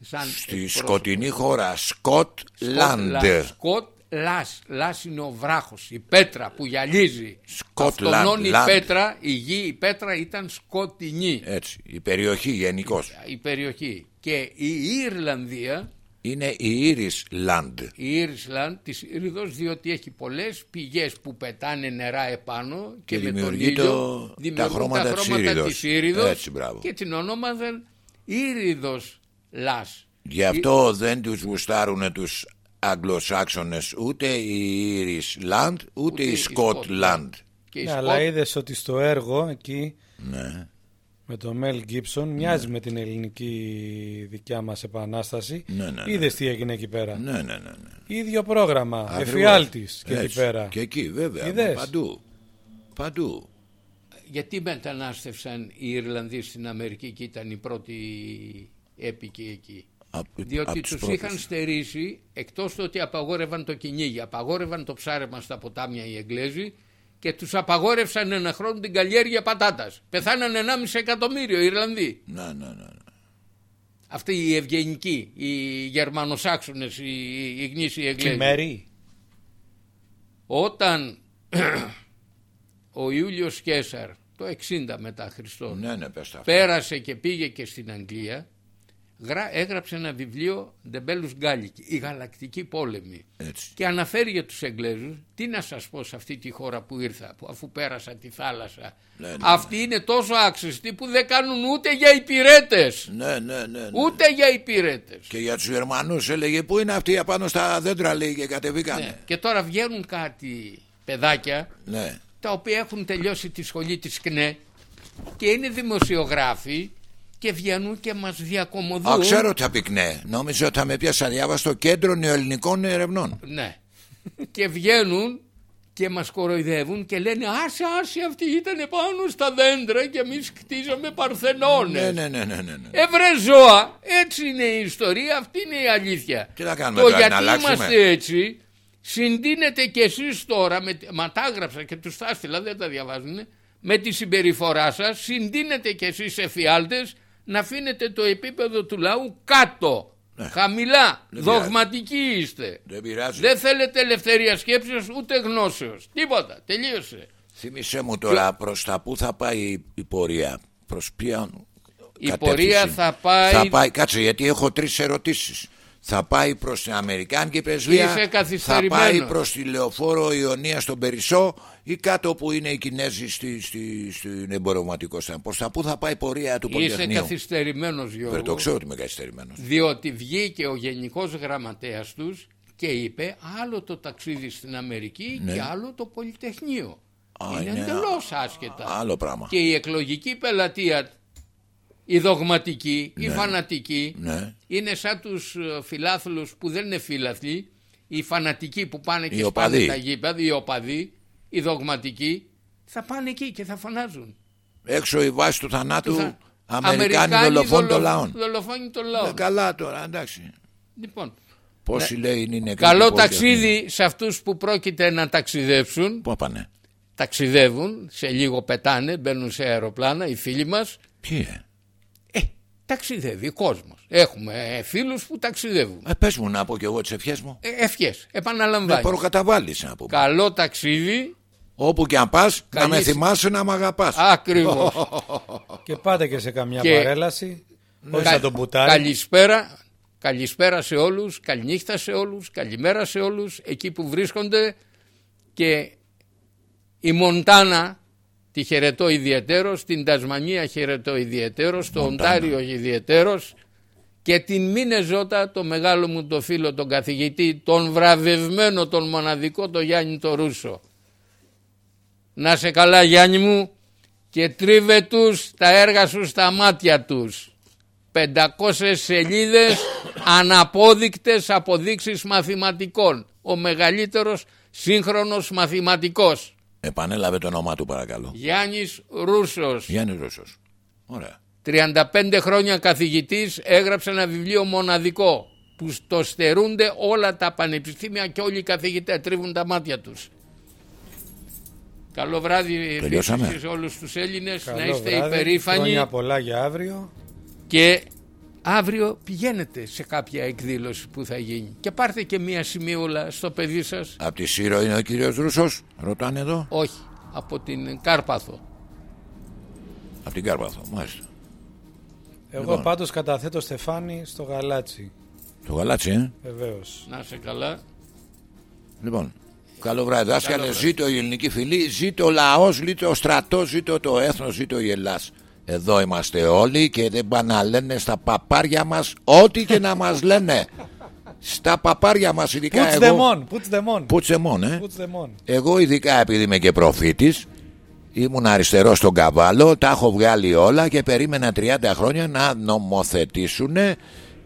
Σαν Στη εκπρόσωπο. σκοτεινή χώρα Scotland. Scotla- Σκοτ Λάς. Λάς είναι ο βράχος, η πέτρα που γυαλίζει. Scotland, Αυτονών η land. πέτρα, η γη, η πέτρα ήταν σκοτεινή Έτσι, η περιοχή γενικώς. η περιοχή. Και η Ιρλανδία, Είναι η Ήρις land. η Ιρλανδ της Ήριδος διότι έχει πολλές πηγές που πετάνε νερά επάνω και, Και με τον δημιουργεί ήλιο το- τα δημιουργούν χρώματα της Ήριδος. της Ήριδος Έτσι, μπράβο. και την ονόμαζαν Ήριδος Λάς. Γι' αυτό δεν τους γουστάρουν τους Αγγλοσάξονες ούτε η Ήρις land ούτε η Scotland. Και η Ναι, Σκοτ- αλλά είδες ότι στο έργο εκεί Ναι. με τον Μελ Γκίμπσον μοιάζει με την ελληνική δικιά μας επανάσταση. Ναι, ναι, ναι. Είδες τι έγινε εκεί πέρα; Ναι, ναι, ναι. ναι. Ίδιο πρόγραμμα. Ακριβώς. Εφιάλτης και εκεί Έτσι. πέρα. Και εκεί βέβαια. Είδες; μα Παντού. Παντού. γιατί μετανάστευσαν οι Ιρλανδοί στην Αμερική και ήταν οι πρώτοι έπικοι εκεί; Απ- Διότι απ' τους τους πρώτους. είχαν στερήσει εκτός του ότι απαγόρευαν το κυνήγι, απαγόρευαν το ψάρεμα στα ποτάμια οι Εγγλέζοι και τους απαγόρευσαν ένα χρόνο την καλλιέργεια πατάτας. Πεθάνανε 1,5 εκατομμύριο Ιρλανδοί. Ναι, ναι, ναι. ναι. Αυτοί οι ευγενικοί, οι Γερμανοσάξονες, οι, οι γνήσιοι Εγγλέζοι. Κυμερή. Όταν ο Ιούλιος Κέσαρ το 60 μετά Χριστόν Ναι, ναι, πες τα αυτά. πέρασε και πήγε και στην Αγγλία γρα- έγραψε ένα βιβλίο Ντεμπέλους Γκάλικη, η γαλακτική πόλεμη Έτσι. και αναφέρει για τους Εγγλέζους τι να σας πω σε αυτή τη χώρα που ήρθα που αφού πέρασα τη θάλασσα Ναι, ναι, αυτοί είναι τόσο άξιστοι που δεν κάνουν ούτε για υπηρέτες Ναι, ναι, ναι. ναι. ούτε για υπηρέτες Και για τους Γερμανούς έλεγε πού είναι αυτοί απάνω στα δέντρα λέει και κατεβήκανε. ναι. και τώρα βγαίνουν κάτι παιδάκια Ναι. τα οποία έχουν τελειώσει τη σχολή της ΚΝΕ και είναι δημοσιογράφοι και βγαίνουν και μας διακομωδούν. Α, ξέρω τι θα πει ναι. Νόμιζα ότι θα με πιάσα διάβα στο κέντρο νεοελληνικών ερευνών. Ναι. και βγαίνουν και μας κοροϊδεύουν και λένε άσε άσε αυτοί ήταν πάνω στα δέντρα και εμείς κτίζαμε παρθενώνες. Ναι, ναι, ναι, ναι, ναι. ναι. Ε βρε ζώα, έτσι είναι η ιστορία, αυτή είναι η αλήθεια. Τι να κάνουμε Το τώρα, να γιατί αλλάξουμε; είμαστε έτσι, συντείνετε κι εσείς τώρα, με, μα τα έγραψα και τους τα έστειλα, δεν τα διαβάζουν, με τη συμπεριφορά σας, συντείνετε κι εσείς εφιάλτες να αφήνετε το επίπεδο του λαού κάτω, χαμηλά, Δεν δογματικοί είστε. Δεν πειράζει. Δεν θέλετε ελευθερία σκέψεως ούτε γνώσεως. Τίποτα. Τελείωσε. Θύμησέ μου τώρα προς τα πού θα πάει η- η πορεία. Προς ποιον Η κατεύθυνση. πορεία θα πάει- Θα πάει, κάτσε γιατί έχω τρεις ερωτήσεις. Θα πάει προς την Αμερικάνικη πρεσβεία, Είσαι θα καθυστερημένος. πάει προς τη λεωφόρο Ιωνία στον Περισσό ή κάτω που είναι οι Κινέζοι στη, στη, στην εμπορευματικό στάν. Προς τα πού θα πάει η πορεία του Είσαι Πολυτεχνείου. καθυστερημένος Βέβαια, Γιώργο. Το ξέρω ότι είμαι καθυστερημένος. Διότι βγήκε ο γενικός γραμματέας τους και είπε άλλο το ταξίδι στην Αμερική Ναι. και άλλο το Πολυτεχνείο. Α, είναι είναι εντελώς άσχετα. Άλλο πράγμα. Και η εκλογική πελατεία, η δογματική, η φανατική, Ναι. είναι σαν τους ε, φιλάθλους που δεν είναι φίλαθλοι, οι φανατικοί που πάνε και Οι σπάνε οπαδοί. τα γήπεδα, οι οπαδοί, οι δογματικοί, θα πάνε εκεί και θα φωνάζουν. Έξω η βάση του θανάτου Του θα- Αμερικάνοι δολοφόνοι των δολο- λαών. Δολοφόνοι των Ε, λαών. καλά τώρα, εντάξει. Λοιπόν, Πόσοι λέει είναι Ναι. καλό κριτικοί, ταξίδι σε αυτούς που πρόκειται να ταξιδέψουν. Πού πάνε, Ταξιδεύουν, σε λίγο πετάνε, μπαίνουν σε αεροπλάνα οι φίλοι μας. ποιοι ε. Ε, ταξιδεύει ο κόσμος. Έχουμε ε, φίλους που ταξιδεύουν. ε πες μου να πω κι εγώ τις ευχές μου. Ε, ευχές, Να επαναλαμβάνει. προκαταβάλεις να πούμε. Καλό ταξίδι, Όπου και αν πας, να Καλή με συ- θυμάσαι να μ' αγαπάς. ακριβώς. Και πάτε και σε καμιά Και- παρέλαση. Όχι Κα- σαν τον πουτάρι. Καλησπέρα, καλησπέρα σε όλους, καληνύχτα σε όλους, καλημέρα σε όλους εκεί που βρίσκονται και η Μοντάνα τη χαιρετώ ιδιαιτέρως, την Τασμανία χαιρετώ ιδιαιτέρως, το Μοντάνα. Οντάριο ιδιαιτέρως και την Μινεζότα, το μεγάλο μου το φίλο, τον καθηγητή, τον βραβευμένο, τον μοναδικό, τον Γιάννη το Ρούσο. Να σε καλά Γιάννη μου και τρίβε τους τα έργα σου στα μάτια τους. 500 σελίδες αναπόδεικτες αποδείξεις μαθηματικών. Ο μεγαλύτερος σύγχρονος μαθηματικός. Επανέλαβε το όνομά του παρακαλώ. Γιάννης Ρούσος. Γιάννης Ρώσος. Ωραία. 35 χρόνια καθηγητής έγραψε ένα βιβλίο μοναδικό που το στερούνται όλα τα πανεπιστήμια και όλοι οι καθηγητές τρίβουν τα μάτια τους. Καλό βράδυ Τελειώσαμε. επίσης σε όλους τους Έλληνες, να Καλό είστε βράδυ, υπερήφανοι Χρόνια πολλά για αύριο. και αύριο πηγαίνετε σε κάποια εκδήλωση που θα γίνει και πάρτε και μία σημείωλα στο παιδί σας, Από τη Σύρο είναι ο κύριος Ρούσος. Ρωτάνε εδώ. όχι, από την Κάρπαθο. Από την Κάρπαθο. Μάλιστα. Εγώ Λοιπόν. πάντως καταθέτω Στεφάνη στο γαλάτσι. Το γαλάτσι, ε; Βεβαίως. Να σε καλά. Λοιπόν, καλό βράδυ δάσκαλε, ζήτω η ελληνική φυλή, ζήτω ο λαός, ζήτω ο στρατός, ζήτω το έθνος, ζήτω η Ελλάς. Εδώ είμαστε όλοι και δεν πάνε να λένε στα παπάρια μας ό,τι και να μας λένε. Στα παπάρια μας ειδικά Put them εγώ... on, put them on. Πουτσεμόν, ε. Put them on. Εγώ ειδικά επειδή είμαι και προφήτης Ήμουν αριστερό στον καβάλο Τα έχω βγάλει όλα και περίμενα 30 χρόνια να νομοθετήσουν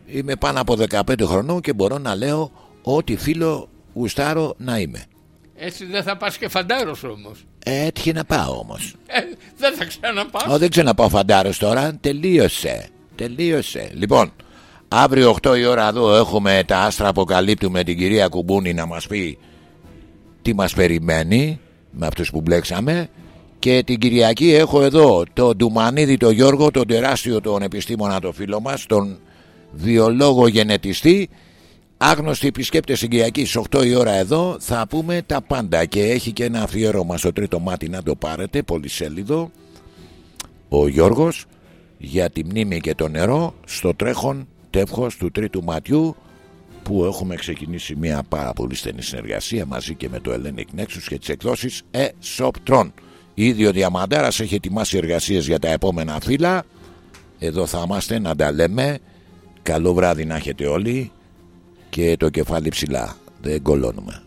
Είμαι πάνω από 15 χρονών και μπορώ να λέω Ό,τι φίλο γουστάρω να είμαι Έτσι δεν θα πας και φαντάρος όμως. Έτυχε να πάω όμως. Ε, δεν θα ξαναπάς. Ω, Δεν ξαναπάω φαντάρος τώρα. Τελείωσε. Τελείωσε. Λοιπόν Αύριο 8 η ώρα εδώ έχουμε τα άστρα αποκαλύπτου με την κυρία Κουμπούνη να μας πει τι μας περιμένει με αυτούς που μπλέξαμε. Και την Κυριακή έχω εδώ τον Ντουμανίδη τον Γιώργο, τον τεράστιο τον επιστήμονα το φίλο μας, τον βιολόγο γενετιστή άγνωστοι επισκέπτες στην Κυριακής στις 8 η ώρα εδώ θα πούμε τα πάντα και έχει και ένα αφιέρωμα στο τρίτο μάτι να το πάρετε πολυσέλιδο ο Γιώργος για τη μνήμη και το νερό στο τρέχον τεύχος του τρίτου ματιού που έχουμε ξεκινήσει μια πάρα πολύ στενή συνεργασία μαζί και με το Hellenic Nexus και τις εκδόσεις E-Shop Ήδη ο Διαμαντάρας έχει ετοιμάσει εργασίες για τα επόμενα φύλλα. Εδώ θα είμαστε να τα λέμε. Καλό βράδυ να έχετε όλοι και το κεφάλι ψηλά. Δεν κολώνουμε.